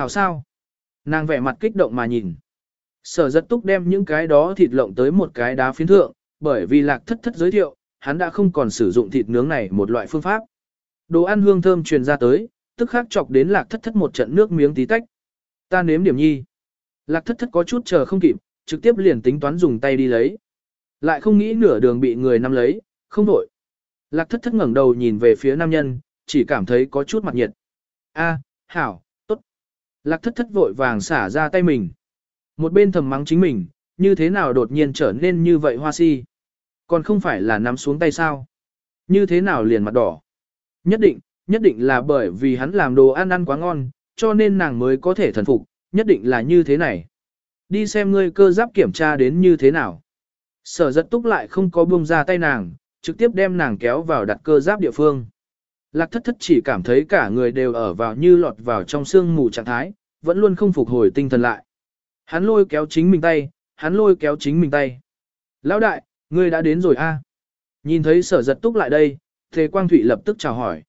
Hảo sao? Nàng vẻ mặt kích động mà nhìn. Sở giật túc đem những cái đó thịt lộng tới một cái đá phiến thượng, bởi vì lạc thất thất giới thiệu, hắn đã không còn sử dụng thịt nướng này một loại phương pháp. Đồ ăn hương thơm truyền ra tới, tức khắc chọc đến lạc thất thất một trận nước miếng tí tách. Ta nếm điểm nhi. Lạc thất thất có chút chờ không kịp, trực tiếp liền tính toán dùng tay đi lấy. Lại không nghĩ nửa đường bị người nắm lấy, không đổi. Lạc thất thất ngẩng đầu nhìn về phía nam nhân, chỉ cảm thấy có chút mặt nhiệt. A, hảo. Lạc thất thất vội vàng xả ra tay mình. Một bên thầm mắng chính mình, như thế nào đột nhiên trở nên như vậy hoa si. Còn không phải là nắm xuống tay sao. Như thế nào liền mặt đỏ. Nhất định, nhất định là bởi vì hắn làm đồ ăn ăn quá ngon, cho nên nàng mới có thể thần phục, nhất định là như thế này. Đi xem ngươi cơ giáp kiểm tra đến như thế nào. Sở giật túc lại không có buông ra tay nàng, trực tiếp đem nàng kéo vào đặt cơ giáp địa phương. Lạc thất thất chỉ cảm thấy cả người đều ở vào như lọt vào trong sương mù trạng thái, vẫn luôn không phục hồi tinh thần lại. Hắn lôi kéo chính mình tay, hắn lôi kéo chính mình tay. Lão đại, ngươi đã đến rồi a. Nhìn thấy sở giật túc lại đây, Thế Quang Thụy lập tức chào hỏi.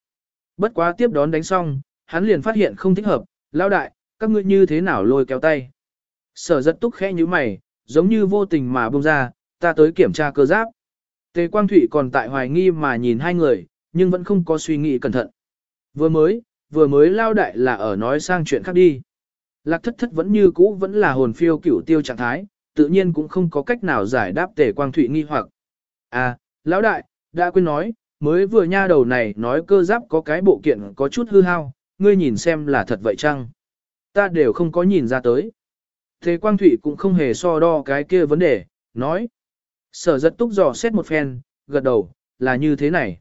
Bất quá tiếp đón đánh xong, hắn liền phát hiện không thích hợp, lão đại, các ngươi như thế nào lôi kéo tay. Sở giật túc khẽ như mày, giống như vô tình mà bông ra, ta tới kiểm tra cơ giáp. Tề Quang Thụy còn tại hoài nghi mà nhìn hai người, nhưng vẫn không có suy nghĩ cẩn thận. Vừa mới, vừa mới lao đại là ở nói sang chuyện khác đi. Lạc thất thất vẫn như cũ vẫn là hồn phiêu cửu tiêu trạng thái, tự nhiên cũng không có cách nào giải đáp Tề Quang Thụy nghi hoặc. À, lão đại, đã quên nói, mới vừa nha đầu này nói cơ giáp có cái bộ kiện có chút hư hao, ngươi nhìn xem là thật vậy chăng? Ta đều không có nhìn ra tới. Thế Quang Thụy cũng không hề so đo cái kia vấn đề, nói. Sở giật túc dò xét một phen, gật đầu, là như thế này.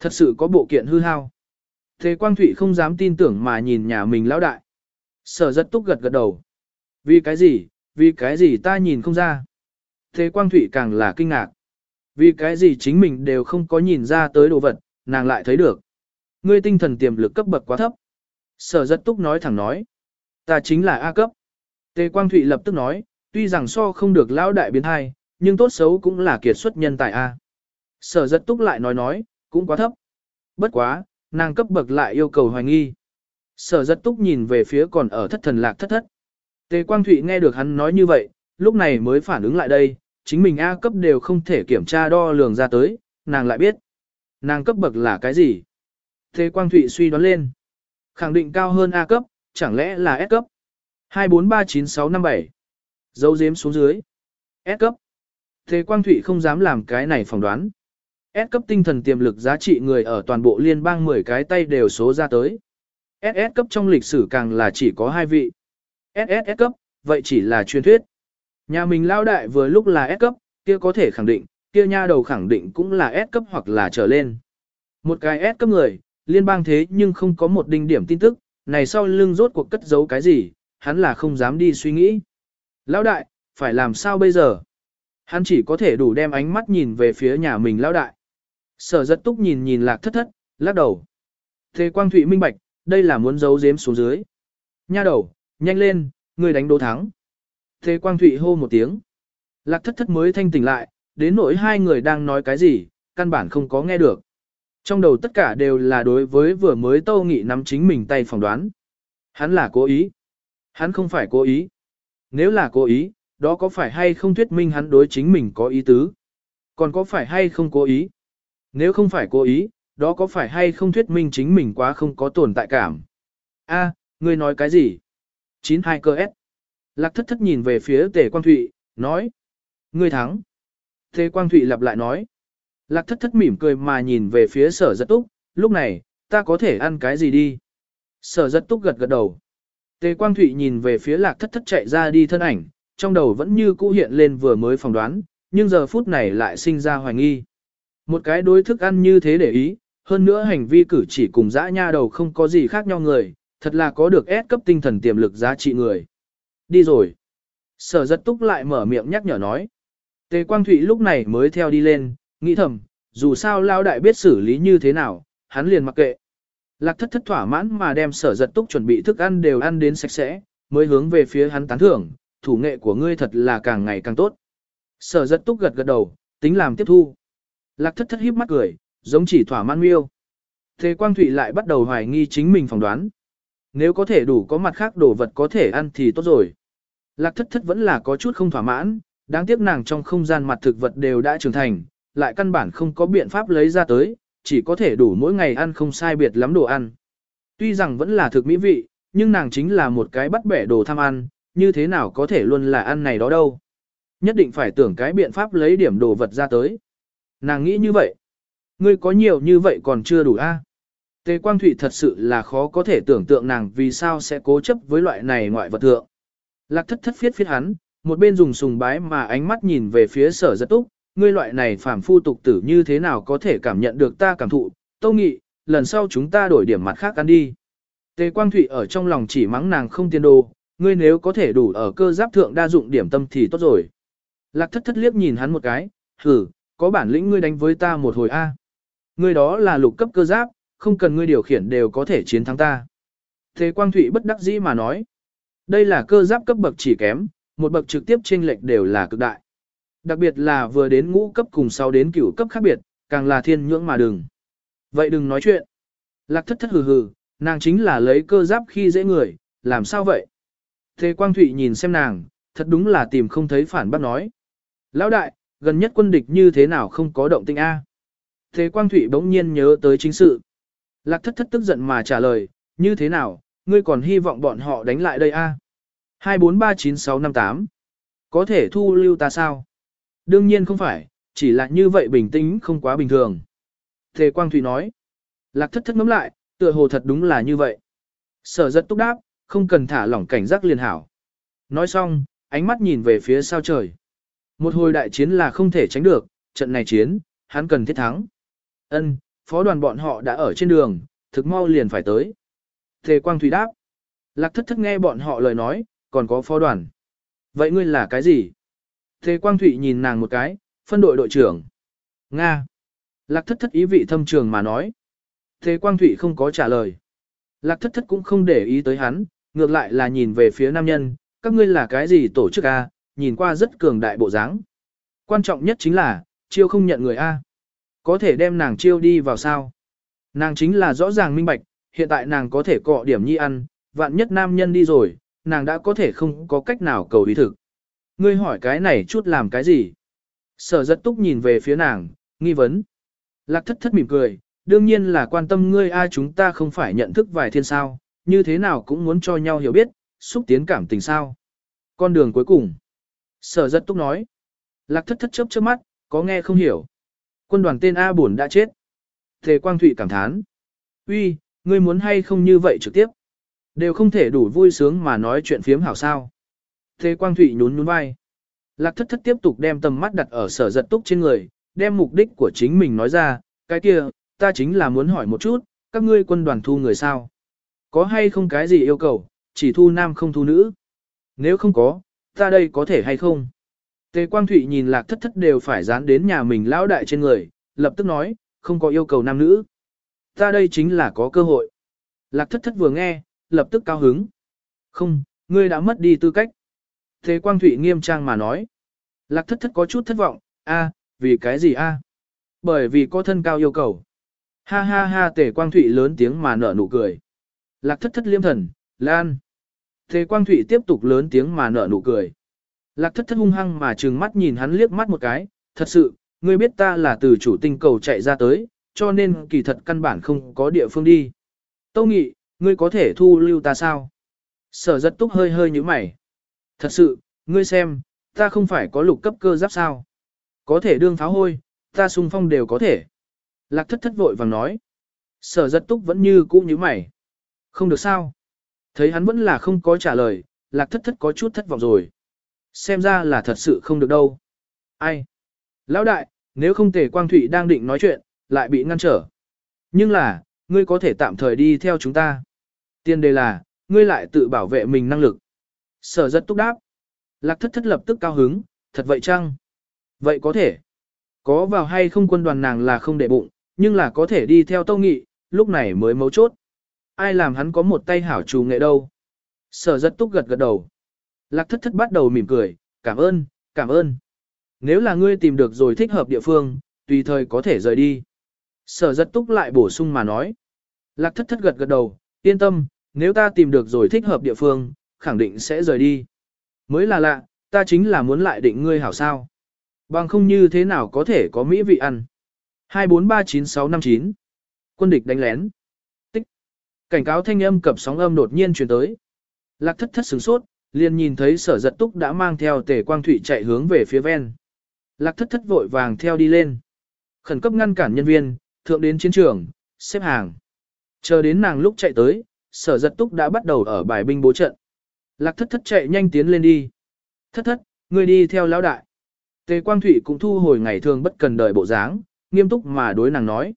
Thật sự có bộ kiện hư hao. Thế Quang Thụy không dám tin tưởng mà nhìn nhà mình lão đại. Sở rất túc gật gật đầu. Vì cái gì, vì cái gì ta nhìn không ra. Thế Quang Thụy càng là kinh ngạc. Vì cái gì chính mình đều không có nhìn ra tới đồ vật, nàng lại thấy được. Ngươi tinh thần tiềm lực cấp bậc quá thấp. Sở rất túc nói thẳng nói. Ta chính là A cấp. Tề Quang Thụy lập tức nói, tuy rằng so không được lão đại biến thai, nhưng tốt xấu cũng là kiệt xuất nhân tài A. Sở rất túc lại nói nói, cũng quá thấp. Bất quá, nàng cấp bậc lại yêu cầu hoài nghi. Sở giật túc nhìn về phía còn ở thất thần lạc thất thất. Tề Quang Thụy nghe được hắn nói như vậy, lúc này mới phản ứng lại đây, chính mình A cấp đều không thể kiểm tra đo lường ra tới, nàng lại biết. Nàng cấp bậc là cái gì? Tề Quang Thụy suy đoán lên. Khẳng định cao hơn A cấp, chẳng lẽ là S cấp? 2439657. Dấu dếm xuống dưới. S cấp. tề Quang Thụy không dám làm cái này phỏng đoán. S cấp tinh thần tiềm lực giá trị người ở toàn bộ liên bang 10 cái tay đều số ra tới. SS cấp trong lịch sử càng là chỉ có hai vị. SS cấp, vậy chỉ là truyền thuyết. Nhà mình lao đại vừa lúc là S cấp, kia có thể khẳng định, kia nha đầu khẳng định cũng là S cấp hoặc là trở lên. Một cái S cấp người, liên bang thế nhưng không có một đinh điểm tin tức, này sau lưng rốt cuộc cất giấu cái gì, hắn là không dám đi suy nghĩ. Lão đại, phải làm sao bây giờ? Hắn chỉ có thể đủ đem ánh mắt nhìn về phía nhà mình lão đại. Sở rất túc nhìn nhìn lạc thất thất, lắc đầu. Thế quang thụy minh bạch, đây là muốn giấu giếm xuống dưới. Nha đầu, nhanh lên, người đánh đố thắng. Thế quang thụy hô một tiếng. Lạc thất thất mới thanh tỉnh lại, đến nỗi hai người đang nói cái gì, căn bản không có nghe được. Trong đầu tất cả đều là đối với vừa mới tâu nghị nắm chính mình tay phỏng đoán. Hắn là cố ý. Hắn không phải cố ý. Nếu là cố ý, đó có phải hay không thuyết minh hắn đối chính mình có ý tứ? Còn có phải hay không cố ý? Nếu không phải cố ý, đó có phải hay không thuyết minh chính mình quá không có tồn tại cảm? A, à, ngươi nói cái gì? 92 cơ S. Lạc thất thất nhìn về phía tề quang thụy, nói. Ngươi thắng. Tề quang thụy lặp lại nói. Lạc thất thất mỉm cười mà nhìn về phía sở giật túc, lúc này, ta có thể ăn cái gì đi? Sở giật túc gật gật đầu. Tề Quang Thụy nhìn về phía lạc thất thất chạy ra đi thân ảnh, trong đầu vẫn như cũ hiện lên vừa mới phỏng đoán, nhưng giờ phút này lại sinh ra hoài nghi. Một cái đối thức ăn như thế để ý, hơn nữa hành vi cử chỉ cùng dã nha đầu không có gì khác nhau người, thật là có được ép cấp tinh thần tiềm lực giá trị người. Đi rồi. Sở giật túc lại mở miệng nhắc nhở nói. Tề Quang Thụy lúc này mới theo đi lên, nghĩ thầm, dù sao lao đại biết xử lý như thế nào, hắn liền mặc kệ. Lạc thất thất thỏa mãn mà đem sở giật túc chuẩn bị thức ăn đều ăn đến sạch sẽ, mới hướng về phía hắn tán thưởng, thủ nghệ của ngươi thật là càng ngày càng tốt. Sở giật túc gật gật đầu, tính làm tiếp thu. Lạc thất thất híp mắt cười, giống chỉ thỏa mãn miêu. Thế Quang Thụy lại bắt đầu hoài nghi chính mình phỏng đoán. Nếu có thể đủ có mặt khác đồ vật có thể ăn thì tốt rồi. Lạc thất thất vẫn là có chút không thỏa mãn, đáng tiếc nàng trong không gian mặt thực vật đều đã trưởng thành, lại căn bản không có biện pháp lấy ra tới, chỉ có thể đủ mỗi ngày ăn không sai biệt lắm đồ ăn. Tuy rằng vẫn là thực mỹ vị, nhưng nàng chính là một cái bắt bẻ đồ tham ăn, như thế nào có thể luôn là ăn này đó đâu. Nhất định phải tưởng cái biện pháp lấy điểm đồ vật ra tới. Nàng nghĩ như vậy. Ngươi có nhiều như vậy còn chưa đủ a. À? Tề Quang Thụy thật sự là khó có thể tưởng tượng nàng vì sao sẽ cố chấp với loại này ngoại vật thượng. Lạc thất thất phiết phiết hắn, một bên dùng sùng bái mà ánh mắt nhìn về phía sở giật túc, ngươi loại này phàm phu tục tử như thế nào có thể cảm nhận được ta cảm thụ, tâu nghị, lần sau chúng ta đổi điểm mặt khác ăn đi. Tề Quang Thụy ở trong lòng chỉ mắng nàng không tiên đồ, ngươi nếu có thể đủ ở cơ giáp thượng đa dụng điểm tâm thì tốt rồi. Lạc thất thất liếc nhìn hắn một cái, hử, có bản lĩnh ngươi đánh với ta một hồi A. Ngươi đó là lục cấp cơ giáp, không cần ngươi điều khiển đều có thể chiến thắng ta. Thế Quang Thụy bất đắc dĩ mà nói. Đây là cơ giáp cấp bậc chỉ kém, một bậc trực tiếp chênh lệch đều là cực đại. Đặc biệt là vừa đến ngũ cấp cùng sau đến cửu cấp khác biệt, càng là thiên nhưỡng mà đừng. Vậy đừng nói chuyện. Lạc thất thất hừ hừ, nàng chính là lấy cơ giáp khi dễ người, làm sao vậy? Thế Quang Thụy nhìn xem nàng, thật đúng là tìm không thấy phản bác nói. Lão đại, gần nhất quân địch như thế nào không có động tĩnh A. Thế Quang Thụy bỗng nhiên nhớ tới chính sự. Lạc thất thất tức giận mà trả lời, như thế nào, ngươi còn hy vọng bọn họ đánh lại đây A. 2439658 Có thể thu lưu ta sao? Đương nhiên không phải, chỉ là như vậy bình tĩnh không quá bình thường. Thế Quang Thụy nói. Lạc thất thất ngắm lại, tựa hồ thật đúng là như vậy. Sở giật túc đáp, không cần thả lỏng cảnh giác liền hảo. Nói xong, ánh mắt nhìn về phía sao trời. Một hồi đại chiến là không thể tránh được, trận này chiến, hắn cần thiết thắng. Ân, phó đoàn bọn họ đã ở trên đường, thực mau liền phải tới. Thề Quang Thủy đáp. Lạc thất thất nghe bọn họ lời nói, còn có phó đoàn. Vậy ngươi là cái gì? Thề Quang Thụy nhìn nàng một cái, phân đội đội trưởng. Nga. Lạc thất thất ý vị thâm trường mà nói. Thế Quang Thụy không có trả lời. Lạc thất thất cũng không để ý tới hắn, ngược lại là nhìn về phía nam nhân, các ngươi là cái gì tổ chức A, nhìn qua rất cường đại bộ dáng. Quan trọng nhất chính là, chiêu không nhận người A. Có thể đem nàng chiêu đi vào sao. Nàng chính là rõ ràng minh bạch, hiện tại nàng có thể cọ điểm nhi ăn, vạn nhất nam nhân đi rồi, nàng đã có thể không có cách nào cầu ý thực. Ngươi hỏi cái này chút làm cái gì? Sở rất túc nhìn về phía nàng, nghi vấn. Lạc thất thất mỉm cười, đương nhiên là quan tâm ngươi ai chúng ta không phải nhận thức vài thiên sao, như thế nào cũng muốn cho nhau hiểu biết, xúc tiến cảm tình sao. Con đường cuối cùng. Sở rất túc nói. Lạc thất thất chớp chớp mắt, có nghe không hiểu. Quân đoàn tên A buồn đã chết. Thề Quang Thụy cảm thán. Uy, ngươi muốn hay không như vậy trực tiếp. Đều không thể đủ vui sướng mà nói chuyện phiếm hảo sao. Thề Quang Thụy nhún nhún vai. Lạc thất thất tiếp tục đem tầm mắt đặt ở sở giật túc trên người, đem mục đích của chính mình nói ra, cái kia, ta chính là muốn hỏi một chút, các ngươi quân đoàn thu người sao? Có hay không cái gì yêu cầu, chỉ thu nam không thu nữ? Nếu không có, ta đây có thể hay không? Tề Quang Thụy nhìn lạc thất thất đều phải dán đến nhà mình lão đại trên người, lập tức nói, không có yêu cầu nam nữ. Ta đây chính là có cơ hội. Lạc thất thất vừa nghe, lập tức cao hứng. Không, ngươi đã mất đi tư cách. Tề Quang Thụy nghiêm trang mà nói. Lạc thất thất có chút thất vọng, a, vì cái gì a? Bởi vì có thân cao yêu cầu. Ha ha ha tề quang thụy lớn tiếng mà nở nụ cười. Lạc thất thất liêm thần, lan. Thế quang thụy tiếp tục lớn tiếng mà nở nụ cười. Lạc thất thất hung hăng mà trừng mắt nhìn hắn liếc mắt một cái, thật sự, ngươi biết ta là từ chủ tinh cầu chạy ra tới, cho nên kỳ thật căn bản không có địa phương đi. Tâu nghị, ngươi có thể thu lưu ta sao? Sở giật túc hơi hơi như mày. Thật sự, ngươi xem, ta không phải có lục cấp cơ giáp sao? Có thể đương pháo hôi, ta sung phong đều có thể. Lạc thất thất vội vàng nói. Sở giật túc vẫn như cũ như mày. Không được sao. Thấy hắn vẫn là không có trả lời, lạc thất thất có chút thất vọng rồi. Xem ra là thật sự không được đâu. Ai? Lão đại, nếu không tề quang thụy đang định nói chuyện, lại bị ngăn trở. Nhưng là, ngươi có thể tạm thời đi theo chúng ta. Tiên đề là, ngươi lại tự bảo vệ mình năng lực. Sở rất túc đáp. Lạc thất thất lập tức cao hứng, thật vậy chăng? Vậy có thể. Có vào hay không quân đoàn nàng là không để bụng, nhưng là có thể đi theo tâu nghị, lúc này mới mấu chốt. Ai làm hắn có một tay hảo trù nghệ đâu. Sở rất túc gật gật đầu. Lạc thất thất bắt đầu mỉm cười, cảm ơn, cảm ơn. Nếu là ngươi tìm được rồi thích hợp địa phương, tùy thời có thể rời đi. Sở rất túc lại bổ sung mà nói. Lạc thất thất gật gật đầu, yên tâm, nếu ta tìm được rồi thích hợp địa phương, khẳng định sẽ rời đi. Mới là lạ, ta chính là muốn lại định ngươi hảo sao. Bằng không như thế nào có thể có mỹ vị ăn. 2439659 Quân địch đánh lén. Cảnh cáo thanh âm cập sóng âm đột nhiên truyền tới. Lạc thất thất sửng sốt, liền nhìn thấy sở giật túc đã mang theo tề quang thủy chạy hướng về phía ven. Lạc thất thất vội vàng theo đi lên. Khẩn cấp ngăn cản nhân viên, thượng đến chiến trường, xếp hàng. Chờ đến nàng lúc chạy tới, sở giật túc đã bắt đầu ở bài binh bố trận. Lạc thất thất chạy nhanh tiến lên đi. Thất thất, người đi theo lão đại. Tề Quang Thụy cũng thu hồi ngày thường bất cần đợi bộ dáng, nghiêm túc mà đối nàng nói.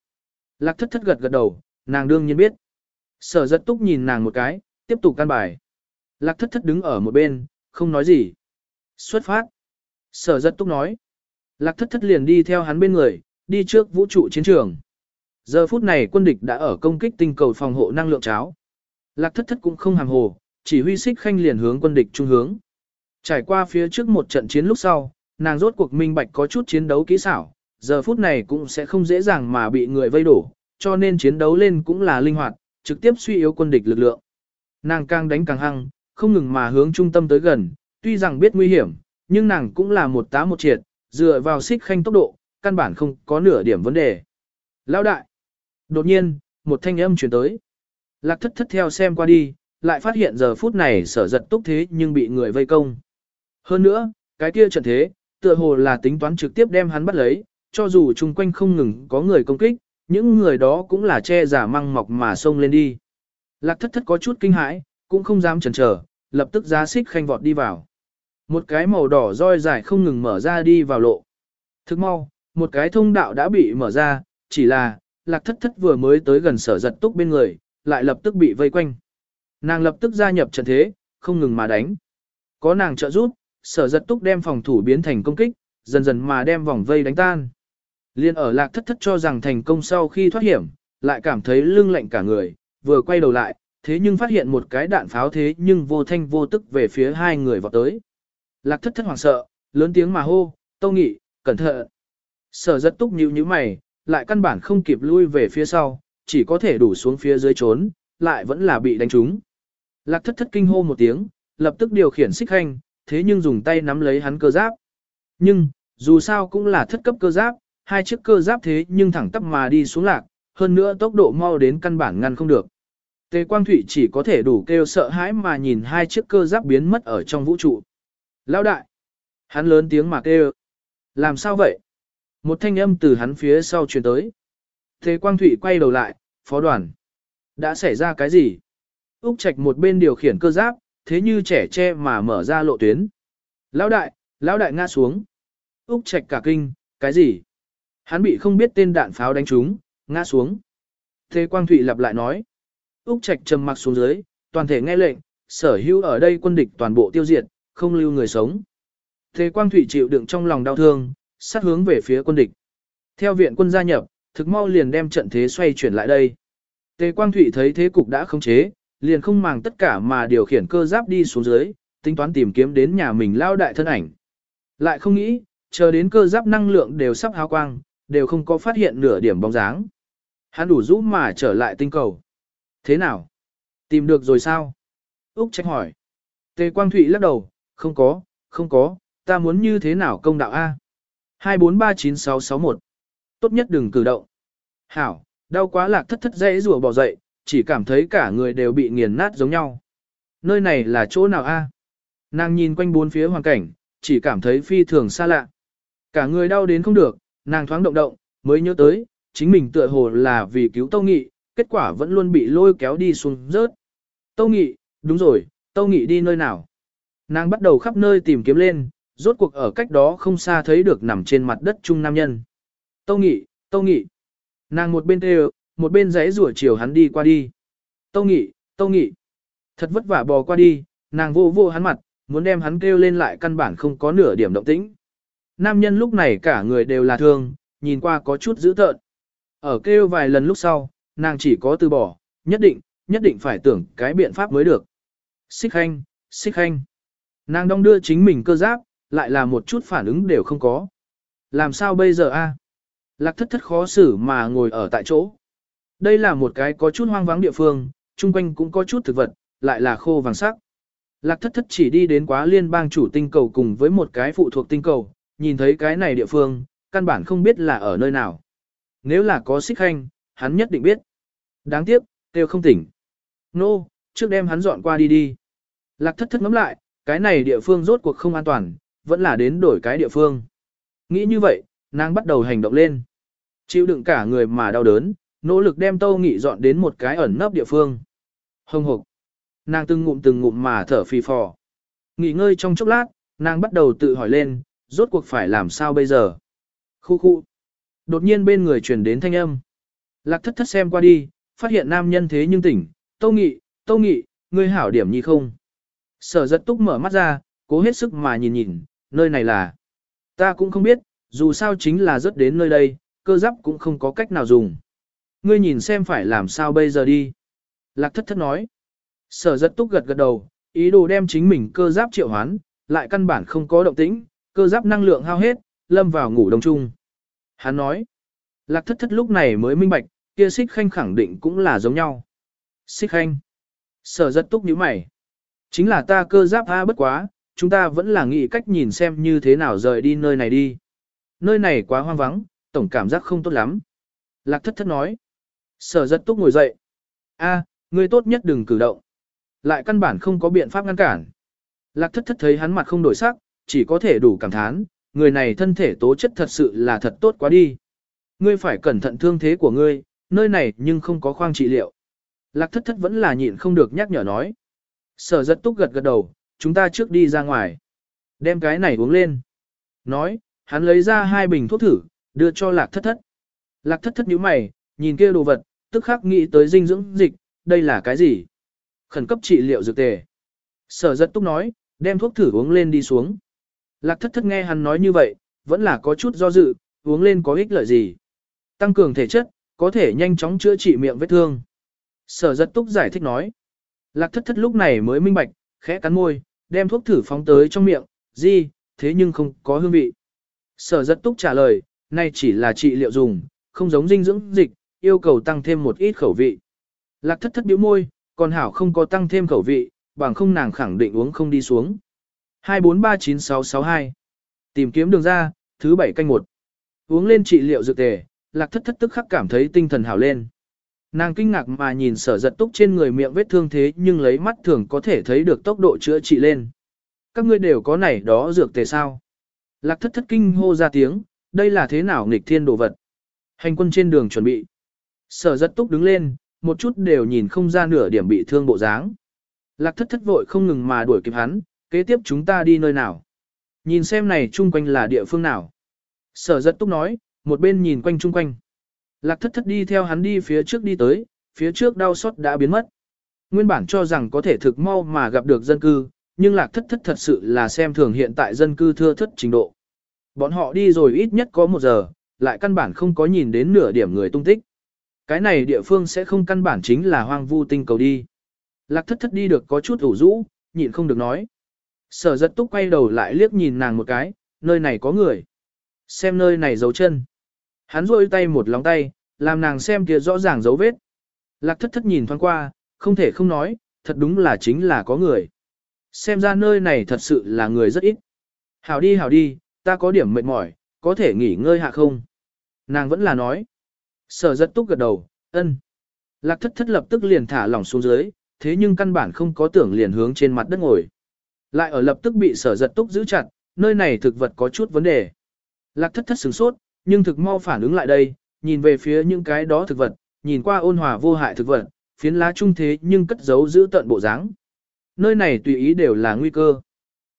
Lạc thất thất gật gật đầu, nàng đương nhiên biết. Sở giật túc nhìn nàng một cái, tiếp tục căn bài. Lạc thất thất đứng ở một bên, không nói gì. Xuất phát. Sở giật túc nói. Lạc thất thất liền đi theo hắn bên người, đi trước vũ trụ chiến trường. Giờ phút này quân địch đã ở công kích tinh cầu phòng hộ năng lượng cháo. Lạc thất thất cũng không hàng hồ, chỉ huy xích khanh liền hướng quân địch trung hướng. Trải qua phía trước một trận chiến lúc sau, nàng rốt cuộc minh bạch có chút chiến đấu kỹ xảo, giờ phút này cũng sẽ không dễ dàng mà bị người vây đổ, cho nên chiến đấu lên cũng là linh hoạt, trực tiếp suy yếu quân địch lực lượng. Nàng càng đánh càng hăng, không ngừng mà hướng trung tâm tới gần, tuy rằng biết nguy hiểm, nhưng nàng cũng là một tá một triệt, dựa vào xích khanh tốc độ, căn bản không có nửa điểm vấn đề. Lão đại! Đột nhiên, một thanh âm chuyển tới. Lạc thất thất theo xem qua đi, lại phát hiện giờ phút này sở giật túc thế nhưng bị người vây công. Hơn nữa, cái kia trận thế, tựa hồ là tính toán trực tiếp đem hắn bắt lấy, cho dù chung quanh không ngừng có người công kích, những người đó cũng là che giả măng mọc mà xông lên đi. Lạc thất thất có chút kinh hãi, cũng không dám chần chờ, lập tức giá xích khanh vọt đi vào. Một cái màu đỏ roi dài không ngừng mở ra đi vào lộ. Thức mau, một cái thông đạo đã bị mở ra, chỉ là, lạc thất thất vừa mới tới gần sở giật túc bên người, lại lập tức bị vây quanh. Nàng lập tức gia nhập trận thế, không ngừng mà đánh. Có nàng trợ giúp, sở giật túc đem phòng thủ biến thành công kích, dần dần mà đem vòng vây đánh tan. Liên ở lạc thất thất cho rằng thành công sau khi thoát hiểm, lại cảm thấy lưng lạnh cả người, vừa quay đầu lại, thế nhưng phát hiện một cái đạn pháo thế nhưng vô thanh vô tức về phía hai người vọt tới. Lạc thất thất hoảng sợ, lớn tiếng mà hô, tâu nghị, cẩn thận. Sở rất túc nhíu như mày, lại căn bản không kịp lui về phía sau, chỉ có thể đủ xuống phía dưới trốn, lại vẫn là bị đánh trúng. Lạc thất thất kinh hô một tiếng, lập tức điều khiển xích hành, thế nhưng dùng tay nắm lấy hắn cơ giáp. Nhưng, dù sao cũng là thất cấp cơ giáp, hai chiếc cơ giáp thế nhưng thẳng tắp mà đi xuống lạc, hơn nữa tốc độ mau đến căn bản ngăn không được. Tề Quang Thụy chỉ có thể đủ kêu sợ hãi mà nhìn hai chiếc cơ giáp biến mất ở trong vũ trụ. Lão đại! Hắn lớn tiếng mà kêu. Làm sao vậy? Một thanh âm từ hắn phía sau truyền tới. Tề Quang Thụy quay đầu lại, phó đoàn. Đã xảy ra cái gì? Úc Trạch một bên điều khiển cơ giáp, thế như trẻ tre mà mở ra lộ tuyến. Lão đại, lão đại ngã xuống. Úc Trạch cả kinh, cái gì? Hắn bị không biết tên đạn pháo đánh trúng, ngã xuống. Thế Quang Thụy lặp lại nói. Úc Trạch trầm mặc xuống dưới, toàn thể nghe lệnh, sở hữu ở đây quân địch toàn bộ tiêu diệt, không lưu người sống. Thế Quang Thụy chịu đựng trong lòng đau thương, sát hướng về phía quân địch. Theo viện quân gia nhập, thực mau liền đem trận thế xoay chuyển lại đây. Tề Quang Thụy thấy thế cục đã khống chế, liền không màng tất cả mà điều khiển cơ giáp đi xuống dưới, tính toán tìm kiếm đến nhà mình lao đại thân ảnh. Lại không nghĩ, chờ đến cơ giáp năng lượng đều sắp hao quang, đều không có phát hiện nửa điểm bóng dáng. Hắn đủ rũ mà trở lại tinh cầu. Thế nào? Tìm được rồi sao? Úc trách hỏi. Tề Quang Thụy lắc đầu, không có, không có, ta muốn như thế nào công đạo A? 2439661 Tốt nhất đừng cử động. Hảo, đau quá lạc thất thất dễ rùa bỏ dậy, chỉ cảm thấy cả người đều bị nghiền nát giống nhau. Nơi này là chỗ nào a? Nàng nhìn quanh bốn phía hoàn cảnh, chỉ cảm thấy phi thường xa lạ. Cả người đau đến không được, nàng thoáng động động, mới nhớ tới, chính mình tựa hồ là vì cứu Tâu Nghị, kết quả vẫn luôn bị lôi kéo đi xuống rớt. Tâu Nghị, đúng rồi, Tâu Nghị đi nơi nào? Nàng bắt đầu khắp nơi tìm kiếm lên, rốt cuộc ở cách đó không xa thấy được nằm trên mặt đất trung nam nhân. Tâu Nghị, Tâu Nghị. Nàng một bên kêu, một bên giấy rủa chiều hắn đi qua đi. Tâu Nghị, Tâu Nghị. Thật vất vả bò qua đi, nàng vô vô hắn mặt, muốn đem hắn kêu lên lại căn bản không có nửa điểm động tĩnh. Nam nhân lúc này cả người đều là thương, nhìn qua có chút dữ tợn. Ở kêu vài lần lúc sau, nàng chỉ có từ bỏ, nhất định, nhất định phải tưởng cái biện pháp mới được. Xích khanh, xích khanh. Nàng đong đưa chính mình cơ giáp, lại là một chút phản ứng đều không có. Làm sao bây giờ a? Lạc thất thất khó xử mà ngồi ở tại chỗ. Đây là một cái có chút hoang vắng địa phương, chung quanh cũng có chút thực vật, lại là khô vàng sắc. Lạc thất thất chỉ đi đến quá liên bang chủ tinh cầu cùng với một cái phụ thuộc tinh cầu, nhìn thấy cái này địa phương, căn bản không biết là ở nơi nào. Nếu là có xích khanh, hắn nhất định biết. Đáng tiếc, đều không tỉnh. Nô, no, trước đem hắn dọn qua đi đi. Lạc thất thất ngắm lại, cái này địa phương rốt cuộc không an toàn, vẫn là đến đổi cái địa phương. Nghĩ như vậy, nàng bắt đầu hành động lên. Chịu đựng cả người mà đau đớn, nỗ lực đem tâu nghị dọn đến một cái ẩn nấp địa phương. Hồng hộc. Nàng từng ngụm từng ngụm mà thở phì phò. Nghỉ ngơi trong chốc lát, nàng bắt đầu tự hỏi lên, rốt cuộc phải làm sao bây giờ. Khu khu. Đột nhiên bên người truyền đến thanh âm. Lạc thất thất xem qua đi, phát hiện nam nhân thế nhưng tỉnh, tâu nghị, tâu nghị, ngươi hảo điểm nhi không. Sở giật túc mở mắt ra, cố hết sức mà nhìn nhìn, nơi này là. Ta cũng không biết, dù sao chính là rất đến nơi đây, cơ giáp cũng không có cách nào dùng. Ngươi nhìn xem phải làm sao bây giờ đi. Lạc thất thất nói. Sở giật túc gật gật đầu, ý đồ đem chính mình cơ giáp triệu hoán, lại căn bản không có động tĩnh, cơ giáp năng lượng hao hết, lâm vào ngủ đông chung. Hắn nói. Lạc thất thất lúc này mới minh bạch, kia xích khanh khẳng định cũng là giống nhau. Xích khanh. Sở rất túc nhíu mày. Chính là ta cơ giáp A bất quá, chúng ta vẫn là nghĩ cách nhìn xem như thế nào rời đi nơi này đi. Nơi này quá hoang vắng, tổng cảm giác không tốt lắm. Lạc thất thất nói. Sở rất túc ngồi dậy. A, ngươi tốt nhất đừng cử động. Lại căn bản không có biện pháp ngăn cản. Lạc thất thất thấy hắn mặt không đổi sắc, chỉ có thể đủ cảm thán, người này thân thể tố chất thật sự là thật tốt quá đi. Ngươi phải cẩn thận thương thế của ngươi, nơi này nhưng không có khoang trị liệu. Lạc thất thất vẫn là nhịn không được nhắc nhở nói. Sở giật túc gật gật đầu, chúng ta trước đi ra ngoài. Đem cái này uống lên. Nói, hắn lấy ra hai bình thuốc thử, đưa cho lạc thất thất. Lạc thất thất nhíu mày, nhìn kia đồ vật, tức khắc nghĩ tới dinh dưỡng dịch, đây là cái gì? Khẩn cấp trị liệu dược tề. Sở giật túc nói, đem thuốc thử uống lên đi xuống. Lạc thất thất nghe hắn nói như vậy, vẫn là có chút do dự, uống lên có ích lợi gì. Tăng cường thể chất, có thể nhanh chóng chữa trị miệng vết thương. Sở giật túc giải thích nói. Lạc thất thất lúc này mới minh bạch, khẽ cắn môi, đem thuốc thử phóng tới trong miệng, gì, thế nhưng không có hương vị. Sở giật túc trả lời, nay chỉ là trị liệu dùng, không giống dinh dưỡng dịch, yêu cầu tăng thêm một ít khẩu vị. Lạc thất thất biểu môi, còn hảo không có tăng thêm khẩu vị, bằng không nàng khẳng định uống không đi xuống. 2439662 Tìm kiếm đường ra, thứ bảy canh một Uống lên trị liệu dược tề, lạc thất thất tức khắc cảm thấy tinh thần hảo lên. Nàng kinh ngạc mà nhìn sở giật túc trên người miệng vết thương thế nhưng lấy mắt thường có thể thấy được tốc độ chữa trị lên. Các ngươi đều có này đó dược tề sao? Lạc thất thất kinh hô ra tiếng, đây là thế nào nghịch thiên đồ vật? Hành quân trên đường chuẩn bị. Sở giật túc đứng lên, một chút đều nhìn không ra nửa điểm bị thương bộ dáng. Lạc thất thất vội không ngừng mà đuổi kịp hắn, kế tiếp chúng ta đi nơi nào. Nhìn xem này chung quanh là địa phương nào. Sở giật túc nói, một bên nhìn quanh chung quanh. Lạc thất thất đi theo hắn đi phía trước đi tới, phía trước đau xót đã biến mất. Nguyên bản cho rằng có thể thực mau mà gặp được dân cư, nhưng lạc thất thất thật sự là xem thường hiện tại dân cư thưa thất trình độ. Bọn họ đi rồi ít nhất có một giờ, lại căn bản không có nhìn đến nửa điểm người tung tích. Cái này địa phương sẽ không căn bản chính là hoang vu tinh cầu đi. Lạc thất thất đi được có chút ủ rũ, nhịn không được nói. Sở giật túc quay đầu lại liếc nhìn nàng một cái, nơi này có người. Xem nơi này dấu chân. Hắn rôi tay một lòng tay, làm nàng xem kia rõ ràng dấu vết. Lạc thất thất nhìn thoáng qua, không thể không nói, thật đúng là chính là có người. Xem ra nơi này thật sự là người rất ít. Hảo đi hảo đi, ta có điểm mệt mỏi, có thể nghỉ ngơi hạ không? Nàng vẫn là nói. Sở giật túc gật đầu, ân. Lạc thất thất lập tức liền thả lỏng xuống dưới, thế nhưng căn bản không có tưởng liền hướng trên mặt đất ngồi. Lại ở lập tức bị sở giật túc giữ chặt, nơi này thực vật có chút vấn đề. Lạc thất thất sửng sốt, nhưng thực mau phản ứng lại đây, nhìn về phía những cái đó thực vật, nhìn qua ôn hòa vô hại thực vật, phiến lá trung thế nhưng cất giấu giữ tận bộ dáng. Nơi này tùy ý đều là nguy cơ.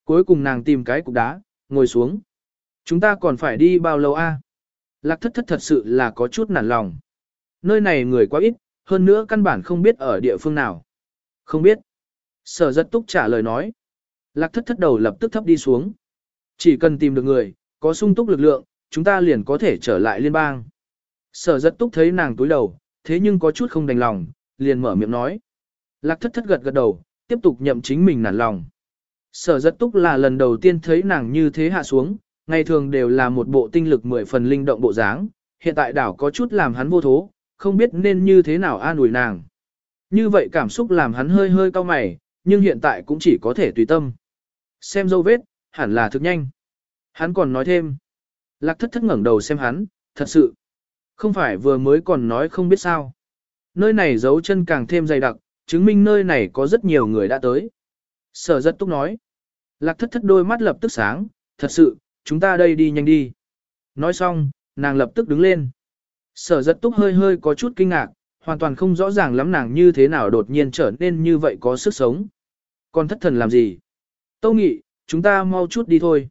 Cuối cùng nàng tìm cái cục đá, ngồi xuống. Chúng ta còn phải đi bao lâu a? Lạc thất thất thật sự là có chút nản lòng. Nơi này người quá ít, hơn nữa căn bản không biết ở địa phương nào. Không biết. Sở giật túc trả lời nói. Lạc thất thất đầu lập tức thấp đi xuống. Chỉ cần tìm được người, có sung túc lực lượng, chúng ta liền có thể trở lại liên bang. Sở rất túc thấy nàng túi đầu, thế nhưng có chút không đành lòng, liền mở miệng nói. Lạc thất thất gật gật đầu, tiếp tục nhậm chính mình nản lòng. Sở rất túc là lần đầu tiên thấy nàng như thế hạ xuống, ngày thường đều là một bộ tinh lực mười phần linh động bộ dáng, hiện tại đảo có chút làm hắn vô thố, không biết nên như thế nào an ủi nàng. Như vậy cảm xúc làm hắn hơi hơi cau mày, nhưng hiện tại cũng chỉ có thể tùy tâm. Xem dấu vết, hẳn là thực nhanh. Hắn còn nói thêm. Lạc thất thất ngẩng đầu xem hắn, thật sự. Không phải vừa mới còn nói không biết sao. Nơi này dấu chân càng thêm dày đặc, chứng minh nơi này có rất nhiều người đã tới. Sở rất túc nói. Lạc thất thất đôi mắt lập tức sáng, thật sự, chúng ta đây đi nhanh đi. Nói xong, nàng lập tức đứng lên. Sở rất túc hơi hơi có chút kinh ngạc, hoàn toàn không rõ ràng lắm nàng như thế nào đột nhiên trở nên như vậy có sức sống. Còn thất thần làm gì? Tâu nghị, chúng ta mau chút đi thôi.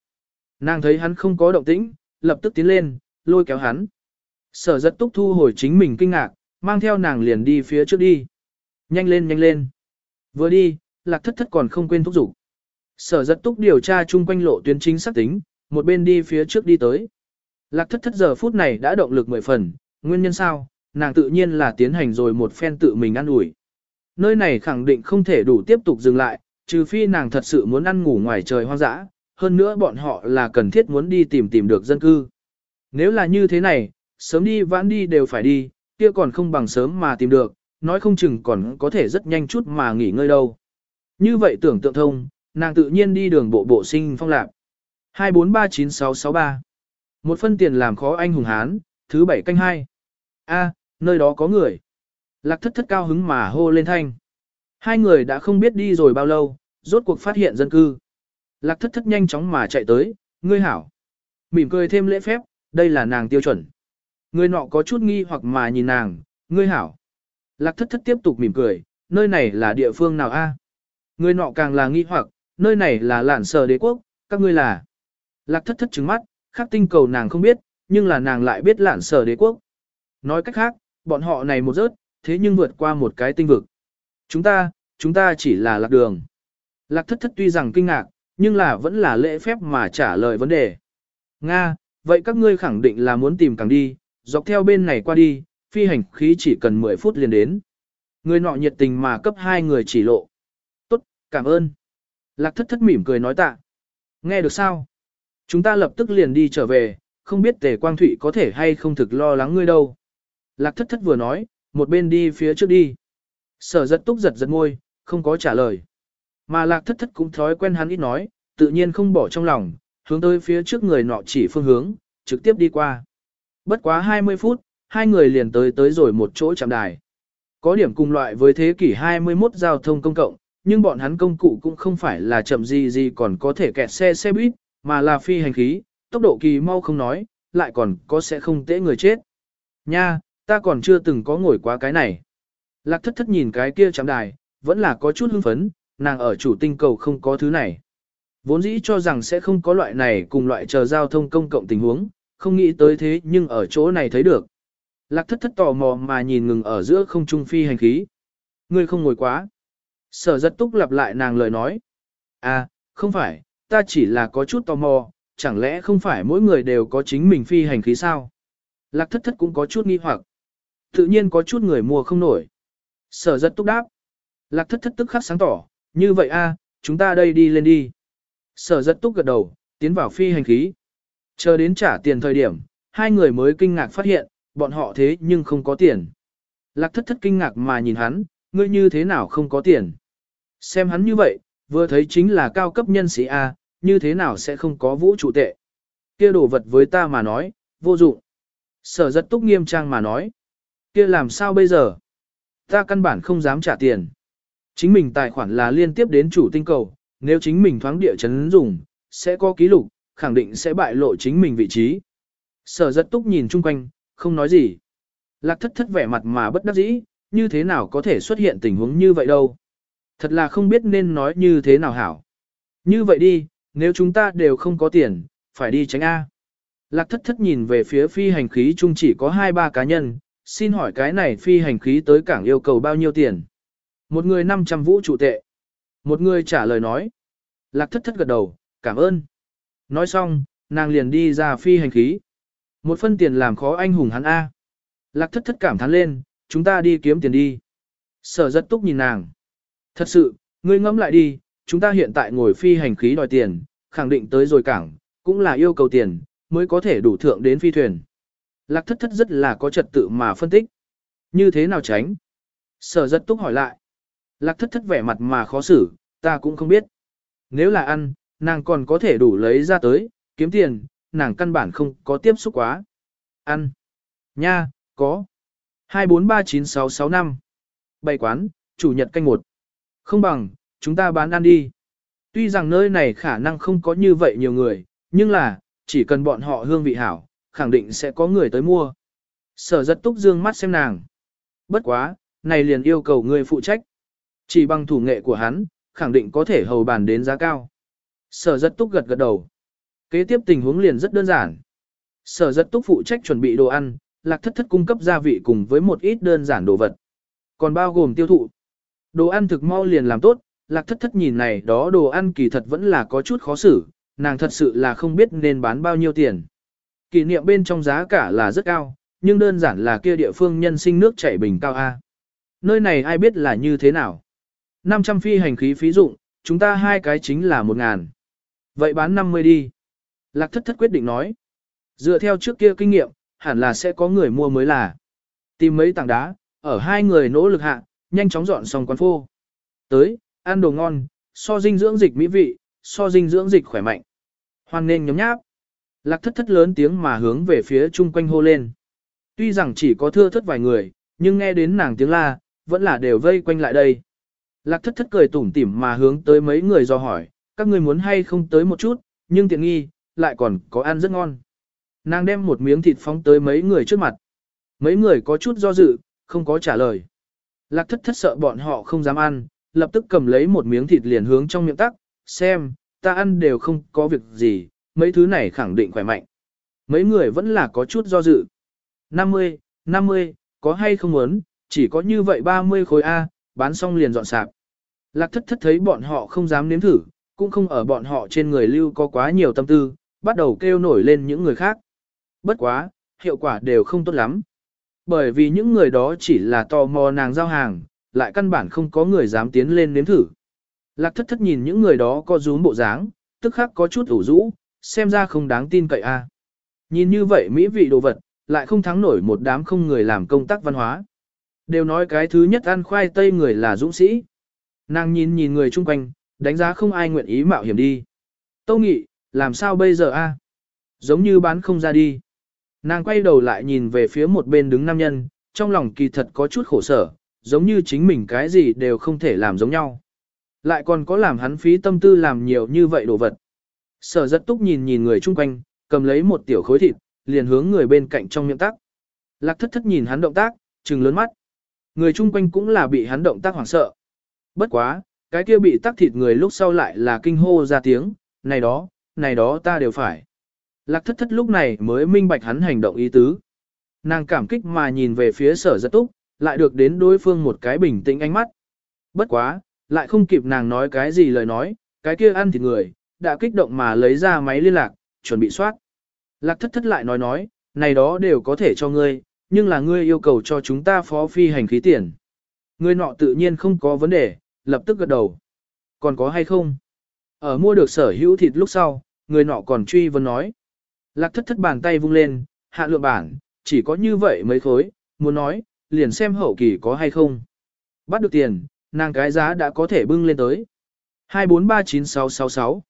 Nàng thấy hắn không có động tĩnh, lập tức tiến lên, lôi kéo hắn. Sở Dật túc thu hồi chính mình kinh ngạc, mang theo nàng liền đi phía trước đi. Nhanh lên nhanh lên. Vừa đi, lạc thất thất còn không quên thúc giục. Sở Dật túc điều tra chung quanh lộ tuyến chính xác tính, một bên đi phía trước đi tới. Lạc thất thất giờ phút này đã động lực mười phần, nguyên nhân sao, nàng tự nhiên là tiến hành rồi một phen tự mình ăn ủi. Nơi này khẳng định không thể đủ tiếp tục dừng lại, trừ phi nàng thật sự muốn ăn ngủ ngoài trời hoang dã, hơn nữa bọn họ là cần thiết muốn đi tìm tìm được dân cư. Nếu là như thế này, sớm đi vãn đi đều phải đi, kia còn không bằng sớm mà tìm được, nói không chừng còn có thể rất nhanh chút mà nghỉ ngơi đâu. Như vậy tưởng tượng thông, nàng tự nhiên đi đường bộ bộ sinh phong lạc. 2439663 Một phân tiền làm khó anh hùng hán, thứ bảy canh hai. A, nơi đó có người. Lạc thất thất cao hứng mà hô lên thanh. Hai người đã không biết đi rồi bao lâu, rốt cuộc phát hiện dân cư. Lạc thất thất nhanh chóng mà chạy tới, ngươi hảo. Mỉm cười thêm lễ phép, đây là nàng tiêu chuẩn. Người nọ có chút nghi hoặc mà nhìn nàng, ngươi hảo. Lạc thất thất tiếp tục mỉm cười, nơi này là địa phương nào a? Người nọ càng là nghi hoặc, nơi này là lạn sở đế quốc, các ngươi là. Lạc thất thất trứng mắt, khác tinh cầu nàng không biết, nhưng là nàng lại biết lạn sở đế quốc. Nói cách khác, bọn họ này một rớt, thế nhưng vượt qua một cái tinh vực. Chúng ta, chúng ta chỉ là lạc đường. Lạc thất thất tuy rằng kinh ngạc, nhưng là vẫn là lễ phép mà trả lời vấn đề. Nga, vậy các ngươi khẳng định là muốn tìm càng đi, dọc theo bên này qua đi, phi hành khí chỉ cần 10 phút liền đến. Người nọ nhiệt tình mà cấp hai người chỉ lộ. Tốt, cảm ơn. Lạc thất thất mỉm cười nói tạ. Nghe được sao? Chúng ta lập tức liền đi trở về, không biết tề quang thụy có thể hay không thực lo lắng ngươi đâu. Lạc thất thất vừa nói, một bên đi phía trước đi. Sở giật túc giật giật môi, không có trả lời. Mà lạc thất thất cũng thói quen hắn ít nói, tự nhiên không bỏ trong lòng, hướng tới phía trước người nọ chỉ phương hướng, trực tiếp đi qua. Bất quá 20 phút, hai người liền tới tới rồi một chỗ chạm đài. Có điểm cùng loại với thế kỷ 21 giao thông công cộng, nhưng bọn hắn công cụ cũng không phải là chậm gì gì còn có thể kẹt xe xe buýt, mà là phi hành khí, tốc độ kỳ mau không nói, lại còn có sẽ không tễ người chết. Nha, ta còn chưa từng có ngồi qua cái này. Lạc thất thất nhìn cái kia chạm đài, vẫn là có chút hưng phấn, nàng ở chủ tinh cầu không có thứ này. Vốn dĩ cho rằng sẽ không có loại này cùng loại chờ giao thông công cộng tình huống, không nghĩ tới thế nhưng ở chỗ này thấy được. Lạc thất thất tò mò mà nhìn ngừng ở giữa không trung phi hành khí. Ngươi không ngồi quá. Sở rất túc lặp lại nàng lời nói. À, không phải, ta chỉ là có chút tò mò, chẳng lẽ không phải mỗi người đều có chính mình phi hành khí sao? Lạc thất thất cũng có chút nghi hoặc. Tự nhiên có chút người mua không nổi. Sở rất túc đáp. Lạc thất thất tức khắc sáng tỏ, như vậy a, chúng ta đây đi lên đi. Sở rất túc gật đầu, tiến vào phi hành khí. Chờ đến trả tiền thời điểm, hai người mới kinh ngạc phát hiện, bọn họ thế nhưng không có tiền. Lạc thất thất kinh ngạc mà nhìn hắn, ngươi như thế nào không có tiền. Xem hắn như vậy, vừa thấy chính là cao cấp nhân sĩ A, như thế nào sẽ không có vũ trụ tệ. kia đồ vật với ta mà nói, vô dụng. Sở rất túc nghiêm trang mà nói. kia làm sao bây giờ? Ta căn bản không dám trả tiền. Chính mình tài khoản là liên tiếp đến chủ tinh cầu, nếu chính mình thoáng địa chấn dùng, sẽ có ký lục, khẳng định sẽ bại lộ chính mình vị trí. Sở rất túc nhìn chung quanh, không nói gì. Lạc thất thất vẻ mặt mà bất đắc dĩ, như thế nào có thể xuất hiện tình huống như vậy đâu. Thật là không biết nên nói như thế nào hảo. Như vậy đi, nếu chúng ta đều không có tiền, phải đi tránh A. Lạc thất thất nhìn về phía phi hành khí chung chỉ có 2-3 cá nhân, xin hỏi cái này phi hành khí tới cảng yêu cầu bao nhiêu tiền? Một người 500 vũ trụ tệ. Một người trả lời nói. Lạc thất thất gật đầu, cảm ơn. Nói xong, nàng liền đi ra phi hành khí. Một phân tiền làm khó anh hùng hắn A. Lạc thất thất cảm thán lên, chúng ta đi kiếm tiền đi. Sở rất túc nhìn nàng. Thật sự, ngươi ngẫm lại đi, chúng ta hiện tại ngồi phi hành khí đòi tiền, khẳng định tới rồi cảng, cũng là yêu cầu tiền, mới có thể đủ thượng đến phi thuyền. Lạc thất thất rất là có trật tự mà phân tích. Như thế nào tránh? Sở giật túc hỏi lại. Lạc thất thất vẻ mặt mà khó xử, ta cũng không biết. Nếu là ăn, nàng còn có thể đủ lấy ra tới, kiếm tiền, nàng căn bản không có tiếp xúc quá. Ăn. Nha, có. 2439665. Bày quán, chủ nhật canh một. Không bằng, chúng ta bán ăn đi. Tuy rằng nơi này khả năng không có như vậy nhiều người, nhưng là, chỉ cần bọn họ hương vị hảo, khẳng định sẽ có người tới mua. Sở giật túc dương mắt xem nàng. Bất quá, này liền yêu cầu người phụ trách. Chỉ bằng thủ nghệ của hắn, khẳng định có thể hầu bàn đến giá cao. Sở giật túc gật gật đầu. Kế tiếp tình huống liền rất đơn giản. Sở giật túc phụ trách chuẩn bị đồ ăn, lạc thất thất cung cấp gia vị cùng với một ít đơn giản đồ vật. Còn bao gồm tiêu thụ. Đồ ăn thực mau liền làm tốt, lạc thất thất nhìn này đó đồ ăn kỳ thật vẫn là có chút khó xử, nàng thật sự là không biết nên bán bao nhiêu tiền. Kỷ niệm bên trong giá cả là rất cao, nhưng đơn giản là kia địa phương nhân sinh nước chảy bình cao A. Nơi này ai biết là như thế nào. 500 phi hành khí phí dụng, chúng ta hai cái chính là 1 ngàn. Vậy bán 50 đi. Lạc thất thất quyết định nói. Dựa theo trước kia kinh nghiệm, hẳn là sẽ có người mua mới là. Tìm mấy tảng đá, ở hai người nỗ lực hạ, nhanh chóng dọn xong quán phô. Tới, ăn đồ ngon, so dinh dưỡng dịch mỹ vị, so dinh dưỡng dịch khỏe mạnh. Hoan nên nhóm nháp. Lạc thất thất lớn tiếng mà hướng về phía chung quanh hô lên. Tuy rằng chỉ có thưa thất vài người, nhưng nghe đến nàng tiếng la, vẫn là đều vây quanh lại đây. Lạc thất thất cười tủm tỉm mà hướng tới mấy người do hỏi, các người muốn hay không tới một chút, nhưng tiện nghi, lại còn có ăn rất ngon. Nàng đem một miếng thịt phóng tới mấy người trước mặt. Mấy người có chút do dự, không có trả lời. Lạc thất thất sợ bọn họ không dám ăn, lập tức cầm lấy một miếng thịt liền hướng trong miệng tắc, xem, ta ăn đều không có việc gì, mấy thứ này khẳng định khỏe mạnh. Mấy người vẫn là có chút do dự. 50, 50, có hay không muốn, chỉ có như vậy 30 khối A, bán xong liền dọn sạp. Lạc thất thất thấy bọn họ không dám nếm thử, cũng không ở bọn họ trên người lưu có quá nhiều tâm tư, bắt đầu kêu nổi lên những người khác. Bất quá, hiệu quả đều không tốt lắm. Bởi vì những người đó chỉ là tò mò nàng giao hàng, lại căn bản không có người dám tiến lên nếm thử. Lạc thất thất nhìn những người đó có rúm bộ dáng, tức khắc có chút ủ rũ, xem ra không đáng tin cậy a. Nhìn như vậy mỹ vị đồ vật, lại không thắng nổi một đám không người làm công tác văn hóa. Đều nói cái thứ nhất ăn khoai tây người là dũng sĩ. Nàng nhìn nhìn người chung quanh, đánh giá không ai nguyện ý mạo hiểm đi. Tâu nghị, làm sao bây giờ a? Giống như bán không ra đi. Nàng quay đầu lại nhìn về phía một bên đứng nam nhân, trong lòng kỳ thật có chút khổ sở, giống như chính mình cái gì đều không thể làm giống nhau. Lại còn có làm hắn phí tâm tư làm nhiều như vậy đồ vật. Sở rất túc nhìn nhìn người chung quanh, cầm lấy một tiểu khối thịt, liền hướng người bên cạnh trong miệng tác. Lạc thất thất nhìn hắn động tác, trừng lớn mắt. Người chung quanh cũng là bị hắn động tác hoảng sợ. Bất quá, cái kia bị tắc thịt người lúc sau lại là kinh hô ra tiếng, này đó, này đó ta đều phải. Lạc thất thất lúc này mới minh bạch hắn hành động ý tứ. Nàng cảm kích mà nhìn về phía sở giật túc, lại được đến đối phương một cái bình tĩnh ánh mắt. Bất quá, lại không kịp nàng nói cái gì lời nói, cái kia ăn thịt người, đã kích động mà lấy ra máy liên lạc, chuẩn bị soát. Lạc thất thất lại nói nói, này đó đều có thể cho ngươi, nhưng là ngươi yêu cầu cho chúng ta phó phi hành khí tiền. Ngươi nọ tự nhiên không có vấn đề, lập tức gật đầu. Còn có hay không? Ở mua được sở hữu thịt lúc sau, người nọ còn truy vấn nói. Lạc thất thất bàn tay vung lên, hạ lượng bản, chỉ có như vậy mấy khối, muốn nói, liền xem hậu kỳ có hay không. Bắt được tiền, nàng cái giá đã có thể bưng lên tới. 2439666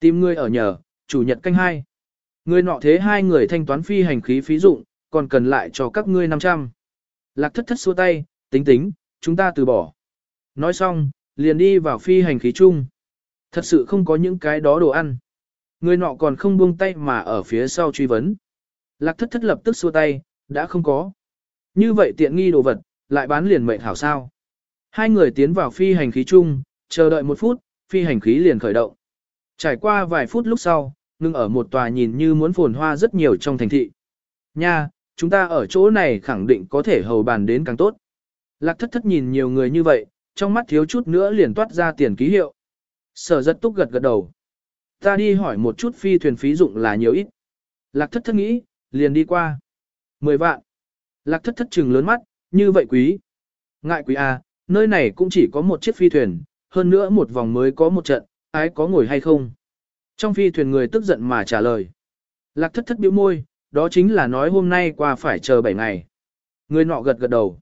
Tìm người ở nhờ, chủ nhật canh hai. Người nọ thế hai người thanh toán phi hành khí phí dụng, còn cần lại cho các ngươi 500. Lạc thất thất xua tay, tính tính, chúng ta từ bỏ. Nói xong, liền đi vào phi hành khí chung. Thật sự không có những cái đó đồ ăn. Người nọ còn không buông tay mà ở phía sau truy vấn. Lạc thất thất lập tức xua tay, đã không có. Như vậy tiện nghi đồ vật, lại bán liền mệnh hảo sao. Hai người tiến vào phi hành khí chung, chờ đợi một phút, phi hành khí liền khởi động. Trải qua vài phút lúc sau, ngưng ở một tòa nhìn như muốn phồn hoa rất nhiều trong thành thị. Nha, chúng ta ở chỗ này khẳng định có thể hầu bàn đến càng tốt. Lạc thất thất nhìn nhiều người như vậy, trong mắt thiếu chút nữa liền toát ra tiền ký hiệu. Sở rất túc gật gật đầu. Ta đi hỏi một chút phi thuyền phí dụng là nhiều ít. Lạc thất thất nghĩ, liền đi qua. Mười vạn. Lạc thất thất trừng lớn mắt, như vậy quý. Ngại quý A, nơi này cũng chỉ có một chiếc phi thuyền, hơn nữa một vòng mới có một trận, ái có ngồi hay không. Trong phi thuyền người tức giận mà trả lời. Lạc thất thất biểu môi, đó chính là nói hôm nay qua phải chờ 7 ngày. Người nọ gật gật đầu.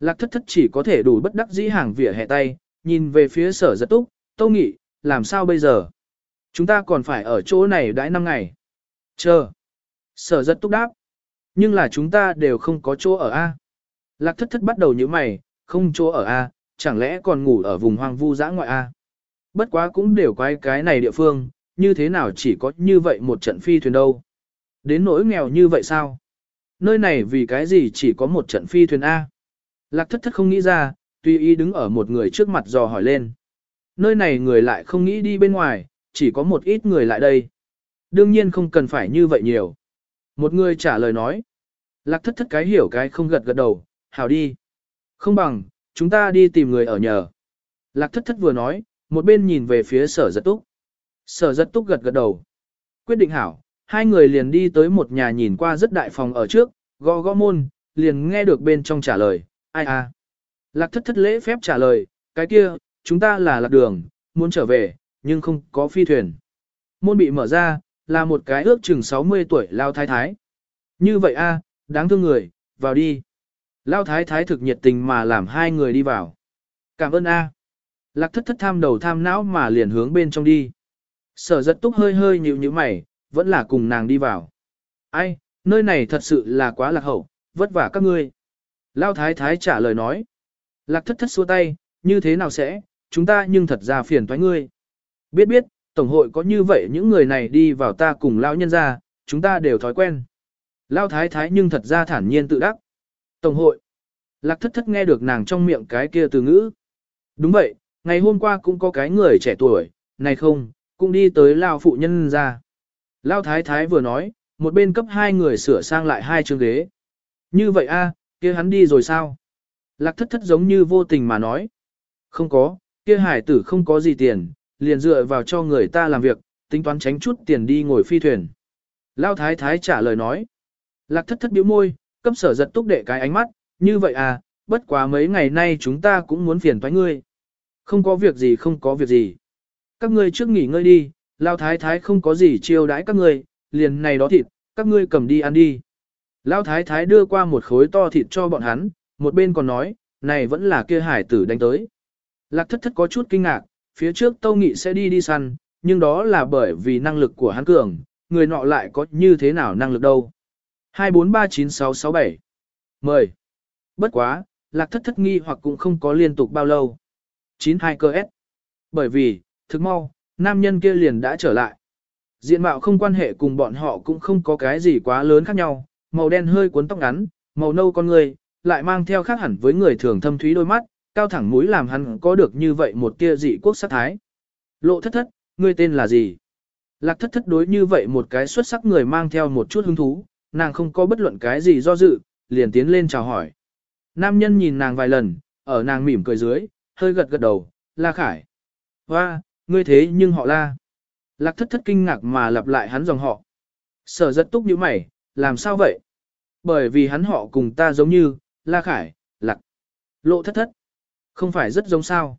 Lạc thất thất chỉ có thể đủ bất đắc dĩ hàng vỉa hè tay, nhìn về phía sở giật túc, tâu nghị, làm sao bây giờ? Chúng ta còn phải ở chỗ này đãi 5 ngày. Chờ. Sở giật túc đáp. Nhưng là chúng ta đều không có chỗ ở A. Lạc thất thất bắt đầu như mày, không chỗ ở A, chẳng lẽ còn ngủ ở vùng hoang vu dã ngoại A. Bất quá cũng đều quay cái này địa phương, như thế nào chỉ có như vậy một trận phi thuyền đâu. Đến nỗi nghèo như vậy sao? Nơi này vì cái gì chỉ có một trận phi thuyền A. Lạc thất thất không nghĩ ra, tuy ý đứng ở một người trước mặt dò hỏi lên. Nơi này người lại không nghĩ đi bên ngoài, chỉ có một ít người lại đây. Đương nhiên không cần phải như vậy nhiều. Một người trả lời nói. Lạc thất thất cái hiểu cái không gật gật đầu, hảo đi. Không bằng, chúng ta đi tìm người ở nhờ. Lạc thất thất vừa nói, một bên nhìn về phía sở giật túc. Sở giật túc gật gật đầu. Quyết định hảo, hai người liền đi tới một nhà nhìn qua rất đại phòng ở trước, gõ gõ môn, liền nghe được bên trong trả lời, ai à. Lạc thất thất lễ phép trả lời, cái kia, chúng ta là lạc đường, muốn trở về, nhưng không có phi thuyền. Môn bị mở ra, là một cái ước chừng 60 tuổi lao thái thái. Như vậy a, đáng thương người, vào đi. Lao thái thái thực nhiệt tình mà làm hai người đi vào. Cảm ơn a. Lạc thất thất tham đầu tham não mà liền hướng bên trong đi. Sở giật túc hơi hơi nhịu như mày, vẫn là cùng nàng đi vào. Ai, nơi này thật sự là quá lạc hậu, vất vả các ngươi. Lao thái thái trả lời nói. Lạc thất thất xua tay, như thế nào sẽ, chúng ta nhưng thật ra phiền toái ngươi. Biết biết, Tổng hội có như vậy những người này đi vào ta cùng lão nhân ra, chúng ta đều thói quen. Lao thái thái nhưng thật ra thản nhiên tự đắc. Tổng hội. Lạc thất thất nghe được nàng trong miệng cái kia từ ngữ. Đúng vậy, ngày hôm qua cũng có cái người trẻ tuổi, này không, cũng đi tới Lao phụ nhân ra. Lao thái thái vừa nói, một bên cấp hai người sửa sang lại hai chương ghế. Như vậy a, kia hắn đi rồi sao? Lạc thất thất giống như vô tình mà nói. Không có, kia hải tử không có gì tiền, liền dựa vào cho người ta làm việc, tính toán tránh chút tiền đi ngồi phi thuyền. Lao thái thái trả lời nói. Lạc thất thất biểu môi, cấp sở giật túc đệ cái ánh mắt, như vậy à, bất quá mấy ngày nay chúng ta cũng muốn phiền toái ngươi. Không có việc gì không có việc gì. Các ngươi trước nghỉ ngơi đi, Lao thái thái không có gì chiêu đãi các ngươi, liền này đó thịt, các ngươi cầm đi ăn đi. Lao thái thái đưa qua một khối to thịt cho bọn hắn, một bên còn nói, này vẫn là kia hải tử đánh tới. Lạc thất thất có chút kinh ngạc, phía trước Tâu Nghị sẽ đi đi săn, nhưng đó là bởi vì năng lực của hắn cường, người nọ lại có như thế nào năng lực đâu. 2439667 Mời. Bất quá, lạc thất thất nghi hoặc cũng không có liên tục bao lâu. 92 cơ S. Bởi vì, thực mau, nam nhân kia liền đã trở lại. Diện mạo không quan hệ cùng bọn họ cũng không có cái gì quá lớn khác nhau, màu đen hơi cuốn tóc ngắn, màu nâu con người, lại mang theo khác hẳn với người thường thâm thúy đôi mắt, cao thẳng mũi làm hắn có được như vậy một tia dị quốc sát thái. Lộ thất thất, ngươi tên là gì? Lạc thất thất đối như vậy một cái xuất sắc người mang theo một chút hứng thú, nàng không có bất luận cái gì do dự, liền tiến lên chào hỏi. Nam nhân nhìn nàng vài lần, ở nàng mỉm cười dưới, hơi gật gật đầu, La Khải. Hoa, ngươi thế nhưng họ La. Lạc thất thất kinh ngạc mà lặp lại hắn dòng họ. Sở rất túc như mày, làm sao vậy? Bởi vì hắn họ cùng ta giống như, La Khải, Lạc. Lộ thất thất. Không phải rất giống sao.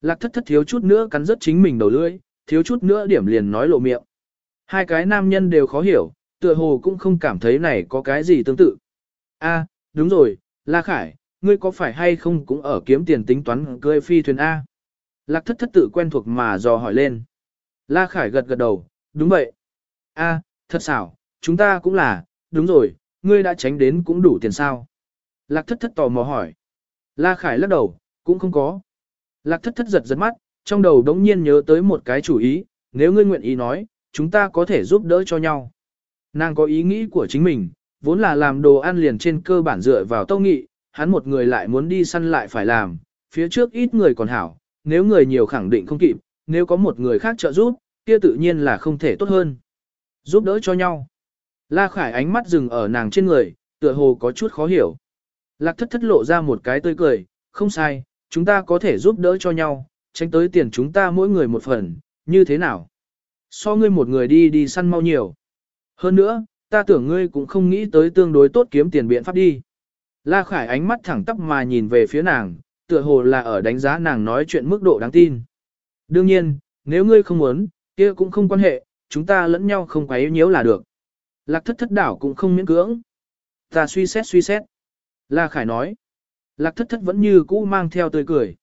Lạc thất thất thiếu chút nữa cắn rất chính mình đầu lưỡi, thiếu chút nữa điểm liền nói lộ miệng. Hai cái nam nhân đều khó hiểu, tựa hồ cũng không cảm thấy này có cái gì tương tự. A, đúng rồi, La Khải, ngươi có phải hay không cũng ở kiếm tiền tính toán cưới phi thuyền A? Lạc thất thất tự quen thuộc mà dò hỏi lên. La Khải gật gật đầu, đúng vậy. A, thật xảo, chúng ta cũng là, đúng rồi, ngươi đã tránh đến cũng đủ tiền sao? Lạc thất thất tò mò hỏi. La Khải lắc đầu, cũng không có. Lạc thất thất giật giật mắt, trong đầu đống nhiên nhớ tới một cái chủ ý, nếu ngươi nguyện ý nói, chúng ta có thể giúp đỡ cho nhau. Nàng có ý nghĩ của chính mình, vốn là làm đồ ăn liền trên cơ bản dựa vào tâu nghị, hắn một người lại muốn đi săn lại phải làm, phía trước ít người còn hảo, nếu người nhiều khẳng định không kịp, nếu có một người khác trợ giúp, kia tự nhiên là không thể tốt hơn. Giúp đỡ cho nhau. La Khải ánh mắt dừng ở nàng trên người, tựa hồ có chút khó hiểu. Lạc thất thất lộ ra một cái tươi cười, không sai, chúng ta có thể giúp đỡ cho nhau, tránh tới tiền chúng ta mỗi người một phần, như thế nào? So ngươi một người đi đi săn mau nhiều. Hơn nữa, ta tưởng ngươi cũng không nghĩ tới tương đối tốt kiếm tiền biện pháp đi. La Khải ánh mắt thẳng tắp mà nhìn về phía nàng, tựa hồ là ở đánh giá nàng nói chuyện mức độ đáng tin. Đương nhiên, nếu ngươi không muốn, kia cũng không quan hệ, chúng ta lẫn nhau không quấy nhiễu là được. Lạc thất thất đảo cũng không miễn cưỡng. Ta suy xét suy xét. La Khải nói. Lạc thất thất vẫn như cũ mang theo tươi cười.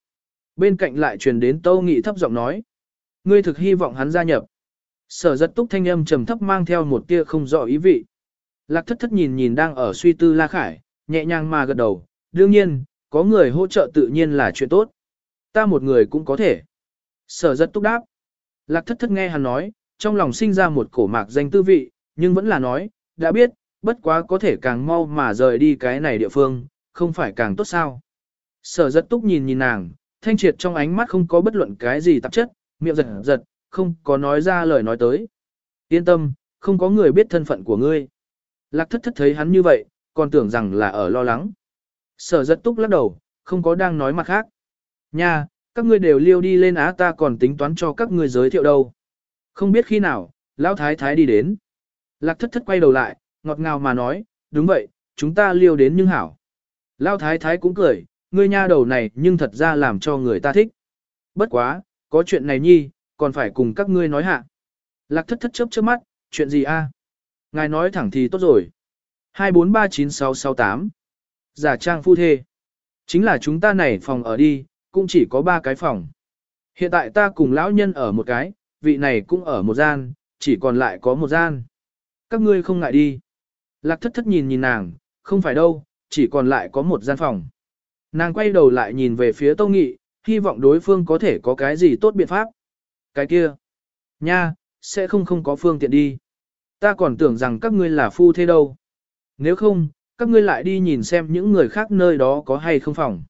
Bên cạnh lại truyền đến Tâu Nghị thấp giọng nói. Ngươi thực hy vọng hắn gia nhập. Sở giật túc thanh âm trầm thấp mang theo một tia không rõ ý vị. Lạc thất thất nhìn nhìn đang ở suy tư La Khải, nhẹ nhàng mà gật đầu. Đương nhiên, có người hỗ trợ tự nhiên là chuyện tốt. Ta một người cũng có thể. Sở giật túc đáp. Lạc thất thất nghe hắn nói, trong lòng sinh ra một cổ mạc danh tư vị, nhưng vẫn là nói, đã biết, bất quá có thể càng mau mà rời đi cái này địa phương, không phải càng tốt sao. Sở giật túc nhìn nhìn nàng, thanh triệt trong ánh mắt không có bất luận cái gì tạp chất, miệng giật giật, không có nói ra lời nói tới. Yên tâm, không có người biết thân phận của ngươi. Lạc thất thất thấy hắn như vậy, còn tưởng rằng là ở lo lắng. Sở giật túc lắc đầu, không có đang nói mặt khác. Nha, các ngươi đều liêu đi lên á ta còn tính toán cho các ngươi giới thiệu đâu. Không biết khi nào, lão thái thái đi đến. Lạc thất thất quay đầu lại, ngọt ngào mà nói, đúng vậy, chúng ta liêu đến nhưng hảo. Lão thái thái cũng cười, ngươi nha đầu này nhưng thật ra làm cho người ta thích. Bất quá, có chuyện này nhi, còn phải cùng các ngươi nói hạ. Lạc thất thất chớp chớp mắt, chuyện gì a? Ngài nói thẳng thì tốt rồi. 2439668 Giả trang phu thê. Chính là chúng ta này phòng ở đi, cũng chỉ có ba cái phòng. Hiện tại ta cùng lão nhân ở một cái, vị này cũng ở một gian, chỉ còn lại có một gian. Các ngươi không ngại đi. Lạc thất thất nhìn nhìn nàng, không phải đâu, chỉ còn lại có một gian phòng. Nàng quay đầu lại nhìn về phía Tâu Nghị, hy vọng đối phương có thể có cái gì tốt biện pháp. Cái kia, nha, sẽ không không có phương tiện đi. Ta còn tưởng rằng các ngươi là phu thế đâu. Nếu không, các ngươi lại đi nhìn xem những người khác nơi đó có hay không phòng.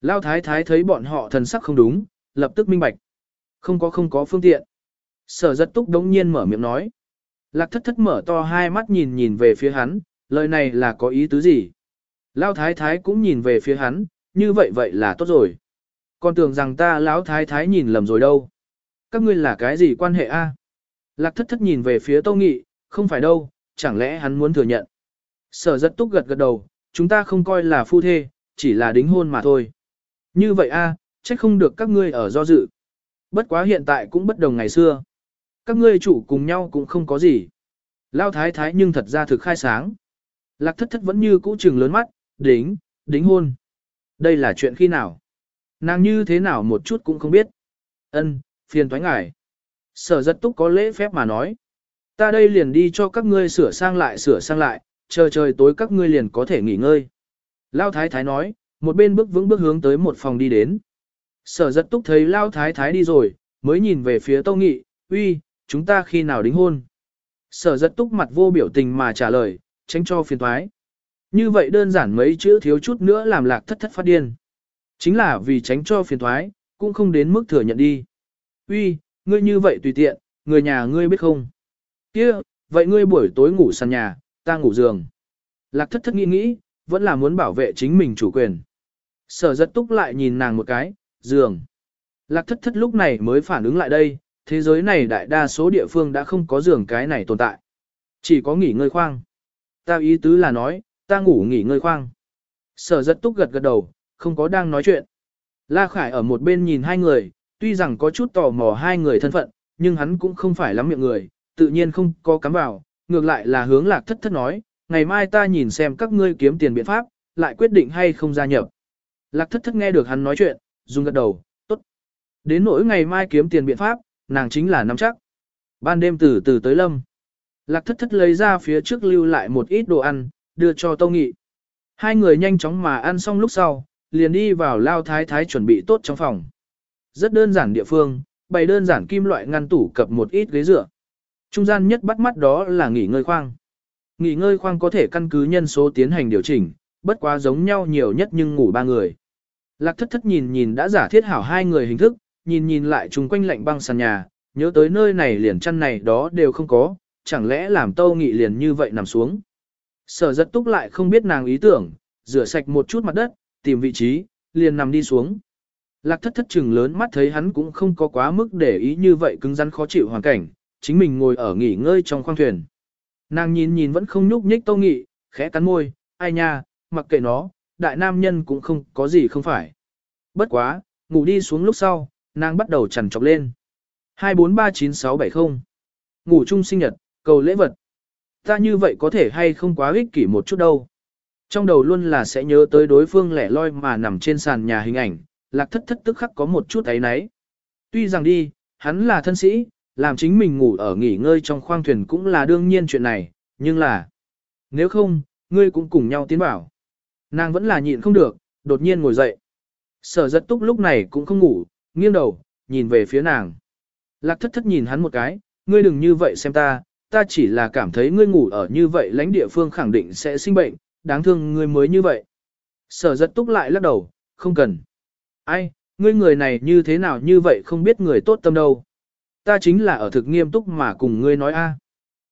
Lao thái thái thấy bọn họ thần sắc không đúng, lập tức minh bạch. Không có không có phương tiện. Sở giật túc đống nhiên mở miệng nói. Lạc thất thất mở to hai mắt nhìn nhìn về phía hắn, lời này là có ý tứ gì? Lao thái thái cũng nhìn về phía hắn, như vậy vậy là tốt rồi. Còn tưởng rằng ta lão thái thái nhìn lầm rồi đâu. Các ngươi là cái gì quan hệ a? Lạc thất thất nhìn về phía Tâu Nghị, không phải đâu, chẳng lẽ hắn muốn thừa nhận. Sở rất túc gật gật đầu, chúng ta không coi là phu thê, chỉ là đính hôn mà thôi. Như vậy a, à, trách không được các ngươi ở do dự. Bất quá hiện tại cũng bất đồng ngày xưa. Các ngươi chủ cùng nhau cũng không có gì. Lao thái thái nhưng thật ra thực khai sáng. Lạc thất thất vẫn như cũ trừng lớn mắt, đính, đính hôn. Đây là chuyện khi nào? Nàng như thế nào một chút cũng không biết. Ân, phiền thoái ngài. Sở giật túc có lễ phép mà nói. Ta đây liền đi cho các ngươi sửa sang lại sửa sang lại, chờ trời tối các ngươi liền có thể nghỉ ngơi. Lao thái thái nói, một bên bước vững bước hướng tới một phòng đi đến. Sở giật túc thấy Lao thái thái đi rồi, mới nhìn về phía Tâu Nghị, uy, chúng ta khi nào đính hôn. Sở giật túc mặt vô biểu tình mà trả lời, tránh cho phiền thoái. Như vậy đơn giản mấy chữ thiếu chút nữa làm lạc thất thất phát điên. Chính là vì tránh cho phiền thoái, cũng không đến mức thừa nhận đi. Uy, ngươi như vậy tùy tiện, người nhà ngươi biết không? Kia, vậy ngươi buổi tối ngủ sàn nhà, ta ngủ giường. Lạc thất thất nghĩ nghĩ, vẫn là muốn bảo vệ chính mình chủ quyền. Sở giật túc lại nhìn nàng một cái, giường. Lạc thất thất lúc này mới phản ứng lại đây, thế giới này đại đa số địa phương đã không có giường cái này tồn tại. Chỉ có nghỉ ngơi khoang. Ta ý tứ là nói, ta ngủ nghỉ ngơi khoang. Sở giật túc gật gật đầu, không có đang nói chuyện. La Khải ở một bên nhìn hai người, tuy rằng có chút tò mò hai người thân phận, nhưng hắn cũng không phải lắm miệng người, tự nhiên không có cắm vào, ngược lại là hướng lạc thất thất nói, ngày mai ta nhìn xem các ngươi kiếm tiền biện pháp, lại quyết định hay không gia nhập. Lạc thất thất nghe được hắn nói chuyện, dùng gật đầu, tốt. Đến nỗi ngày mai kiếm tiền biện pháp, nàng chính là nắm chắc. Ban đêm từ từ tới lâm. Lạc thất thất lấy ra phía trước lưu lại một ít đồ ăn, đưa cho Tâu Nghị. Hai người nhanh chóng mà ăn xong lúc sau, liền đi vào lao thái thái chuẩn bị tốt trong phòng. Rất đơn giản địa phương, bày đơn giản kim loại ngăn tủ cập một ít ghế dựa. Trung gian nhất bắt mắt đó là nghỉ ngơi khoang. Nghỉ ngơi khoang có thể căn cứ nhân số tiến hành điều chỉnh, bất quá giống nhau nhiều nhất nhưng ngủ ba người. Lạc thất thất nhìn nhìn đã giả thiết hảo hai người hình thức, nhìn nhìn lại chung quanh lạnh băng sàn nhà, nhớ tới nơi này liền chăn này đó đều không có, chẳng lẽ làm tâu nghị liền như vậy nằm xuống. Sở rất túc lại không biết nàng ý tưởng, rửa sạch một chút mặt đất, tìm vị trí, liền nằm đi xuống. Lạc thất thất chừng lớn mắt thấy hắn cũng không có quá mức để ý như vậy cứng rắn khó chịu hoàn cảnh, chính mình ngồi ở nghỉ ngơi trong khoang thuyền. Nàng nhìn nhìn vẫn không nhúc nhích tô nghị, khẽ cắn môi, ai nha, mặc kệ nó, đại nam nhân cũng không có gì không phải. Bất quá, ngủ đi xuống lúc sau, nàng bắt đầu chằn chọc lên. 2439670 Ngủ chung sinh nhật, cầu lễ vật. Ta như vậy có thể hay không quá ích kỷ một chút đâu. Trong đầu luôn là sẽ nhớ tới đối phương lẻ loi mà nằm trên sàn nhà hình ảnh, lạc thất thất tức khắc có một chút ấy náy. Tuy rằng đi, hắn là thân sĩ, làm chính mình ngủ ở nghỉ ngơi trong khoang thuyền cũng là đương nhiên chuyện này, nhưng là, nếu không, ngươi cũng cùng nhau tiến bảo. Nàng vẫn là nhịn không được, đột nhiên ngồi dậy. Sở giật túc lúc này cũng không ngủ, nghiêng đầu, nhìn về phía nàng. Lạc thất thất nhìn hắn một cái, ngươi đừng như vậy xem ta, ta chỉ là cảm thấy ngươi ngủ ở như vậy lãnh địa phương khẳng định sẽ sinh bệnh, đáng thương ngươi mới như vậy. Sở giật túc lại lắc đầu, không cần. Ai, ngươi người này như thế nào như vậy không biết người tốt tâm đâu. Ta chính là ở thực nghiêm túc mà cùng ngươi nói a.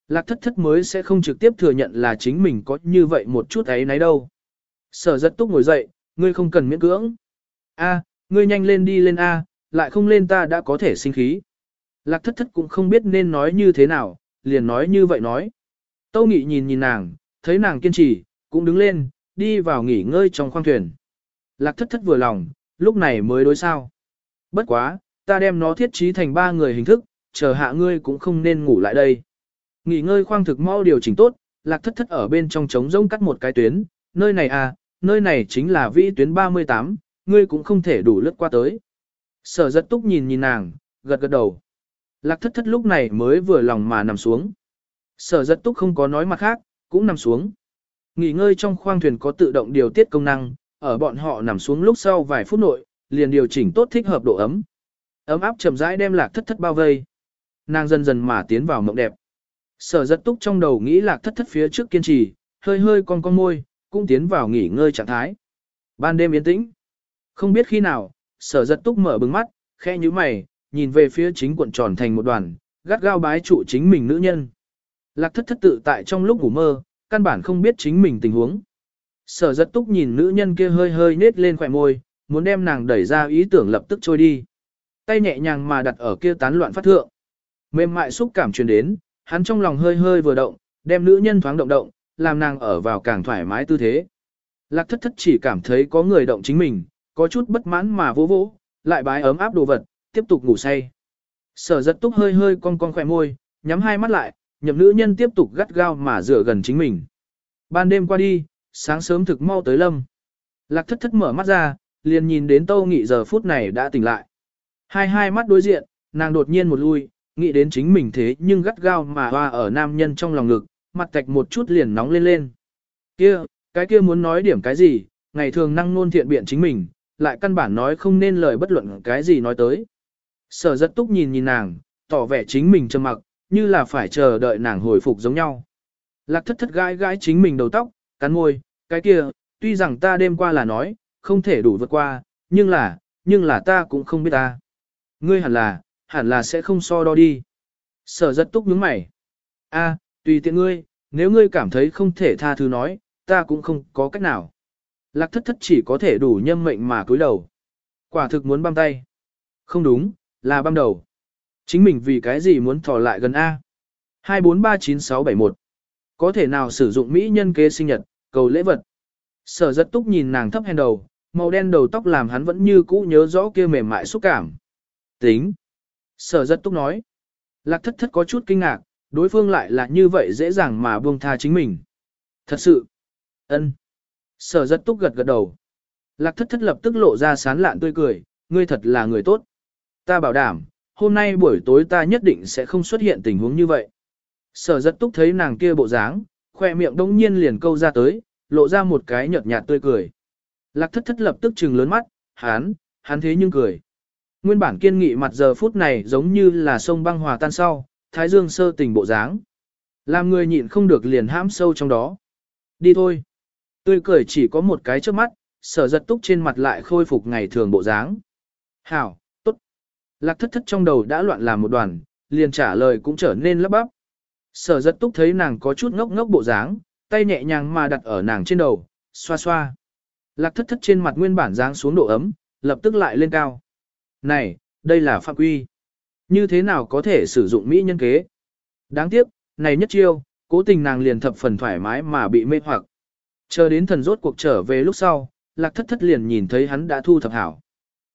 Lạc thất thất mới sẽ không trực tiếp thừa nhận là chính mình có như vậy một chút ấy nấy đâu. Sở giật túc ngồi dậy, ngươi không cần miễn cưỡng. A, ngươi nhanh lên đi lên A, lại không lên ta đã có thể sinh khí. Lạc thất thất cũng không biết nên nói như thế nào, liền nói như vậy nói. Tâu nghị nhìn nhìn nàng, thấy nàng kiên trì, cũng đứng lên, đi vào nghỉ ngơi trong khoang thuyền. Lạc thất thất vừa lòng, lúc này mới đối sao. Bất quá, ta đem nó thiết trí thành ba người hình thức, chờ hạ ngươi cũng không nên ngủ lại đây. Nghỉ ngơi khoang thực mau điều chỉnh tốt, lạc thất thất ở bên trong trống rông cắt một cái tuyến, nơi này à, nơi này chính là vĩ tuyến 38, ngươi cũng không thể đủ lướt qua tới. Sở giật túc nhìn nhìn nàng, gật gật đầu. Lạc thất thất lúc này mới vừa lòng mà nằm xuống. Sở giật túc không có nói mặt khác, cũng nằm xuống. Nghỉ ngơi trong khoang thuyền có tự động điều tiết công năng, ở bọn họ nằm xuống lúc sau vài phút nội, liền điều chỉnh tốt thích hợp độ ấm. Ấm áp chậm rãi đem lạc thất thất bao vây. Nàng dần dần mà tiến vào mộng đẹp. Sở giật túc trong đầu nghĩ lạc thất thất phía trước kiên trì, hơi hơi con con môi, cũng tiến vào nghỉ ngơi trạng thái. Ban đêm yên tĩnh. Không biết khi nào, sở giật túc mở bừng mắt, khe như mày, nhìn về phía chính cuộn tròn thành một đoàn, gắt gao bái trụ chính mình nữ nhân. Lạc thất thất tự tại trong lúc ngủ mơ, căn bản không biết chính mình tình huống. Sở giật túc nhìn nữ nhân kia hơi hơi nết lên khỏe môi, muốn đem nàng đẩy ra ý tưởng lập tức trôi đi. Tay nhẹ nhàng mà đặt ở kia tán loạn phát thượng. Mềm mại xúc cảm truyền đến, hắn trong lòng hơi hơi vừa động, đem nữ nhân thoáng động động, làm nàng ở vào càng thoải mái tư thế. Lạc thất thất chỉ cảm thấy có người động chính mình, có chút bất mãn mà vỗ vỗ, lại bái ấm áp đồ vật, tiếp tục ngủ say. Sở giật túc hơi hơi cong cong khỏe môi, nhắm hai mắt lại, nhậm nữ nhân tiếp tục gắt gao mà dựa gần chính mình. Ban đêm qua đi, sáng sớm thực mau tới lâm. Lạc thất thất mở mắt ra, liền nhìn đến tâu nghị giờ phút này đã tỉnh lại. Hai hai mắt đối diện, nàng đột nhiên một lui, nghĩ đến chính mình thế nhưng gắt gao mà hoa ở nam nhân trong lòng ngực, mặt tạch một chút liền nóng lên lên. Kia, cái kia muốn nói điểm cái gì, ngày thường năng nôn thiện biện chính mình, lại căn bản nói không nên lời bất luận cái gì nói tới. Sở rất túc nhìn nhìn nàng, tỏ vẻ chính mình trầm mặc, như là phải chờ đợi nàng hồi phục giống nhau. Lạc thất thất gãi gãi chính mình đầu tóc, cắn môi, cái kia, tuy rằng ta đêm qua là nói, không thể đủ vượt qua, nhưng là, nhưng là ta cũng không biết ta. Ngươi hẳn là, hẳn là sẽ không so đo đi. Sở rất túc nhướng mày. A, tùy tiện ngươi, nếu ngươi cảm thấy không thể tha thứ nói, ta cũng không có cách nào. Lạc thất thất chỉ có thể đủ nhâm mệnh mà cúi đầu. Quả thực muốn băm tay. Không đúng, là băm đầu. Chính mình vì cái gì muốn thò lại gần A. 2439671. Có thể nào sử dụng mỹ nhân kế sinh nhật, cầu lễ vật. Sở rất túc nhìn nàng thấp hèn đầu, màu đen đầu tóc làm hắn vẫn như cũ nhớ rõ kia mềm mại xúc cảm. Tính. Sở rất túc nói. Lạc thất thất có chút kinh ngạc, đối phương lại là như vậy dễ dàng mà buông tha chính mình. Thật sự. ân. Sở rất túc gật gật đầu. Lạc thất thất lập tức lộ ra sán lạn tươi cười, ngươi thật là người tốt. Ta bảo đảm, hôm nay buổi tối ta nhất định sẽ không xuất hiện tình huống như vậy. Sở rất túc thấy nàng kia bộ dáng, khoe miệng đông nhiên liền câu ra tới, lộ ra một cái nhợt nhạt tươi cười. Lạc thất thất lập tức trừng lớn mắt, hán, hán thế nhưng cười. Nguyên bản kiên nghị mặt giờ phút này giống như là sông băng hòa tan sau, thái dương sơ tình bộ dáng. Làm người nhịn không được liền hãm sâu trong đó. Đi thôi. Tươi cười chỉ có một cái trước mắt, sở giật túc trên mặt lại khôi phục ngày thường bộ dáng. Hảo, tốt. Lạc thất thất trong đầu đã loạn làm một đoàn, liền trả lời cũng trở nên lấp bắp. Sở giật túc thấy nàng có chút ngốc ngốc bộ dáng, tay nhẹ nhàng mà đặt ở nàng trên đầu, xoa xoa. Lạc thất thất trên mặt nguyên bản dáng xuống độ ấm, lập tức lại lên cao. Này, đây là phạm quy. Như thế nào có thể sử dụng mỹ nhân kế? Đáng tiếc, này nhất chiêu, cố tình nàng liền thập phần thoải mái mà bị mê hoặc. Chờ đến thần rốt cuộc trở về lúc sau, lạc thất thất liền nhìn thấy hắn đã thu thập hảo.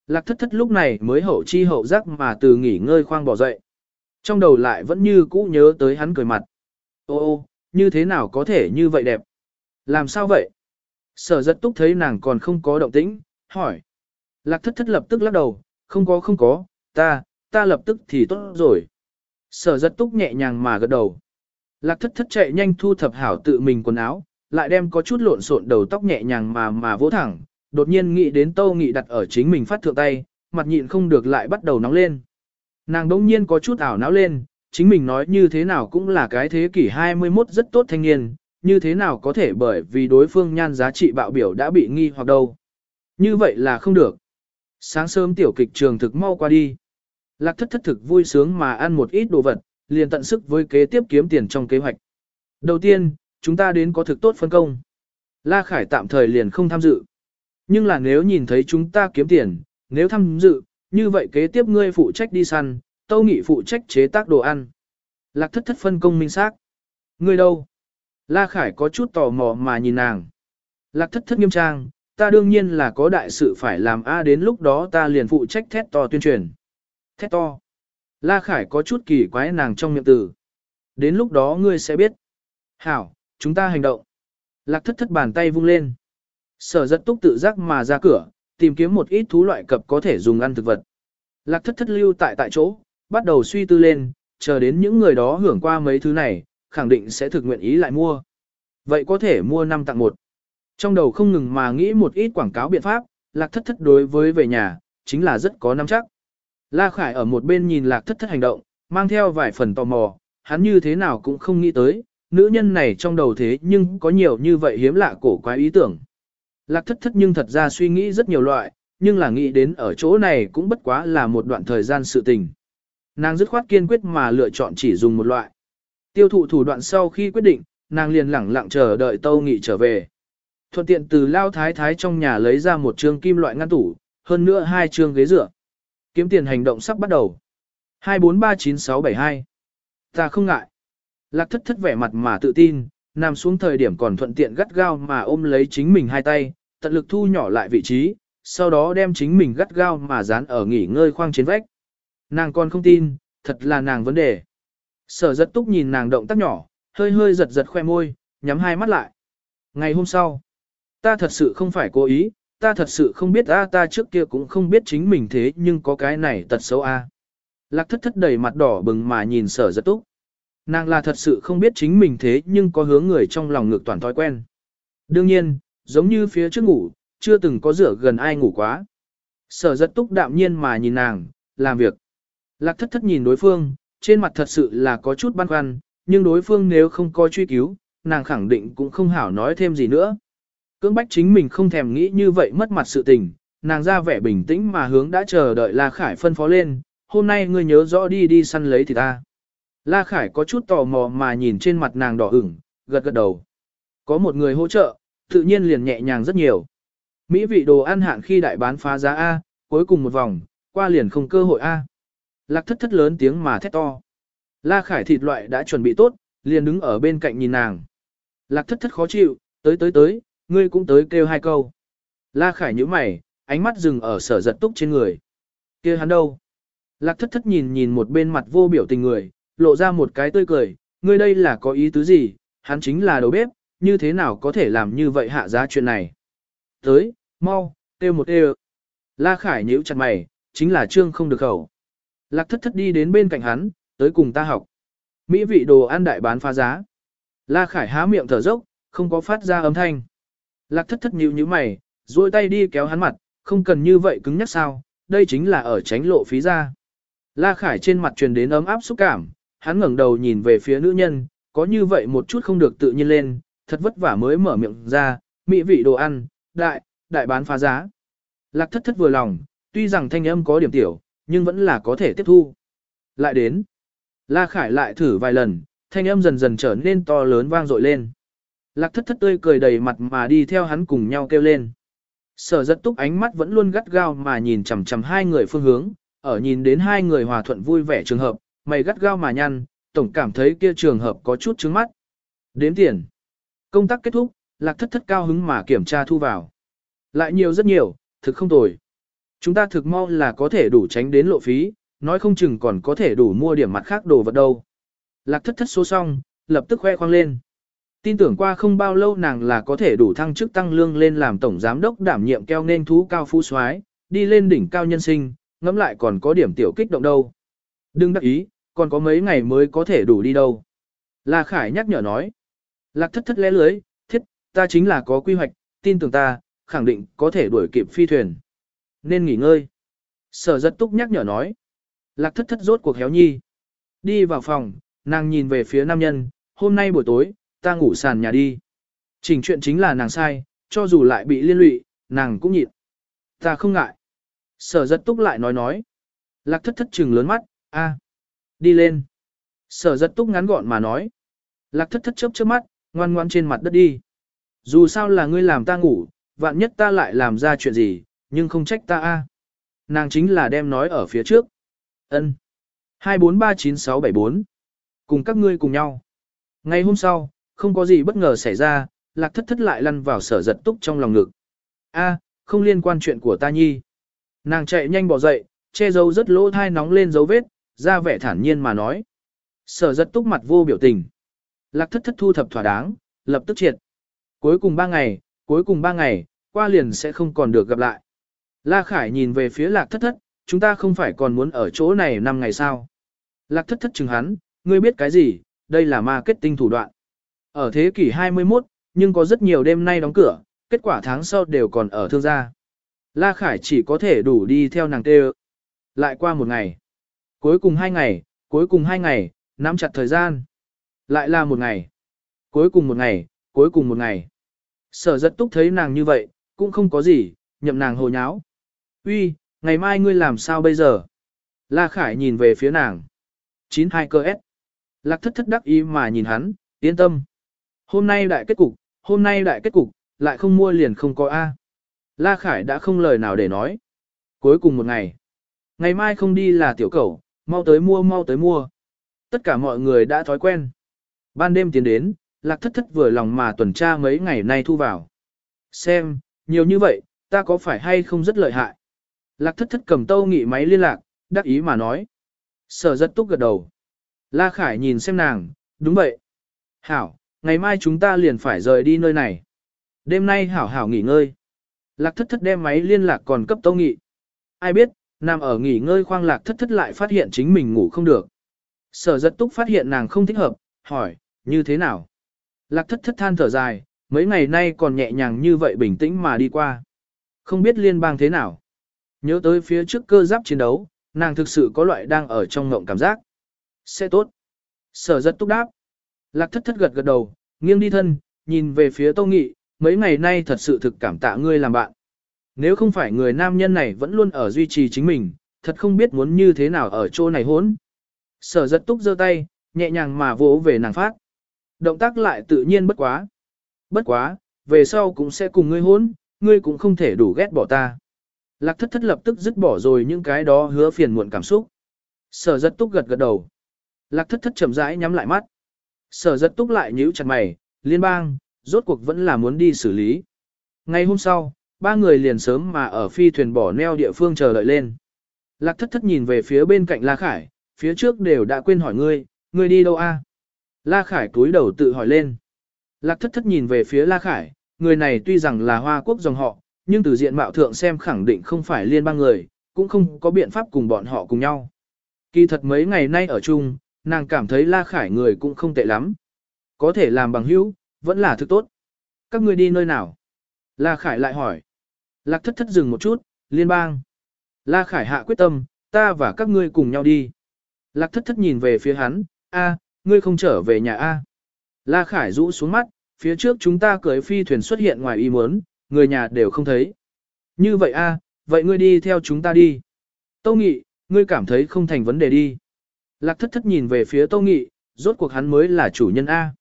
Lạc thất thất lúc này mới hậu chi hậu giác mà từ nghỉ ngơi khoang bỏ dậy. Trong đầu lại vẫn như cũ nhớ tới hắn cười mặt. Ô ô, như thế nào có thể như vậy đẹp? Làm sao vậy? Sở giật túc thấy nàng còn không có động tĩnh, hỏi. Lạc thất thất lập tức lắc đầu, không có không có, ta, ta lập tức thì tốt rồi. Sở giật túc nhẹ nhàng mà gật đầu. Lạc thất thất chạy nhanh thu thập hảo tự mình quần áo, lại đem có chút lộn xộn đầu tóc nhẹ nhàng mà mà vỗ thẳng, đột nhiên nghĩ đến tâu nghị đặt ở chính mình phát thượng tay, mặt nhịn không được lại bắt đầu nóng lên. Nàng đống nhiên có chút ảo não lên, chính mình nói như thế nào cũng là cái thế kỷ 21 rất tốt thanh niên, như thế nào có thể bởi vì đối phương nhan giá trị bạo biểu đã bị nghi hoặc đâu. Như vậy là không được. Sáng sớm tiểu kịch trường thực mau qua đi. Lạc thất thất thực vui sướng mà ăn một ít đồ vật, liền tận sức với kế tiếp kiếm tiền trong kế hoạch. Đầu tiên, chúng ta đến có thực tốt phân công. La Khải tạm thời liền không tham dự. Nhưng là nếu nhìn thấy chúng ta kiếm tiền, nếu tham dự, như vậy kế tiếp ngươi phụ trách đi săn, Tâu Nghị phụ trách chế tác đồ ăn. Lạc thất thất phân công minh xác. Ngươi đâu? La Khải có chút tò mò mà nhìn nàng. Lạc thất thất nghiêm trang, ta đương nhiên là có đại sự phải làm a đến lúc đó ta liền phụ trách thét to tuyên truyền. Thét to. La Khải có chút kỳ quái nàng trong miệng từ. Đến lúc đó ngươi sẽ biết. Hảo, chúng ta hành động. Lạc thất thất bàn tay vung lên. Sở rất túc tự giác mà ra cửa, tìm kiếm một ít thú loại cập có thể dùng ăn thực vật. Lạc thất thất lưu tại tại chỗ, bắt đầu suy tư lên, chờ đến những người đó hưởng qua mấy thứ này, khẳng định sẽ thực nguyện ý lại mua. Vậy có thể mua năm tặng một. Trong đầu không ngừng mà nghĩ một ít quảng cáo biện pháp, lạc thất thất đối với về nhà, chính là rất có nắm chắc. La Khải ở một bên nhìn lạc thất thất hành động, mang theo vài phần tò mò, hắn như thế nào cũng không nghĩ tới, nữ nhân này trong đầu thế nhưng có nhiều như vậy hiếm lạ cổ quái ý tưởng. Lạc thất thất nhưng thật ra suy nghĩ rất nhiều loại, nhưng là nghĩ đến ở chỗ này cũng bất quá là một đoạn thời gian sự tình. Nàng dứt khoát kiên quyết mà lựa chọn chỉ dùng một loại. Tiêu thụ thủ đoạn sau khi quyết định, nàng liền lẳng lặng chờ đợi Tâu Nghị trở về. Thuận tiện từ lao thái thái trong nhà lấy ra một trương kim loại ngăn tủ, hơn nữa hai trương ghế dựa. Kiếm tiền hành động sắp bắt đầu. 2439672 Ta không ngại. Lạc thất thất vẻ mặt mà tự tin, nằm xuống thời điểm còn thuận tiện gắt gao mà ôm lấy chính mình hai tay, tận lực thu nhỏ lại vị trí, sau đó đem chính mình gắt gao mà dán ở nghỉ ngơi khoang trên vách. Nàng còn không tin, thật là nàng vấn đề. Sở rất túc nhìn nàng động tác nhỏ, hơi hơi giật giật khoe môi, nhắm hai mắt lại. Ngày hôm sau, ta thật sự không phải cố ý, ta thật sự không biết a ta trước kia cũng không biết chính mình thế nhưng có cái này tật xấu a. Lạc thất thất đầy mặt đỏ bừng mà nhìn sở giật túc. Nàng là thật sự không biết chính mình thế nhưng có hướng người trong lòng ngược toàn thói quen. Đương nhiên, giống như phía trước ngủ, chưa từng có rửa gần ai ngủ quá. Sở giật túc đạm nhiên mà nhìn nàng, làm việc. Lạc thất thất nhìn đối phương, trên mặt thật sự là có chút băn khoăn, nhưng đối phương nếu không có truy cứu, nàng khẳng định cũng không hảo nói thêm gì nữa. Cưỡng bách chính mình không thèm nghĩ như vậy mất mặt sự tình, nàng ra vẻ bình tĩnh mà hướng đã chờ đợi La Khải phân phó lên, hôm nay ngươi nhớ rõ đi đi săn lấy thì ta. La Khải có chút tò mò mà nhìn trên mặt nàng đỏ ửng, gật gật đầu. Có một người hỗ trợ, tự nhiên liền nhẹ nhàng rất nhiều. Mỹ vị đồ ăn hạn khi đại bán phá giá A, cuối cùng một vòng, qua liền không cơ hội A. Lạc thất thất lớn tiếng mà thét to. La Khải thịt loại đã chuẩn bị tốt, liền đứng ở bên cạnh nhìn nàng. Lạc thất thất khó chịu, tới tới tới, ngươi cũng tới kêu hai câu. La Khải nhíu mày, ánh mắt dừng ở sở giật túc trên người. kia hắn đâu? Lạc thất thất nhìn nhìn một bên mặt vô biểu tình người, lộ ra một cái tươi cười, ngươi đây là có ý tứ gì, hắn chính là đầu bếp, như thế nào có thể làm như vậy hạ giá chuyện này. Tới, mau, kêu một kêu. La Khải nhíu chặt mày, chính là trương không được khẩu. Lạc thất thất đi đến bên cạnh hắn, tới cùng ta học. Mỹ vị đồ ăn đại bán phá giá. La Khải há miệng thở dốc, không có phát ra âm thanh. Lạc thất thất nhíu nhíu mày, duỗi tay đi kéo hắn mặt, không cần như vậy cứng nhắc sao, đây chính là ở tránh lộ phí ra. La Khải trên mặt truyền đến ấm áp xúc cảm, hắn ngẩng đầu nhìn về phía nữ nhân, có như vậy một chút không được tự nhiên lên, thật vất vả mới mở miệng ra, mỹ vị đồ ăn, đại, đại bán phá giá. Lạc thất thất vừa lòng, tuy rằng thanh âm có điểm tiểu, nhưng vẫn là có thể tiếp thu. Lại đến, La Khải lại thử vài lần, thanh âm dần dần trở nên to lớn vang dội lên. Lạc thất thất tươi cười đầy mặt mà đi theo hắn cùng nhau kêu lên. Sở rất túc ánh mắt vẫn luôn gắt gao mà nhìn chằm chằm hai người phương hướng, ở nhìn đến hai người hòa thuận vui vẻ trường hợp, mày gắt gao mà nhăn, tổng cảm thấy kia trường hợp có chút trứng mắt. Đếm tiền. Công tác kết thúc, lạc thất thất cao hứng mà kiểm tra thu vào. Lại nhiều rất nhiều, thực không tồi. Chúng ta thực mau là có thể đủ tránh đến lộ phí, nói không chừng còn có thể đủ mua điểm mặt khác đồ vật đâu. Lạc thất thất số xong, lập tức khoe khoang lên. Tin tưởng qua không bao lâu nàng là có thể đủ thăng chức tăng lương lên làm tổng giám đốc đảm nhiệm keo nên thú cao phú soái, đi lên đỉnh cao nhân sinh, ngẫm lại còn có điểm tiểu kích động đâu. Đừng đắc ý, còn có mấy ngày mới có thể đủ đi đâu. La Khải nhắc nhở nói. Lạc thất thất lẽ lưới, thiết, ta chính là có quy hoạch, tin tưởng ta, khẳng định có thể đuổi kịp phi thuyền. Nên nghỉ ngơi. Sở giật túc nhắc nhở nói. Lạc thất thất rốt cuộc héo nhi. Đi vào phòng, nàng nhìn về phía nam nhân, hôm nay buổi tối, ta ngủ sàn nhà đi. Trình chuyện chính là nàng sai, cho dù lại bị liên lụy, nàng cũng nhịn. Ta không ngại. Sở giật túc lại nói nói. Lạc thất thất trừng lớn mắt, a, đi lên. Sở giật túc ngắn gọn mà nói. Lạc thất thất chớp chớp mắt, ngoan ngoan trên mặt đất đi. Dù sao là ngươi làm ta ngủ, vạn nhất ta lại làm ra chuyện gì, nhưng không trách ta a. Nàng chính là đem nói ở phía trước. Ân. 2439674. Cùng các ngươi cùng nhau. Ngày hôm sau, không có gì bất ngờ xảy ra, lạc thất thất lại lăn vào sở giật túc trong lòng ngực. A, không liên quan chuyện của ta nhi. Nàng chạy nhanh bỏ dậy, che giấu rất lỗ thai nóng lên dấu vết, ra vẻ thản nhiên mà nói. Sở giật túc mặt vô biểu tình. Lạc thất thất thu thập thỏa đáng, lập tức triệt. Cuối cùng ba ngày, cuối cùng ba ngày, qua liền sẽ không còn được gặp lại. La Khải nhìn về phía lạc thất thất, chúng ta không phải còn muốn ở chỗ này năm ngày sao. Lạc thất thất chừng hắn, ngươi biết cái gì, đây là marketing thủ đoạn. Ở thế kỷ 21, nhưng có rất nhiều đêm nay đóng cửa, kết quả tháng sau đều còn ở thương gia. La Khải chỉ có thể đủ đi theo nàng tê Lại qua một ngày. Cuối cùng hai ngày, cuối cùng hai ngày, nắm chặt thời gian. Lại là một ngày. Cuối cùng một ngày, cuối cùng một ngày. Sở rất túc thấy nàng như vậy, cũng không có gì, nhậm nàng hồ nháo. Uy, ngày mai ngươi làm sao bây giờ? La Khải nhìn về phía nàng. 92 cơ S. Lạc thất thất đắc ý mà nhìn hắn, yên tâm. Hôm nay đại kết cục, hôm nay đại kết cục, lại không mua liền không có A. La Khải đã không lời nào để nói. Cuối cùng một ngày. Ngày mai không đi là tiểu cầu, mau tới mua mau tới mua. Tất cả mọi người đã thói quen. Ban đêm tiến đến, lạc thất thất vừa lòng mà tuần tra mấy ngày nay thu vào. Xem, nhiều như vậy, ta có phải hay không rất lợi hại. Lạc thất thất cầm tâu nghị máy liên lạc, đắc ý mà nói. Sở rất túc gật đầu. La Khải nhìn xem nàng, đúng vậy. Hảo, ngày mai chúng ta liền phải rời đi nơi này. Đêm nay Hảo Hảo nghỉ ngơi. Lạc thất thất đem máy liên lạc còn cấp tâu nghị. Ai biết, nằm ở nghỉ ngơi khoang lạc thất thất lại phát hiện chính mình ngủ không được. Sở giật túc phát hiện nàng không thích hợp, hỏi, như thế nào? Lạc thất thất than thở dài, mấy ngày nay còn nhẹ nhàng như vậy bình tĩnh mà đi qua. Không biết liên bang thế nào. Nhớ tới phía trước cơ giáp chiến đấu, nàng thực sự có loại đang ở trong ngộng cảm giác. Sẽ tốt. Sở giật túc đáp. Lạc thất thất gật gật đầu, nghiêng đi thân, nhìn về phía Tô Nghị, mấy ngày nay thật sự thực cảm tạ ngươi làm bạn. Nếu không phải người nam nhân này vẫn luôn ở duy trì chính mình, thật không biết muốn như thế nào ở chỗ này hốn. Sở giật túc giơ tay, nhẹ nhàng mà vỗ về nàng phát. Động tác lại tự nhiên bất quá. Bất quá, về sau cũng sẽ cùng ngươi hốn, ngươi cũng không thể đủ ghét bỏ ta. Lạc thất thất lập tức dứt bỏ rồi những cái đó hứa phiền muộn cảm xúc. Sở giật túc gật gật đầu. Lạc thất thất chậm rãi nhắm lại mắt. Sở giật túc lại nhíu chặt mày, liên bang, rốt cuộc vẫn là muốn đi xử lý. Ngày hôm sau, ba người liền sớm mà ở phi thuyền bỏ neo địa phương chờ đợi lên. Lạc thất thất nhìn về phía bên cạnh La Khải, phía trước đều đã quên hỏi ngươi, ngươi đi đâu a? La Khải túi đầu tự hỏi lên. Lạc thất thất nhìn về phía La Khải, người này tuy rằng là hoa quốc dòng họ, nhưng từ diện mạo thượng xem khẳng định không phải liên bang người, cũng không có biện pháp cùng bọn họ cùng nhau. Kỳ thật mấy ngày nay ở chung, nàng cảm thấy La Khải người cũng không tệ lắm. Có thể làm bằng hữu, vẫn là thứ tốt. Các ngươi đi nơi nào? La Khải lại hỏi. Lạc thất thất dừng một chút, liên bang. La Khải hạ quyết tâm, ta và các ngươi cùng nhau đi. Lạc thất thất nhìn về phía hắn, a, ngươi không trở về nhà a. La Khải rũ xuống mắt, phía trước chúng ta cưới phi thuyền xuất hiện ngoài ý muốn, người nhà đều không thấy. Như vậy a, vậy ngươi đi theo chúng ta đi. Tâu Nghị, ngươi cảm thấy không thành vấn đề đi. Lạc thất thất nhìn về phía Tô Nghị, rốt cuộc hắn mới là chủ nhân A.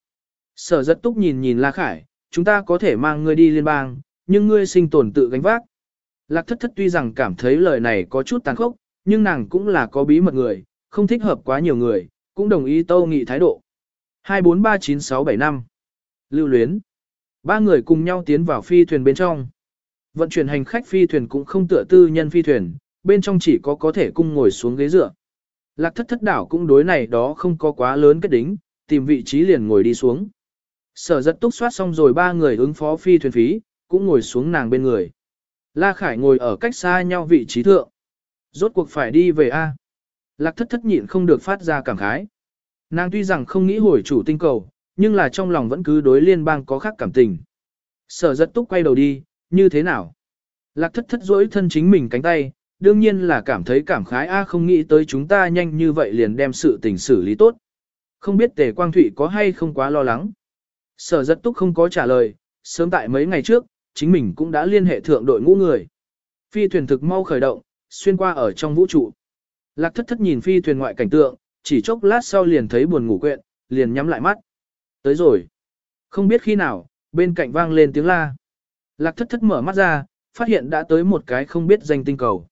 Sở rất túc nhìn nhìn La Khải, chúng ta có thể mang ngươi đi liên bang, nhưng ngươi sinh tồn tự gánh vác. Lạc thất thất tuy rằng cảm thấy lời này có chút tàn khốc, nhưng nàng cũng là có bí mật người, không thích hợp quá nhiều người, cũng đồng ý Tô nghị thái độ. 2439675 Lưu luyến Ba người cùng nhau tiến vào phi thuyền bên trong. Vận chuyển hành khách phi thuyền cũng không tựa tư nhân phi thuyền, bên trong chỉ có có thể cung ngồi xuống ghế dựa. Lạc thất thất đảo cũng đối này đó không có quá lớn kết đính, tìm vị trí liền ngồi đi xuống. Sở giật túc soát xong rồi ba người ứng phó phi thuyền phí, cũng ngồi xuống nàng bên người. La Khải ngồi ở cách xa nhau vị trí thượng. Rốt cuộc phải đi về A. Lạc thất thất nhịn không được phát ra cảm khái. Nàng tuy rằng không nghĩ hồi chủ tinh cầu, nhưng là trong lòng vẫn cứ đối liên bang có khác cảm tình. Sở giật túc quay đầu đi, như thế nào? Lạc thất thất duỗi thân chính mình cánh tay, đương nhiên là cảm thấy cảm khái A không nghĩ tới chúng ta nhanh như vậy liền đem sự tình xử lý tốt. Không biết tề quang thụy có hay không quá lo lắng. Sở giật túc không có trả lời, sớm tại mấy ngày trước, chính mình cũng đã liên hệ thượng đội ngũ người. Phi thuyền thực mau khởi động, xuyên qua ở trong vũ trụ. Lạc thất thất nhìn phi thuyền ngoại cảnh tượng, chỉ chốc lát sau liền thấy buồn ngủ quyện, liền nhắm lại mắt. Tới rồi. Không biết khi nào, bên cạnh vang lên tiếng la. Lạc thất thất mở mắt ra, phát hiện đã tới một cái không biết danh tinh cầu.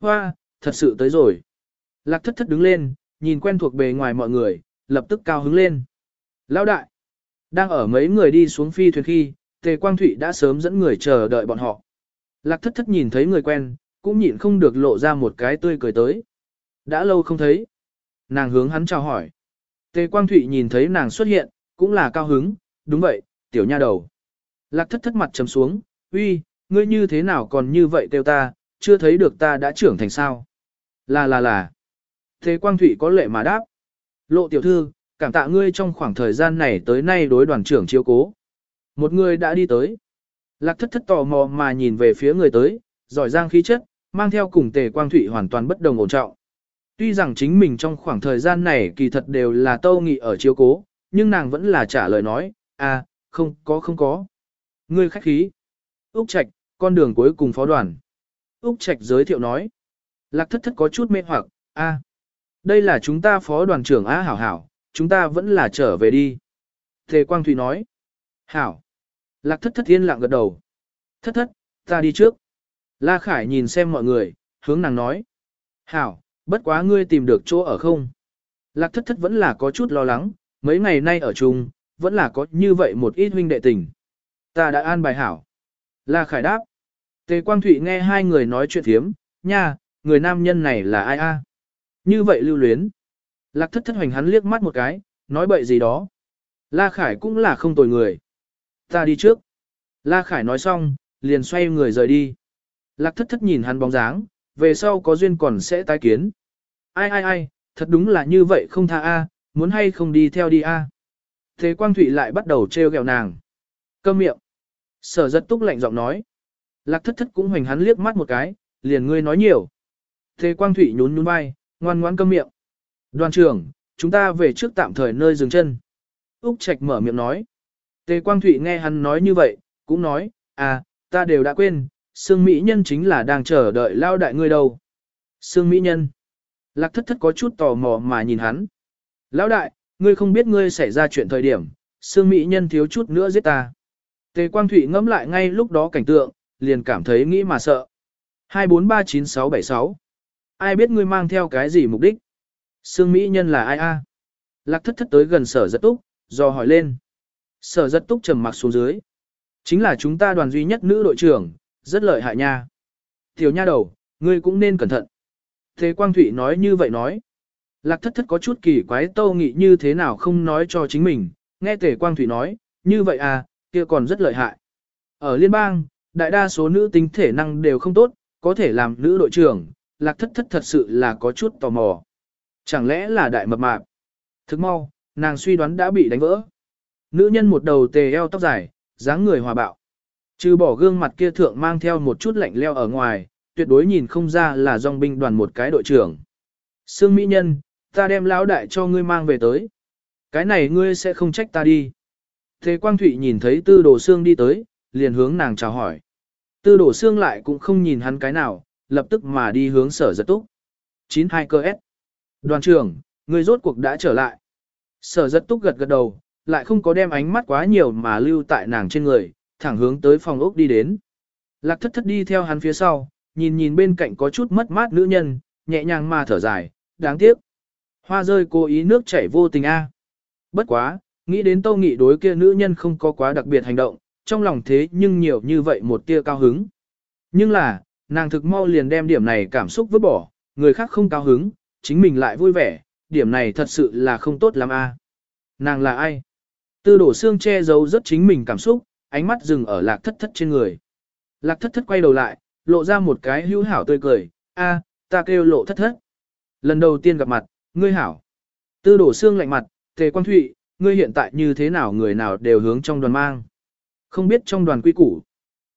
Hoa, thật sự tới rồi. Lạc thất thất đứng lên, nhìn quen thuộc bề ngoài mọi người, lập tức cao hứng lên. Lão đại, đang ở mấy người đi xuống phi thuyền khi, Tề Quang Thụy đã sớm dẫn người chờ đợi bọn họ. Lạc thất thất nhìn thấy người quen, cũng nhịn không được lộ ra một cái tươi cười tới. Đã lâu không thấy. Nàng hướng hắn chào hỏi. Tề Quang Thụy nhìn thấy nàng xuất hiện, cũng là cao hứng, đúng vậy, tiểu nha đầu. Lạc thất thất mặt trầm xuống, uy, ngươi như thế nào còn như vậy kêu ta, chưa thấy được ta đã trưởng thành sao. Là là là. Thế Quang Thụy có lệ mà đáp. Lộ tiểu thư, cảm tạ ngươi trong khoảng thời gian này tới nay đối đoàn trưởng chiếu cố. Một người đã đi tới. Lạc thất thất tò mò mà nhìn về phía người tới, giỏi giang khí chất, mang theo cùng tề quang thụy hoàn toàn bất đồng ổn trọng. Tuy rằng chính mình trong khoảng thời gian này kỳ thật đều là tâu nghị ở chiếu cố, nhưng nàng vẫn là trả lời nói, à, không có không có. Ngươi khách khí. Úc Trạch, con đường cuối cùng phó đoàn. Úc Trạch giới thiệu nói. Lạc thất thất có chút mê hoặc, a, đây là chúng ta phó đoàn trưởng a Hảo Hảo, chúng ta vẫn là trở về đi. Thề Quang Thụy nói. Hảo. Lạc thất thất yên lặng gật đầu. Thất thất, ta đi trước. La Khải nhìn xem mọi người, hướng nàng nói. Hảo, bất quá ngươi tìm được chỗ ở không? Lạc thất thất vẫn là có chút lo lắng, mấy ngày nay ở chung, vẫn là có như vậy một ít huynh đệ tình. Ta đã an bài hảo. La Khải đáp. Tề Quang Thụy nghe hai người nói chuyện thiếm, nha, người nam nhân này là ai a? Như vậy lưu luyến. Lạc thất thất hoành hắn liếc mắt một cái, nói bậy gì đó. La Khải cũng là không tồi người. Ta đi trước. La Khải nói xong, liền xoay người rời đi. Lạc thất thất nhìn hắn bóng dáng, về sau có duyên còn sẽ tái kiến. Ai ai ai, thật đúng là như vậy không tha a, muốn hay không đi theo đi a. Thế Quang Thụy lại bắt đầu trêu ghẹo nàng. Câm miệng. Sở giật túc lạnh giọng nói. Lạc thất thất cũng hoành hắn liếc mắt một cái, liền ngươi nói nhiều. Thế Quang Thụy nhún nhún vai, ngoan ngoãn câm miệng. Đoàn trưởng, chúng ta về trước tạm thời nơi dừng chân. Úc Trạch mở miệng nói. Tề Quang Thụy nghe hắn nói như vậy, cũng nói, à, ta đều đã quên, Sương Mỹ Nhân chính là đang chờ đợi lao đại ngươi đâu. Sương Mỹ Nhân. Lạc thất thất có chút tò mò mà nhìn hắn. Lão đại, ngươi không biết ngươi xảy ra chuyện thời điểm, Sương Mỹ Nhân thiếu chút nữa giết ta. Tề Quang Thụy ngẫm lại ngay lúc đó cảnh tượng, liền cảm thấy nghĩ mà sợ. 2439676 Ai biết ngươi mang theo cái gì mục đích? Sương Mỹ Nhân là ai a? Lạc thất thất tới gần sở giật túc, do hỏi lên. Sở giật túc trầm mặc xuống dưới. Chính là chúng ta đoàn duy nhất nữ đội trưởng, rất lợi hại nha. Tiểu nha đầu, ngươi cũng nên cẩn thận. Thế Quang Thụy nói như vậy nói. Lạc thất thất có chút kỳ quái tâu nghị như thế nào không nói cho chính mình, nghe Tề Quang Thụy nói, như vậy à, kia còn rất lợi hại. Ở liên bang, đại đa số nữ tính thể năng đều không tốt, có thể làm nữ đội trưởng, lạc thất thất thật sự là có chút tò mò. Chẳng lẽ là đại mập mạp? Thức mau, nàng suy đoán đã bị đánh vỡ. Nữ nhân một đầu tề eo tóc dài, dáng người hòa bạo. Trừ bỏ gương mặt kia thượng mang theo một chút lạnh leo ở ngoài, tuyệt đối nhìn không ra là dòng binh đoàn một cái đội trưởng. Sương Mỹ Nhân, ta đem lão đại cho ngươi mang về tới. Cái này ngươi sẽ không trách ta đi. Thế Quang Thụy nhìn thấy tư đồ Sương đi tới, liền hướng nàng chào hỏi. Tư đổ xương lại cũng không nhìn hắn cái nào, lập tức mà đi hướng sở giật túc. 92 cơ S. Đoàn trưởng, người rốt cuộc đã trở lại. Sở giật túc gật gật đầu, lại không có đem ánh mắt quá nhiều mà lưu tại nàng trên người, thẳng hướng tới phòng ốc đi đến. Lạc thất thất đi theo hắn phía sau, nhìn nhìn bên cạnh có chút mất mát nữ nhân, nhẹ nhàng mà thở dài, đáng tiếc. Hoa rơi cố ý nước chảy vô tình a. Bất quá, nghĩ đến tâu nghị đối kia nữ nhân không có quá đặc biệt hành động, trong lòng thế nhưng nhiều như vậy một tia cao hứng. Nhưng là, nàng thực mau liền đem điểm này cảm xúc vứt bỏ, người khác không cao hứng, chính mình lại vui vẻ, điểm này thật sự là không tốt lắm a. Nàng là ai? Tư đổ xương che giấu rất chính mình cảm xúc, ánh mắt dừng ở lạc thất thất trên người. Lạc thất thất quay đầu lại, lộ ra một cái hữu hảo tươi cười, a, ta kêu lộ thất thất. Lần đầu tiên gặp mặt, ngươi hảo. Tư đổ xương lạnh mặt, tề quan thụy, ngươi hiện tại như thế nào người nào đều hướng trong đoàn mang. Không biết trong đoàn quy củ.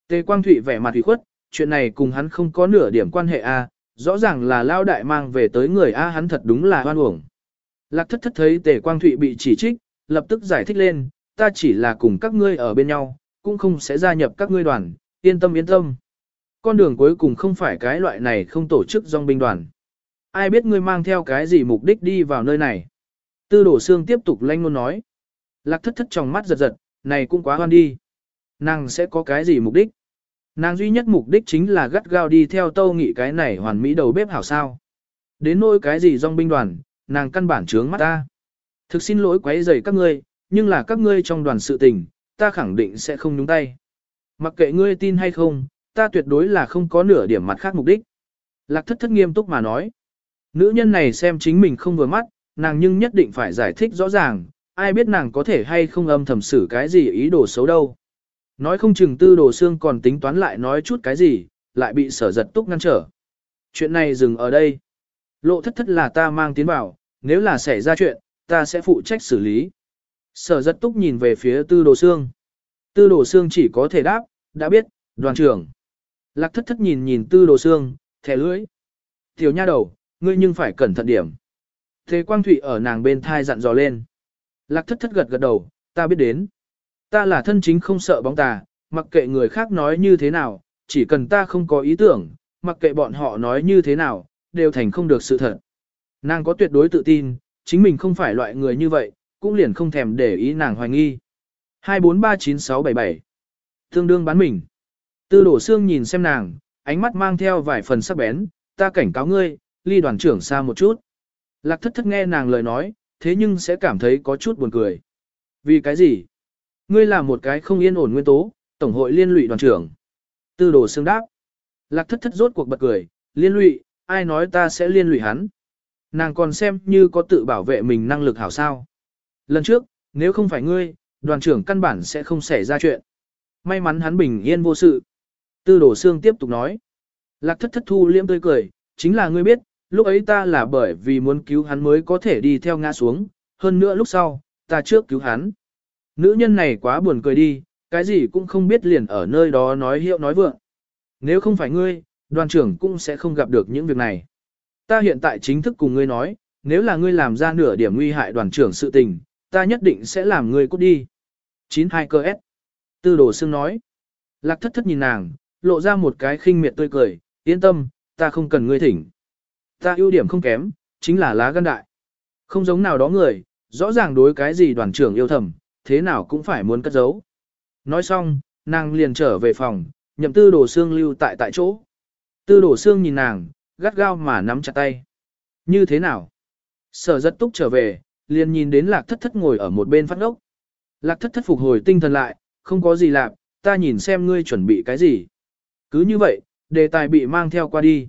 Tề Quang Thụy vẻ mặt ủy khuất, chuyện này cùng hắn không có nửa điểm quan hệ a, rõ ràng là lao đại mang về tới người a hắn thật đúng là hoan uổng. Lạc thất thất thấy Tề Quang Thụy bị chỉ trích, lập tức giải thích lên, ta chỉ là cùng các ngươi ở bên nhau, cũng không sẽ gia nhập các ngươi đoàn, yên tâm yên tâm. Con đường cuối cùng không phải cái loại này không tổ chức dòng binh đoàn. Ai biết ngươi mang theo cái gì mục đích đi vào nơi này. Tư đổ xương tiếp tục lanh ngôn nói. Lạc thất thất trong mắt giật giật, này cũng quá hoan đi. Nàng sẽ có cái gì mục đích? Nàng duy nhất mục đích chính là gắt gao đi theo tâu nghị cái này hoàn mỹ đầu bếp hảo sao. Đến nỗi cái gì dòng binh đoàn, nàng căn bản trướng mắt ta. Thực xin lỗi quấy rầy các ngươi, nhưng là các ngươi trong đoàn sự tình, ta khẳng định sẽ không nhúng tay. Mặc kệ ngươi tin hay không, ta tuyệt đối là không có nửa điểm mặt khác mục đích. Lạc thất thất nghiêm túc mà nói. Nữ nhân này xem chính mình không vừa mắt, nàng nhưng nhất định phải giải thích rõ ràng, ai biết nàng có thể hay không âm thầm xử cái gì ý đồ xấu đâu. Nói không chừng tư đồ xương còn tính toán lại nói chút cái gì, lại bị sở giật túc ngăn trở. Chuyện này dừng ở đây. Lộ thất thất là ta mang tiến vào, nếu là xảy ra chuyện, ta sẽ phụ trách xử lý. Sở giật túc nhìn về phía tư đồ xương. Tư đồ xương chỉ có thể đáp, đã biết, đoàn trưởng. Lạc thất thất nhìn nhìn tư đồ xương, thẻ lưỡi. Tiểu nha đầu, ngươi nhưng phải cẩn thận điểm. Thế quang thụy ở nàng bên thai dặn dò lên. Lạc thất thất gật gật đầu, ta biết đến. Ta là thân chính không sợ bóng tà, mặc kệ người khác nói như thế nào, chỉ cần ta không có ý tưởng, mặc kệ bọn họ nói như thế nào, đều thành không được sự thật. Nàng có tuyệt đối tự tin, chính mình không phải loại người như vậy, cũng liền không thèm để ý nàng hoài nghi. 2439677 Tương đương bán mình. Tư đổ xương nhìn xem nàng, ánh mắt mang theo vài phần sắc bén, ta cảnh cáo ngươi, ly đoàn trưởng xa một chút. Lạc thất thất nghe nàng lời nói, thế nhưng sẽ cảm thấy có chút buồn cười. Vì cái gì? Ngươi là một cái không yên ổn nguyên tố, tổng hội liên lụy đoàn trưởng. Tư đồ xương đáp. Lạc thất thất rốt cuộc bật cười, liên lụy, ai nói ta sẽ liên lụy hắn. Nàng còn xem như có tự bảo vệ mình năng lực hảo sao. Lần trước, nếu không phải ngươi, đoàn trưởng căn bản sẽ không xảy ra chuyện. May mắn hắn bình yên vô sự. Tư đồ xương tiếp tục nói. Lạc thất thất thu liêm tươi cười, chính là ngươi biết, lúc ấy ta là bởi vì muốn cứu hắn mới có thể đi theo ngã xuống, hơn nữa lúc sau, ta trước cứu hắn. Nữ nhân này quá buồn cười đi, cái gì cũng không biết liền ở nơi đó nói hiệu nói vượng. Nếu không phải ngươi, đoàn trưởng cũng sẽ không gặp được những việc này. Ta hiện tại chính thức cùng ngươi nói, nếu là ngươi làm ra nửa điểm nguy hại đoàn trưởng sự tình, ta nhất định sẽ làm ngươi cút đi. 92 cơ S. Tư đồ xương nói. Lạc thất thất nhìn nàng, lộ ra một cái khinh miệt tươi cười, yên tâm, ta không cần ngươi thỉnh. Ta ưu điểm không kém, chính là lá gan đại. Không giống nào đó người, rõ ràng đối cái gì đoàn trưởng yêu thầm, thế nào cũng phải muốn cất giấu. Nói xong, nàng liền trở về phòng, nhậm tư đồ xương lưu tại tại chỗ. Tư đồ xương nhìn nàng, gắt gao mà nắm chặt tay. Như thế nào? Sở rất túc trở về, liền nhìn đến lạc thất thất ngồi ở một bên phát ốc. Lạc thất thất phục hồi tinh thần lại, không có gì lạc, ta nhìn xem ngươi chuẩn bị cái gì. Cứ như vậy, đề tài bị mang theo qua đi.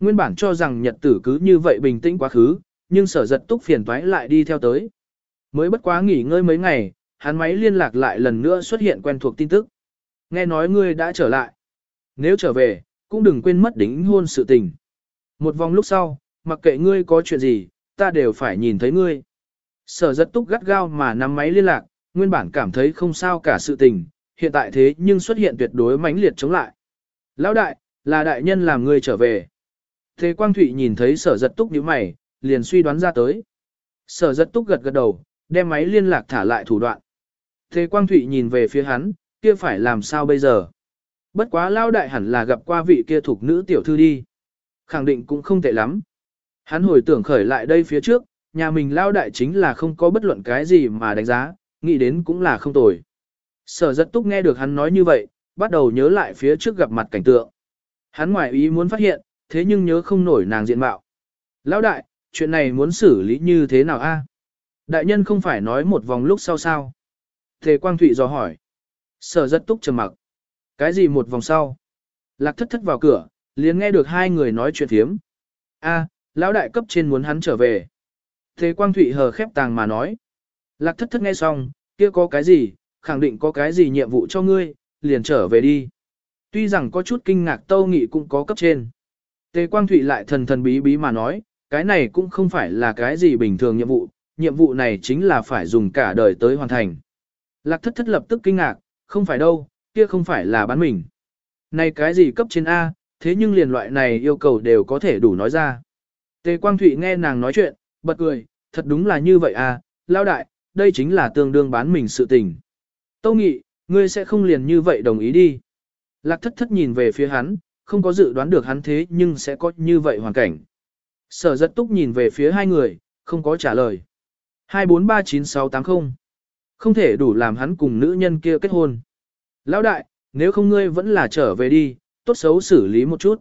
Nguyên bản cho rằng nhật tử cứ như vậy bình tĩnh quá khứ, nhưng sở giật túc phiền toái lại đi theo tới. Mới bất quá nghỉ ngơi mấy ngày, hắn máy liên lạc lại lần nữa xuất hiện quen thuộc tin tức. Nghe nói ngươi đã trở lại. Nếu trở về, cũng đừng quên mất đính hôn sự tình. Một vòng lúc sau, mặc kệ ngươi có chuyện gì, ta đều phải nhìn thấy ngươi. Sở giật túc gắt gao mà nắm máy liên lạc, nguyên bản cảm thấy không sao cả sự tình, hiện tại thế nhưng xuất hiện tuyệt đối mãnh liệt chống lại. Lão đại, là đại nhân làm ngươi trở về. Thế Quang Thụy nhìn thấy sở giật túc như mày, liền suy đoán ra tới. Sở giật túc gật gật đầu, đem máy liên lạc thả lại thủ đoạn. Thế Quang Thụy nhìn về phía hắn, kia phải làm sao bây giờ? Bất quá lao đại hẳn là gặp qua vị kia thuộc nữ tiểu thư đi. Khẳng định cũng không tệ lắm. Hắn hồi tưởng khởi lại đây phía trước, nhà mình lao đại chính là không có bất luận cái gì mà đánh giá, nghĩ đến cũng là không tồi. Sở giật túc nghe được hắn nói như vậy, bắt đầu nhớ lại phía trước gặp mặt cảnh tượng. Hắn ngoài ý muốn phát hiện, thế nhưng nhớ không nổi nàng diện mạo. Lão đại, chuyện này muốn xử lý như thế nào a? Đại nhân không phải nói một vòng lúc sau sao? Thề Quang Thụy dò hỏi. Sở rất túc trầm mặc. Cái gì một vòng sau? Lạc thất thất vào cửa, liền nghe được hai người nói chuyện thiếm. A, lão đại cấp trên muốn hắn trở về. Thế Quang Thụy hờ khép tàng mà nói. Lạc thất thất nghe xong, kia có cái gì, khẳng định có cái gì nhiệm vụ cho ngươi, liền trở về đi. Tuy rằng có chút kinh ngạc Tâu Nghị cũng có cấp trên. Tề Quang Thụy lại thần thần bí bí mà nói, cái này cũng không phải là cái gì bình thường nhiệm vụ, nhiệm vụ này chính là phải dùng cả đời tới hoàn thành. Lạc thất thất lập tức kinh ngạc, không phải đâu, kia không phải là bán mình. Này cái gì cấp trên A, thế nhưng liền loại này yêu cầu đều có thể đủ nói ra. Tề Quang Thụy nghe nàng nói chuyện, bật cười, thật đúng là như vậy à, lao đại, đây chính là tương đương bán mình sự tình. Tâu Nghị, ngươi sẽ không liền như vậy đồng ý đi. Lạc thất thất nhìn về phía hắn, không có dự đoán được hắn thế nhưng sẽ có như vậy hoàn cảnh. Sở rất túc nhìn về phía hai người, không có trả lời. 2439680 không thể đủ làm hắn cùng nữ nhân kia kết hôn. Lão đại, nếu không ngươi vẫn là trở về đi, tốt xấu xử lý một chút.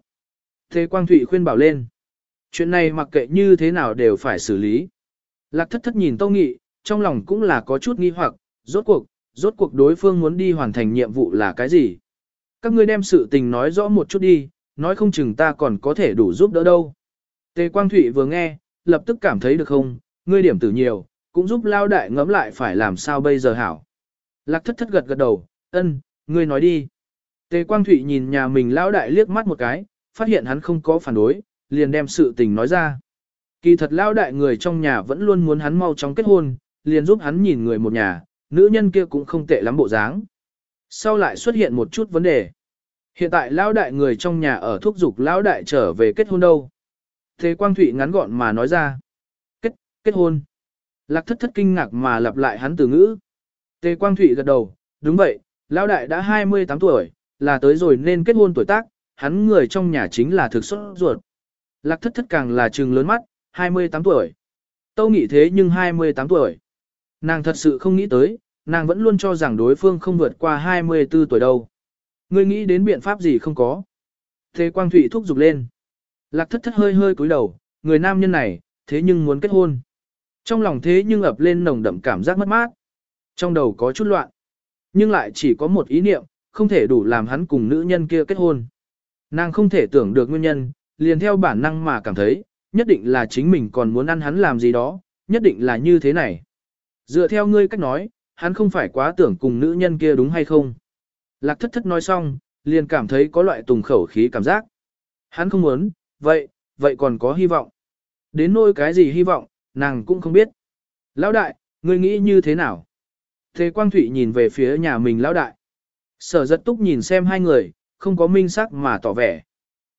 Thế Quang Thụy khuyên bảo lên. Chuyện này mặc kệ như thế nào đều phải xử lý. Lạc thất thất nhìn Tâu Nghị, trong lòng cũng là có chút nghi hoặc, rốt cuộc, rốt cuộc đối phương muốn đi hoàn thành nhiệm vụ là cái gì. Các ngươi đem sự tình nói rõ một chút đi, nói không chừng ta còn có thể đủ giúp đỡ đâu. Tề Quang Thụy vừa nghe, lập tức cảm thấy được không, ngươi điểm tử nhiều, cũng giúp lao đại ngẫm lại phải làm sao bây giờ hảo. Lạc thất thất gật gật đầu, ân, ngươi nói đi. Tề Quang Thụy nhìn nhà mình lao đại liếc mắt một cái, phát hiện hắn không có phản đối, liền đem sự tình nói ra. Kỳ thật lao đại người trong nhà vẫn luôn muốn hắn mau chóng kết hôn, liền giúp hắn nhìn người một nhà, nữ nhân kia cũng không tệ lắm bộ dáng. Sau lại xuất hiện một chút vấn đề. Hiện tại lao đại người trong nhà ở thúc giục lao đại trở về kết hôn đâu. Thế Quang Thụy ngắn gọn mà nói ra. Kết, kết hôn. Lạc thất thất kinh ngạc mà lặp lại hắn từ ngữ. Tề Quang Thụy gật đầu, đúng vậy, lão đại đã 28 tuổi, là tới rồi nên kết hôn tuổi tác, hắn người trong nhà chính là thực xuất ruột. Lạc thất thất càng là trừng lớn mắt, 28 tuổi. Tâu nghĩ thế nhưng 28 tuổi. Nàng thật sự không nghĩ tới, nàng vẫn luôn cho rằng đối phương không vượt qua 24 tuổi đâu. Ngươi nghĩ đến biện pháp gì không có. Thế Quang Thụy thúc giục lên. Lạc thất thất hơi hơi cúi đầu, người nam nhân này, thế nhưng muốn kết hôn. Trong lòng thế nhưng ập lên nồng đậm cảm giác mất mát. Trong đầu có chút loạn. Nhưng lại chỉ có một ý niệm, không thể đủ làm hắn cùng nữ nhân kia kết hôn. Nàng không thể tưởng được nguyên nhân, liền theo bản năng mà cảm thấy, nhất định là chính mình còn muốn ăn hắn làm gì đó, nhất định là như thế này. Dựa theo ngươi cách nói, hắn không phải quá tưởng cùng nữ nhân kia đúng hay không. Lạc thất thất nói xong, liền cảm thấy có loại tùng khẩu khí cảm giác. Hắn không muốn, vậy, vậy còn có hy vọng. Đến nỗi cái gì hy vọng, nàng cũng không biết. Lão đại, ngươi nghĩ như thế nào? Thế Quang Thụy nhìn về phía nhà mình lão đại. Sở rất túc nhìn xem hai người, không có minh sắc mà tỏ vẻ.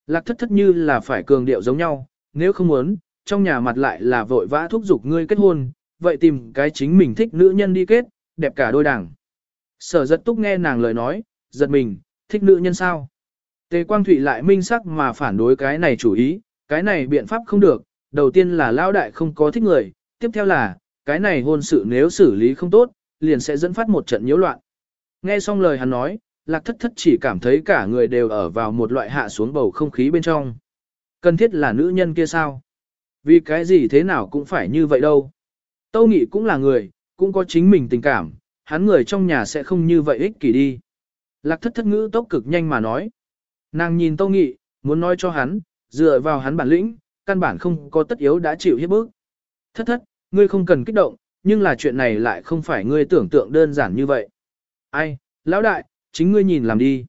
Lạc thất thất như là phải cường điệu giống nhau, nếu không muốn, trong nhà mặt lại là vội vã thúc giục ngươi kết hôn, vậy tìm cái chính mình thích nữ nhân đi kết, đẹp cả đôi đảng. Sở rất túc nghe nàng lời nói, giật mình, thích nữ nhân sao? Tề Quang Thụy lại minh sắc mà phản đối cái này chủ ý, cái này biện pháp không được, đầu tiên là Lão đại không có thích người, tiếp theo là, cái này hôn sự nếu xử lý không tốt, liền sẽ dẫn phát một trận nhiễu loạn. Nghe xong lời hắn nói, lạc thất thất chỉ cảm thấy cả người đều ở vào một loại hạ xuống bầu không khí bên trong. Cần thiết là nữ nhân kia sao? Vì cái gì thế nào cũng phải như vậy đâu. Tâu Nghị cũng là người, cũng có chính mình tình cảm, hắn người trong nhà sẽ không như vậy ích kỷ đi. Lạc thất thất ngữ tốc cực nhanh mà nói. Nàng nhìn Tâu Nghị, muốn nói cho hắn, dựa vào hắn bản lĩnh, căn bản không có tất yếu đã chịu hiếp bức. Thất thất, ngươi không cần kích động, nhưng là chuyện này lại không phải ngươi tưởng tượng đơn giản như vậy. Ai, lão đại, chính ngươi nhìn làm đi.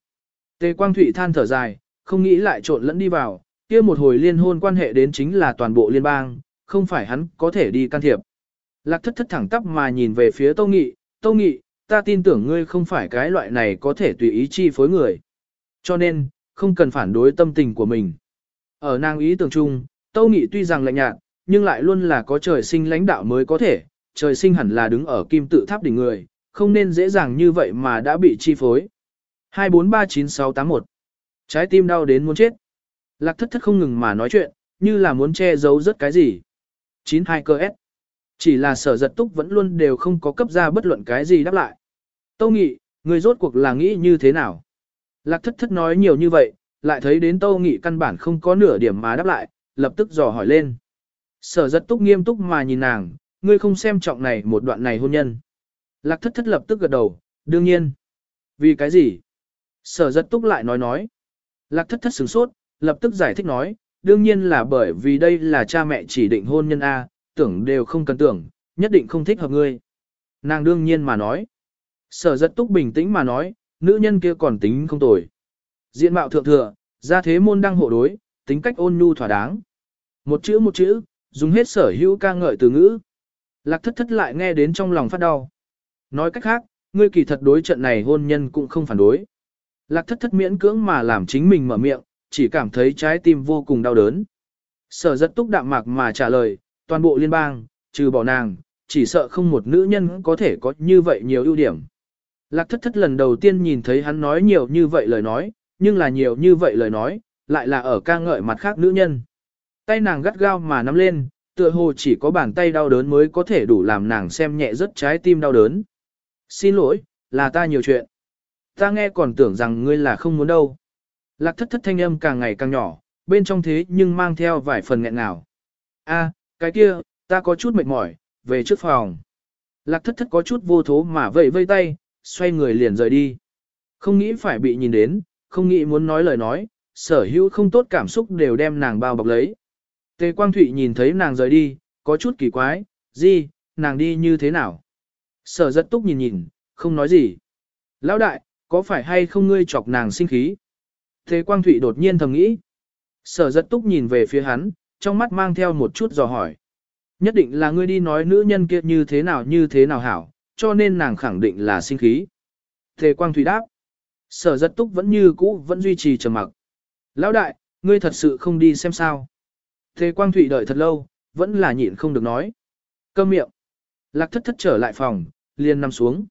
Tề Quang Thụy than thở dài, không nghĩ lại trộn lẫn đi vào, kia một hồi liên hôn quan hệ đến chính là toàn bộ liên bang, không phải hắn có thể đi can thiệp. Lạc thất thất thẳng tắp mà nhìn về phía Tâu Nghị, Tâu Nghị, ta tin tưởng ngươi không phải cái loại này có thể tùy ý chi phối người. Cho nên, không cần phản đối tâm tình của mình. Ở nàng ý tưởng chung, Tâu Nghị tuy rằng lạnh nhạt, nhưng lại luôn là có trời sinh lãnh đạo mới có thể, trời sinh hẳn là đứng ở kim tự tháp đỉnh người, không nên dễ dàng như vậy mà đã bị chi phối. 2439681 Trái tim đau đến muốn chết. Lạc thất thất không ngừng mà nói chuyện, như là muốn che giấu rất cái gì. 92 cơ S. Chỉ là sở giật túc vẫn luôn đều không có cấp ra bất luận cái gì đáp lại. Tâu nghị, người rốt cuộc là nghĩ như thế nào? Lạc thất thất nói nhiều như vậy, lại thấy đến tâu nghị căn bản không có nửa điểm mà đáp lại, lập tức dò hỏi lên. Sở giật túc nghiêm túc mà nhìn nàng, ngươi không xem trọng này một đoạn này hôn nhân. Lạc thất thất lập tức gật đầu, đương nhiên. Vì cái gì? Sở giật túc lại nói nói. Lạc thất thất sửng sốt, lập tức giải thích nói, đương nhiên là bởi vì đây là cha mẹ chỉ định hôn nhân A, tưởng đều không cần tưởng, nhất định không thích hợp ngươi. nàng đương nhiên mà nói. Sở rất túc bình tĩnh mà nói, nữ nhân kia còn tính không tồi. Diện mạo thượng thừa, ra thế môn đăng hộ đối, tính cách ôn nhu thỏa đáng. Một chữ một chữ, dùng hết sở hữu ca ngợi từ ngữ. Lạc thất thất lại nghe đến trong lòng phát đau. Nói cách khác, ngươi kỳ thật đối trận này hôn nhân cũng không phản đối. Lạc thất thất miễn cưỡng mà làm chính mình mở miệng, chỉ cảm thấy trái tim vô cùng đau đớn. Sở rất túc đạm mạc mà trả lời, toàn bộ liên bang, trừ bỏ nàng, chỉ sợ không một nữ nhân có thể có như vậy nhiều ưu điểm. Lạc thất thất lần đầu tiên nhìn thấy hắn nói nhiều như vậy lời nói, nhưng là nhiều như vậy lời nói, lại là ở ca ngợi mặt khác nữ nhân. Tay nàng gắt gao mà nắm lên, tựa hồ chỉ có bàn tay đau đớn mới có thể đủ làm nàng xem nhẹ rất trái tim đau đớn. Xin lỗi, là ta nhiều chuyện. Ta nghe còn tưởng rằng ngươi là không muốn đâu. Lạc thất thất thanh âm càng ngày càng nhỏ, bên trong thế nhưng mang theo vài phần nghẹn ngào. A, cái kia, ta có chút mệt mỏi, về trước phòng. Lạc thất thất có chút vô thố mà vẫy vây tay, xoay người liền rời đi. Không nghĩ phải bị nhìn đến, không nghĩ muốn nói lời nói, sở hữu không tốt cảm xúc đều đem nàng bao bọc lấy. Tề Quang Thụy nhìn thấy nàng rời đi, có chút kỳ quái, gì, nàng đi như thế nào? Sở giật túc nhìn nhìn, không nói gì. Lão đại, có phải hay không ngươi chọc nàng sinh khí? Tề Quang Thụy đột nhiên thầm nghĩ. Sở giật túc nhìn về phía hắn, trong mắt mang theo một chút dò hỏi. Nhất định là ngươi đi nói nữ nhân kia như thế nào như thế nào hảo, cho nên nàng khẳng định là sinh khí. Tề Quang Thụy đáp. Sở giật túc vẫn như cũ vẫn duy trì trầm mặc. Lão đại, ngươi thật sự không đi xem sao. Thế Quang Thụy đợi thật lâu, vẫn là nhịn không được nói. Câm miệng. Lạc thất thất trở lại phòng, liền nằm xuống.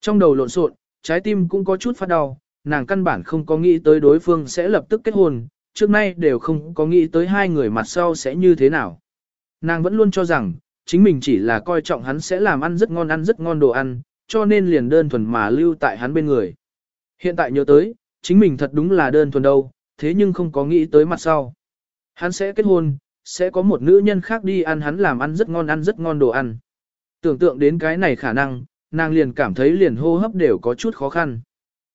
Trong đầu lộn xộn, trái tim cũng có chút phát đau, nàng căn bản không có nghĩ tới đối phương sẽ lập tức kết hôn, trước nay đều không có nghĩ tới hai người mặt sau sẽ như thế nào. Nàng vẫn luôn cho rằng, chính mình chỉ là coi trọng hắn sẽ làm ăn rất ngon ăn rất ngon đồ ăn, cho nên liền đơn thuần mà lưu tại hắn bên người. Hiện tại nhớ tới, chính mình thật đúng là đơn thuần đâu, thế nhưng không có nghĩ tới mặt sau. Hắn sẽ kết hôn, sẽ có một nữ nhân khác đi ăn hắn làm ăn rất ngon ăn rất ngon đồ ăn. Tưởng tượng đến cái này khả năng, nàng liền cảm thấy liền hô hấp đều có chút khó khăn.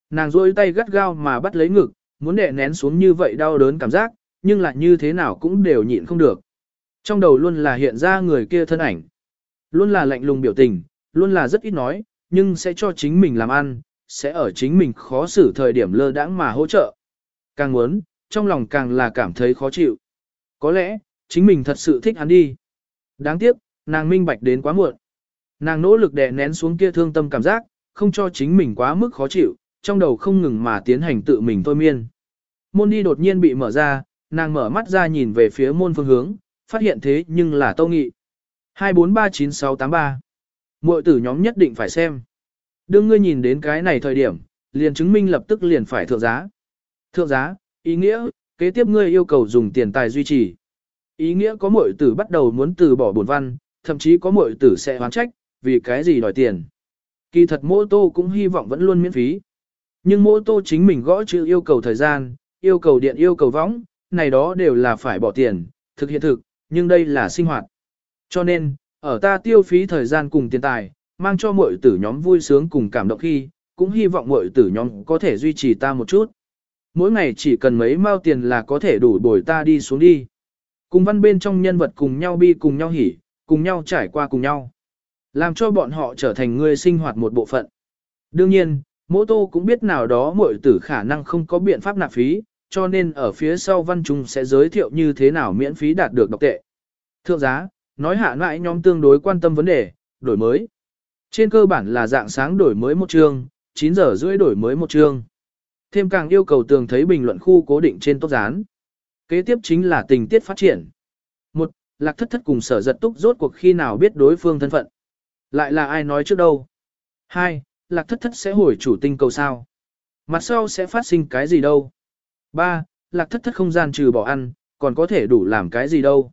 Nàng rôi tay gắt gao mà bắt lấy ngực, muốn đè nén xuống như vậy đau đớn cảm giác, nhưng lại như thế nào cũng đều nhịn không được. Trong đầu luôn là hiện ra người kia thân ảnh. Luôn là lạnh lùng biểu tình, luôn là rất ít nói, nhưng sẽ cho chính mình làm ăn, sẽ ở chính mình khó xử thời điểm lơ đãng mà hỗ trợ. Càng muốn, trong lòng càng là cảm thấy khó chịu. Có lẽ, chính mình thật sự thích hắn đi. Đáng tiếc, nàng minh bạch đến quá muộn. Nàng nỗ lực đè nén xuống kia thương tâm cảm giác, không cho chính mình quá mức khó chịu, trong đầu không ngừng mà tiến hành tự mình thôi miên. Môn đi đột nhiên bị mở ra, nàng mở mắt ra nhìn về phía môn phương hướng, phát hiện thế nhưng là Tâu Nghị. 2439683 Mội tử nhóm nhất định phải xem. Đương ngươi nhìn đến cái này thời điểm, liền chứng minh lập tức liền phải thượng giá. Thượng giá, ý nghĩa, kế tiếp ngươi yêu cầu dùng tiền tài duy trì. Ý nghĩa có mọi tử bắt đầu muốn từ bỏ bổn văn, thậm chí có mọi tử sẽ hoán trách, vì cái gì đòi tiền. Kỳ thật mô tô cũng hy vọng vẫn luôn miễn phí. Nhưng mô tô chính mình gõ chữ yêu cầu thời gian, yêu cầu điện yêu cầu võng, này đó đều là phải bỏ tiền, thực hiện thực, nhưng đây là sinh hoạt. Cho nên, ở ta tiêu phí thời gian cùng tiền tài, mang cho mọi tử nhóm vui sướng cùng cảm động khi, cũng hy vọng mọi tử nhóm có thể duy trì ta một chút. Mỗi ngày chỉ cần mấy mao tiền là có thể đủ bồi ta đi xuống đi. Cùng văn bên trong nhân vật cùng nhau bi cùng nhau hỉ, cùng nhau trải qua cùng nhau. Làm cho bọn họ trở thành người sinh hoạt một bộ phận. Đương nhiên, mỗ tô cũng biết nào đó mọi tử khả năng không có biện pháp nạp phí, cho nên ở phía sau văn trung sẽ giới thiệu như thế nào miễn phí đạt được độc tệ. Thượng giá, nói hạ mãi nhóm tương đối quan tâm vấn đề, đổi mới. Trên cơ bản là dạng sáng đổi mới một chương, 9 giờ rưỡi đổi mới một chương. Thêm càng yêu cầu tường thấy bình luận khu cố định trên tốt dán. Kế tiếp chính là tình tiết phát triển. Một, Lạc thất thất cùng sở giật túc rốt cuộc khi nào biết đối phương thân phận. Lại là ai nói trước đâu. Hai, Lạc thất thất sẽ hồi chủ tinh cầu sao. Mặt sau sẽ phát sinh cái gì đâu. Ba, Lạc thất thất không gian trừ bỏ ăn, còn có thể đủ làm cái gì đâu.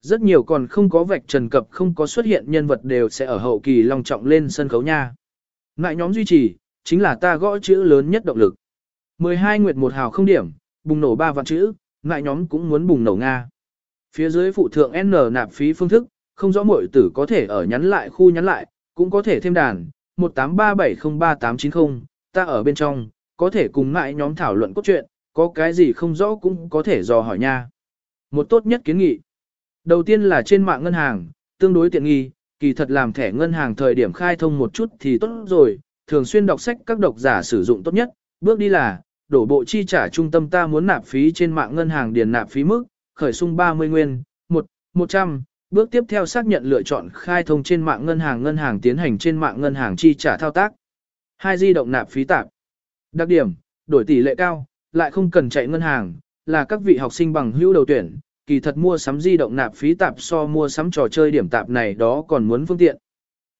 Rất nhiều còn không có vạch trần cập không có xuất hiện nhân vật đều sẽ ở hậu kỳ long trọng lên sân khấu nha. Ngại nhóm duy trì, chính là ta gõ chữ lớn nhất động lực. 12 nguyệt một hào không điểm, bùng nổ 3 vạn chữ, ngại nhóm cũng muốn bùng nổ Nga. Phía dưới phụ thượng N nạp phí phương thức, không rõ mọi tử có thể ở nhắn lại khu nhắn lại, cũng có thể thêm đàn, 183703890, ta ở bên trong, có thể cùng ngại nhóm thảo luận cốt truyện, có cái gì không rõ cũng có thể dò hỏi nha. Một tốt nhất kiến nghị. Đầu tiên là trên mạng ngân hàng, tương đối tiện nghi, kỳ thật làm thẻ ngân hàng thời điểm khai thông một chút thì tốt rồi, thường xuyên đọc sách các độc giả sử dụng tốt nhất, bước đi là, đổ bộ chi trả trung tâm ta muốn nạp phí trên mạng ngân hàng điền nạp phí mức, khởi sung 30 nguyên, 1, 100, bước tiếp theo xác nhận lựa chọn khai thông trên mạng ngân hàng ngân hàng tiến hành trên mạng ngân hàng chi trả thao tác. Hai di động nạp phí tạp. Đặc điểm, đổi tỷ lệ cao, lại không cần chạy ngân hàng, là các vị học sinh bằng hữu đầu tuyển, kỳ thật mua sắm di động nạp phí tạp so mua sắm trò chơi điểm tạp này đó còn muốn phương tiện.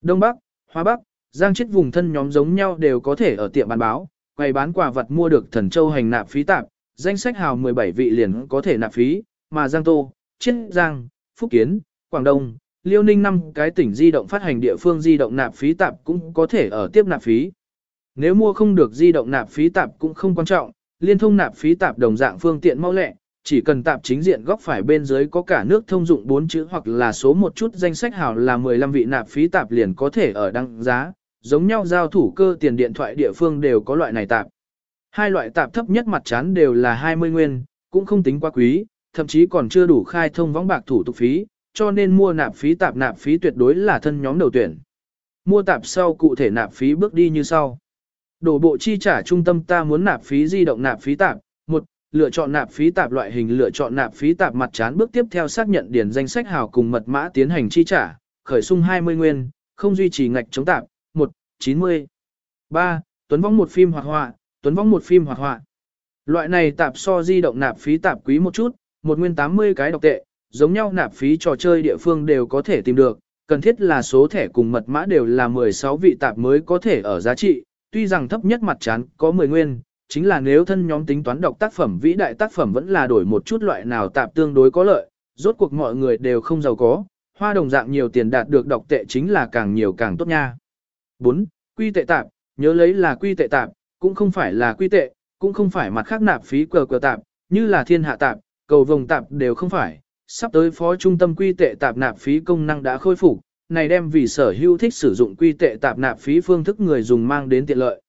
Đông Bắc, Hoa Bắc, Giang chết vùng thân nhóm giống nhau đều có thể ở tiệm bán báo, quầy bán quà vật mua được thần châu hành nạp phí tạp, danh sách hào 17 vị liền có thể nạp phí, mà Giang Tô, Chiết Giang, Phúc Kiến, Quảng Đông, Liêu Ninh năm cái tỉnh di động phát hành địa phương di động nạp phí tạp cũng có thể ở tiếp nạp phí. Nếu mua không được di động nạp phí tạp cũng không quan trọng, liên thông nạp phí tạp đồng dạng phương tiện mau lẹ, chỉ cần tạp chính diện góc phải bên dưới có cả nước thông dụng 4 chữ hoặc là số một chút danh sách hào là 15 vị nạp phí tạp liền có thể ở đăng giá, giống nhau giao thủ cơ tiền điện thoại địa phương đều có loại này tạp. Hai loại tạp thấp nhất mặt chán đều là 20 nguyên, cũng không tính quá quý, thậm chí còn chưa đủ khai thông võng bạc thủ tục phí, cho nên mua nạp phí tạp nạp phí tuyệt đối là thân nhóm đầu tuyển. Mua tạp sau cụ thể nạp phí bước đi như sau. Đổ bộ chi trả trung tâm ta muốn nạp phí di động nạp phí tạp. một Lựa chọn nạp phí tạp loại hình lựa chọn nạp phí tạp mặt chán bước tiếp theo xác nhận điền danh sách hào cùng mật mã tiến hành chi trả, khởi sung 20 nguyên, không duy trì ngạch chống tạp. 1. 90. 3. Tuấn vong một phim hoạt họa, Tuấn vong một phim hoạt họa. Loại này tạp so di động nạp phí tạp quý một chút, một nguyên 80 cái độc tệ, giống nhau nạp phí trò chơi địa phương đều có thể tìm được, cần thiết là số thẻ cùng mật mã đều là 16 vị tạp mới có thể ở giá trị, tuy rằng thấp nhất mặt chán có 10 nguyên, chính là nếu thân nhóm tính toán đọc tác phẩm vĩ đại tác phẩm vẫn là đổi một chút loại nào tạp tương đối có lợi, rốt cuộc mọi người đều không giàu có, hoa đồng dạng nhiều tiền đạt được đọc tệ chính là càng nhiều càng tốt nha. 4. Quy tệ tạp, nhớ lấy là quy tệ tạp, cũng không phải là quy tệ, cũng không phải mặt khác nạp phí cờ cờ tạp, như là thiên hạ tạp, cầu vồng tạp đều không phải. Sắp tới phó trung tâm quy tệ tạp nạp phí công năng đã khôi phục, này đem vì sở hữu thích sử dụng quy tệ tạp nạp phí phương thức người dùng mang đến tiện lợi.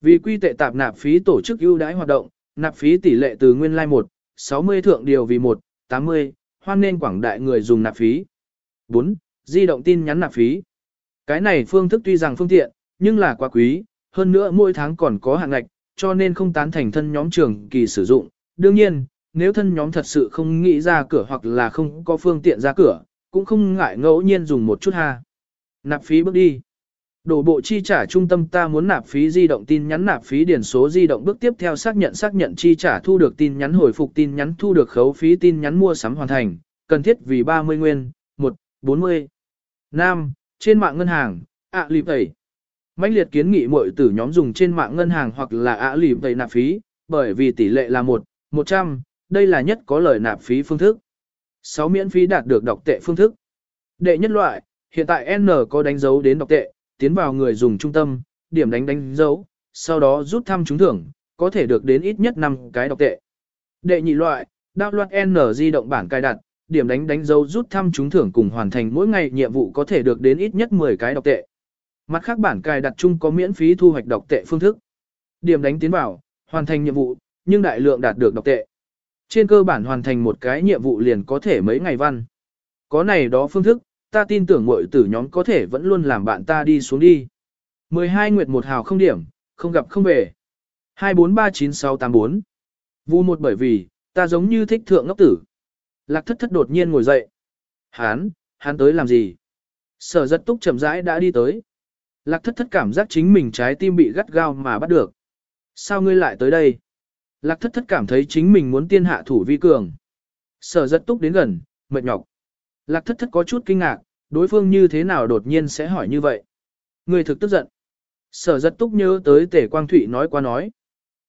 Vì quy tệ tạp nạp phí tổ chức ưu đãi hoạt động, nạp phí tỷ lệ từ nguyên lai like 1, 60 thượng điều vì 1, 80, hoan nên quảng đại người dùng nạp phí. 4. Di động tin nhắn nạp phí. Cái này phương thức tuy rằng phương tiện, nhưng là quá quý, hơn nữa mỗi tháng còn có hạn ngạch, cho nên không tán thành thân nhóm trường kỳ sử dụng. Đương nhiên, nếu thân nhóm thật sự không nghĩ ra cửa hoặc là không có phương tiện ra cửa, cũng không ngại ngẫu nhiên dùng một chút ha. Nạp phí bước đi. Đổ bộ chi trả trung tâm ta muốn nạp phí di động tin nhắn nạp phí điển số di động bước tiếp theo xác nhận xác nhận chi trả thu được tin nhắn hồi phục tin nhắn thu được khấu phí tin nhắn mua sắm hoàn thành, cần thiết vì 30 nguyên, 1, 40. Nam, trên mạng ngân hàng, ạ à, lịp tẩy. Mạnh liệt kiến nghị mọi tử nhóm dùng trên mạng ngân hàng hoặc là ạ à, lịp tẩy nạp phí, bởi vì tỷ lệ là 1, 100, đây là nhất có lời nạp phí phương thức. 6 miễn phí đạt được đọc tệ phương thức. Đệ nhất loại, hiện tại N có đánh dấu đến đọc tệ, tiến vào người dùng trung tâm, điểm đánh đánh dấu, sau đó rút thăm trúng thưởng, có thể được đến ít nhất 5 cái đọc tệ. Đệ nhị loại, download N di động bản cài đặt, điểm đánh đánh dấu rút thăm trúng thưởng cùng hoàn thành mỗi ngày nhiệm vụ có thể được đến ít nhất 10 cái đọc tệ. Mặt khác bản cài đặt chung có miễn phí thu hoạch đọc tệ phương thức. Điểm đánh tiến vào, hoàn thành nhiệm vụ, nhưng đại lượng đạt được đọc tệ. Trên cơ bản hoàn thành một cái nhiệm vụ liền có thể mấy ngày văn. Có này đó phương thức, ta tin tưởng mọi tử nhóm có thể vẫn luôn làm bạn ta đi xuống đi. 12 nguyệt một hào không điểm, không gặp không về. 2439684 Vu một bởi vì, ta giống như thích thượng ngốc tử. Lạc thất thất đột nhiên ngồi dậy. Hán, hán tới làm gì? Sở giật túc chậm rãi đã đi tới. Lạc thất thất cảm giác chính mình trái tim bị gắt gao mà bắt được. Sao ngươi lại tới đây? Lạc thất thất cảm thấy chính mình muốn tiên hạ thủ vi cường. Sở giật túc đến gần, mệt nhọc. Lạc thất thất có chút kinh ngạc, đối phương như thế nào đột nhiên sẽ hỏi như vậy. Người thực tức giận. Sở giật túc nhớ tới tể quang thụy nói qua nói.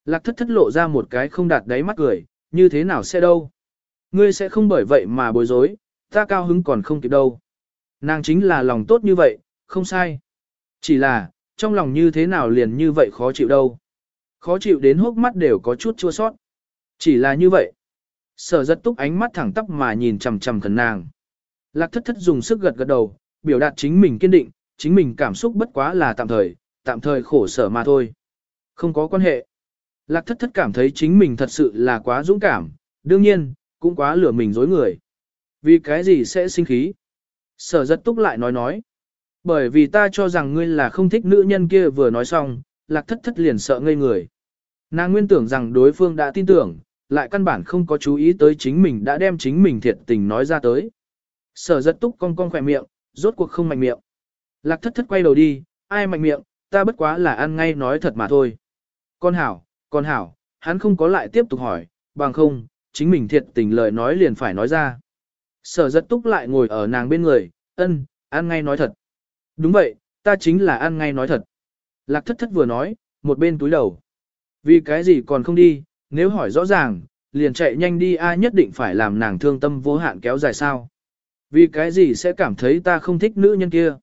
Lạc thất thất lộ ra một cái không đạt đáy mắt cười, như thế nào sẽ đâu. Ngươi sẽ không bởi vậy mà bối rối, ta cao hứng còn không kịp đâu. Nàng chính là lòng tốt như vậy, không sai. Chỉ là, trong lòng như thế nào liền như vậy khó chịu đâu. Khó chịu đến hốc mắt đều có chút chua sót. Chỉ là như vậy. Sở giật túc ánh mắt thẳng tắp mà nhìn chằm chằm thần nàng. Lạc thất thất dùng sức gật gật đầu, biểu đạt chính mình kiên định, chính mình cảm xúc bất quá là tạm thời, tạm thời khổ sở mà thôi. Không có quan hệ. Lạc thất thất cảm thấy chính mình thật sự là quá dũng cảm, đương nhiên, cũng quá lửa mình dối người. Vì cái gì sẽ sinh khí? Sở giật túc lại nói nói. Bởi vì ta cho rằng ngươi là không thích nữ nhân kia vừa nói xong, lạc thất thất liền sợ ngây người. Nàng nguyên tưởng rằng đối phương đã tin tưởng, lại căn bản không có chú ý tới chính mình đã đem chính mình thiệt tình nói ra tới. Sở rất túc cong cong khỏe miệng, rốt cuộc không mạnh miệng. Lạc thất thất quay đầu đi, ai mạnh miệng, ta bất quá là ăn ngay nói thật mà thôi. Con hảo, con hảo, hắn không có lại tiếp tục hỏi, bằng không, chính mình thiệt tình lời nói liền phải nói ra. Sở rất túc lại ngồi ở nàng bên người, ân, ăn ngay nói thật. Đúng vậy, ta chính là ăn ngay nói thật. Lạc thất thất vừa nói, một bên túi đầu. Vì cái gì còn không đi, nếu hỏi rõ ràng, liền chạy nhanh đi ai nhất định phải làm nàng thương tâm vô hạn kéo dài sao. Vì cái gì sẽ cảm thấy ta không thích nữ nhân kia.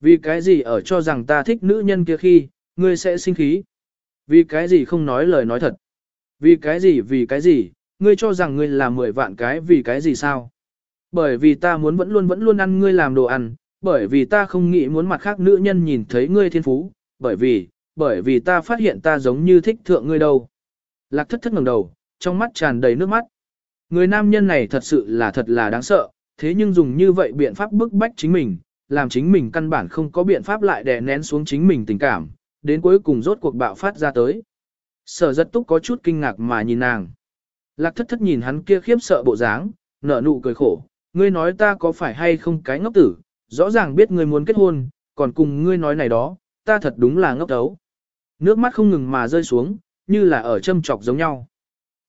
Vì cái gì ở cho rằng ta thích nữ nhân kia khi, ngươi sẽ sinh khí. Vì cái gì không nói lời nói thật. Vì cái gì vì cái gì, ngươi cho rằng ngươi là mười vạn cái vì cái gì sao. Bởi vì ta muốn vẫn luôn vẫn luôn ăn ngươi làm đồ ăn, bởi vì ta không nghĩ muốn mặt khác nữ nhân nhìn thấy ngươi thiên phú, bởi vì, bởi vì ta phát hiện ta giống như thích thượng ngươi đâu. Lạc thất thất ngẩng đầu, trong mắt tràn đầy nước mắt. Người nam nhân này thật sự là thật là đáng sợ, thế nhưng dùng như vậy biện pháp bức bách chính mình, làm chính mình căn bản không có biện pháp lại đè nén xuống chính mình tình cảm, đến cuối cùng rốt cuộc bạo phát ra tới. Sở giật túc có chút kinh ngạc mà nhìn nàng. Lạc thất thất nhìn hắn kia khiếp sợ bộ dáng, nở nụ cười khổ, ngươi nói ta có phải hay không cái ngốc tử, rõ ràng biết ngươi muốn kết hôn, còn cùng ngươi nói này đó, ta thật đúng là ngốc đấu. Nước mắt không ngừng mà rơi xuống, như là ở châm chọc giống nhau.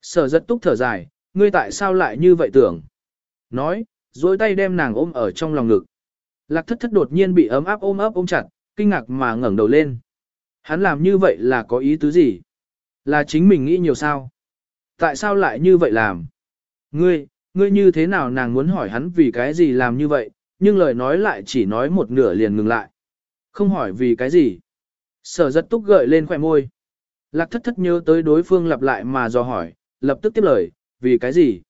Sở rất túc thở dài, ngươi tại sao lại như vậy tưởng? Nói, dối tay đem nàng ôm ở trong lòng ngực. Lạc thất thất đột nhiên bị ấm áp ôm ấp ôm chặt, kinh ngạc mà ngẩng đầu lên. Hắn làm như vậy là có ý tứ gì? Là chính mình nghĩ nhiều sao? Tại sao lại như vậy làm? Ngươi, ngươi như thế nào nàng muốn hỏi hắn vì cái gì làm như vậy, nhưng lời nói lại chỉ nói một nửa liền ngừng lại. Không hỏi vì cái gì. Sở rất túc gợi lên khỏe môi. Lạc thất thất nhớ tới đối phương lặp lại mà dò hỏi, lập tức tiếp lời, vì cái gì?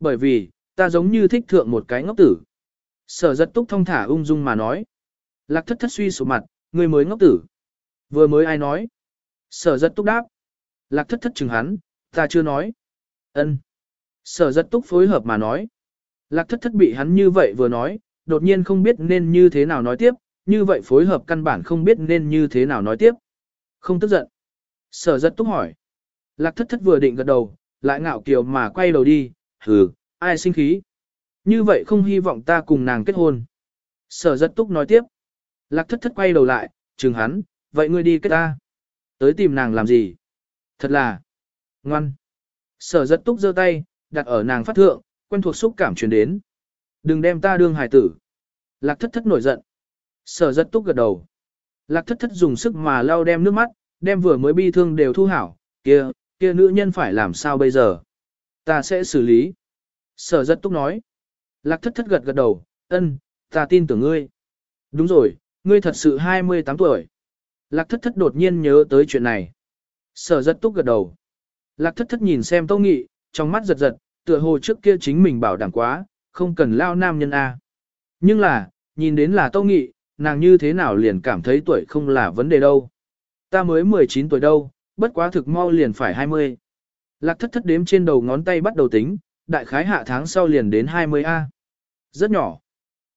Bởi vì, ta giống như thích thượng một cái ngốc tử. Sở rất túc thông thả ung dung mà nói. Lạc thất thất suy sụp mặt, người mới ngốc tử. Vừa mới ai nói? Sở rất túc đáp. Lạc thất thất chừng hắn, ta chưa nói. ân. Sở rất túc phối hợp mà nói. Lạc thất thất bị hắn như vậy vừa nói, đột nhiên không biết nên như thế nào nói tiếp, như vậy phối hợp căn bản không biết nên như thế nào nói tiếp. Không tức giận. Sở rất túc hỏi. Lạc thất thất vừa định gật đầu, lại ngạo kiều mà quay đầu đi, hừ, ai sinh khí. Như vậy không hy vọng ta cùng nàng kết hôn. Sở rất túc nói tiếp. Lạc thất thất quay đầu lại, chừng hắn, vậy ngươi đi kết ta. Tới tìm nàng làm gì? Thật là, ngoan. Sở giật túc giơ tay, đặt ở nàng phát thượng, quen thuộc xúc cảm truyền đến. Đừng đem ta đương hài tử. Lạc thất thất nổi giận. Sở giật túc gật đầu. Lạc thất thất dùng sức mà lau đem nước mắt, đem vừa mới bi thương đều thu hảo, kia, kia nữ nhân phải làm sao bây giờ? Ta sẽ xử lý. Sở giật túc nói. Lạc thất thất gật gật đầu, ân, ta tin tưởng ngươi. Đúng rồi, ngươi thật sự 28 tuổi. Lạc thất thất đột nhiên nhớ tới chuyện này. Sở giật túc gật đầu. Lạc thất thất nhìn xem Tâu Nghị, trong mắt giật giật, tựa hồ trước kia chính mình bảo đảm quá, không cần lao nam nhân A. Nhưng là, nhìn đến là Tâu Nghị, nàng như thế nào liền cảm thấy tuổi không là vấn đề đâu. Ta mới 19 tuổi đâu, bất quá thực mau liền phải 20. Lạc thất thất đếm trên đầu ngón tay bắt đầu tính, đại khái hạ tháng sau liền đến 20A. Rất nhỏ.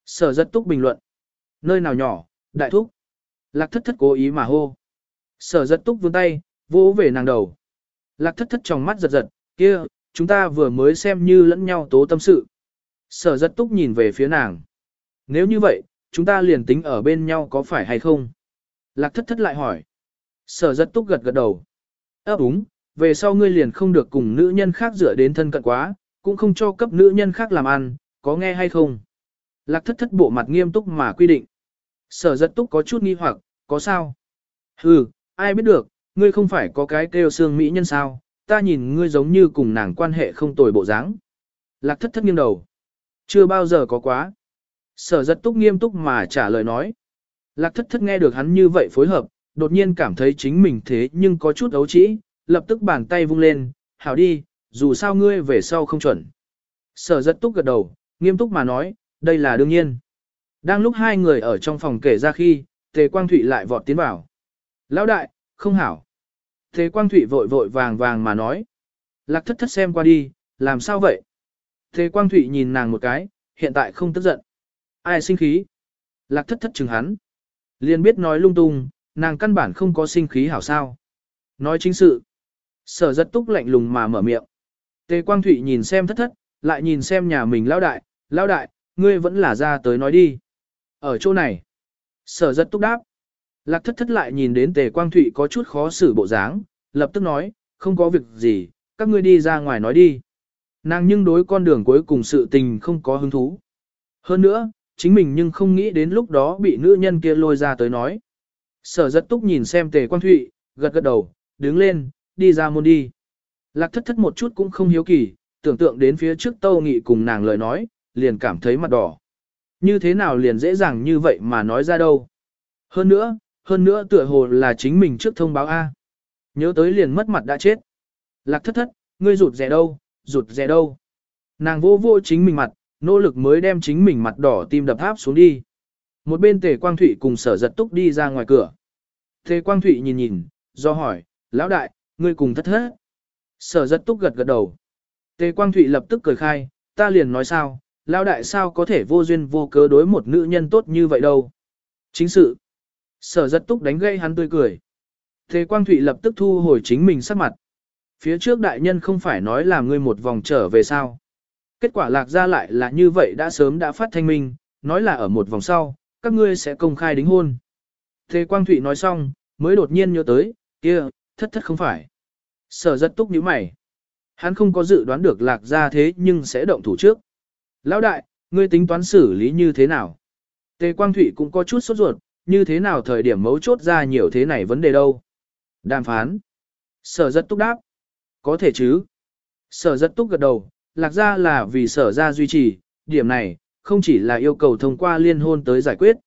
Sở rất túc bình luận. Nơi nào nhỏ, đại thúc. Lạc thất thất cố ý mà hô. Sở rất túc vươn tay, vỗ về nàng đầu. Lạc thất thất trong mắt giật giật, kia, chúng ta vừa mới xem như lẫn nhau tố tâm sự. Sở giật túc nhìn về phía nàng. Nếu như vậy, chúng ta liền tính ở bên nhau có phải hay không? Lạc thất thất lại hỏi. Sở giật túc gật gật đầu. ơ đúng, về sau ngươi liền không được cùng nữ nhân khác dựa đến thân cận quá, cũng không cho cấp nữ nhân khác làm ăn, có nghe hay không? Lạc thất thất bộ mặt nghiêm túc mà quy định. Sở giật túc có chút nghi hoặc, có sao? Ừ, ai biết được, ngươi không phải có cái kêu xương mỹ nhân sao, ta nhìn ngươi giống như cùng nàng quan hệ không tồi bộ dáng. Lạc thất thất nghiêng đầu. Chưa bao giờ có quá. Sở rất túc nghiêm túc mà trả lời nói. Lạc thất thất nghe được hắn như vậy phối hợp, đột nhiên cảm thấy chính mình thế nhưng có chút ấu trĩ, lập tức bàn tay vung lên, hảo đi, dù sao ngươi về sau không chuẩn. Sở rất túc gật đầu, nghiêm túc mà nói, đây là đương nhiên. Đang lúc hai người ở trong phòng kể ra khi, Tề Quang Thụy lại vọt tiến vào. Lão đại, không hảo. thế Quang Thụy vội vội vàng vàng mà nói. Lạc thất thất xem qua đi, làm sao vậy? thế Quang Thụy nhìn nàng một cái, hiện tại không tức giận. Ai sinh khí? Lạc thất thất chừng hắn. Liền biết nói lung tung, nàng căn bản không có sinh khí hảo sao. Nói chính sự. Sở giật túc lạnh lùng mà mở miệng. Tề Quang Thụy nhìn xem thất thất, lại nhìn xem nhà mình lão đại, lão đại, ngươi vẫn là ra tới nói đi. Ở chỗ này. Sở giật túc đáp. Lạc thất thất lại nhìn đến Tề Quang Thụy có chút khó xử bộ dáng, lập tức nói, không có việc gì, các ngươi đi ra ngoài nói đi. Nàng nhưng đối con đường cuối cùng sự tình không có hứng thú. Hơn nữa, chính mình nhưng không nghĩ đến lúc đó bị nữ nhân kia lôi ra tới nói. Sở giật túc nhìn xem tề Quang thụy, gật gật đầu, đứng lên, đi ra môn đi. Lạc thất thất một chút cũng không hiếu kỳ, tưởng tượng đến phía trước tâu nghị cùng nàng lời nói, liền cảm thấy mặt đỏ. Như thế nào liền dễ dàng như vậy mà nói ra đâu. Hơn nữa, hơn nữa tựa hồ là chính mình trước thông báo A. Nhớ tới liền mất mặt đã chết. Lạc thất thất, ngươi rụt rẻ đâu, rụt rẻ đâu. Nàng vô vô chính mình mặt, nỗ lực mới đem chính mình mặt đỏ tim đập áp xuống đi. Một bên tề quang thụy cùng sở giật túc đi ra ngoài cửa. Tề quang thụy nhìn nhìn, do hỏi, lão đại, ngươi cùng thất thất. Sở giật túc gật gật đầu. Tề quang thụy lập tức cười khai, ta liền nói sao, lão đại sao có thể vô duyên vô cớ đối một nữ nhân tốt như vậy đâu. Chính sự. Sở giật túc đánh gây hắn tươi cười. Thế quang thụy lập tức thu hồi chính mình sắc mặt. Phía trước đại nhân không phải nói là ngươi một vòng trở về sao. Kết quả lạc ra lại là như vậy đã sớm đã phát thanh minh, nói là ở một vòng sau, các ngươi sẽ công khai đính hôn. Thế Quang Thụy nói xong, mới đột nhiên nhớ tới, kia, thất thất không phải. Sở rất túc như mày. Hắn không có dự đoán được lạc ra thế nhưng sẽ động thủ trước. Lão đại, ngươi tính toán xử lý như thế nào? Tề Quang Thụy cũng có chút sốt ruột, như thế nào thời điểm mấu chốt ra nhiều thế này vấn đề đâu? Đàm phán. Sở rất túc đáp. Có thể chứ. Sở rất túc gật đầu, lạc ra là vì sở ra duy trì, điểm này, không chỉ là yêu cầu thông qua liên hôn tới giải quyết.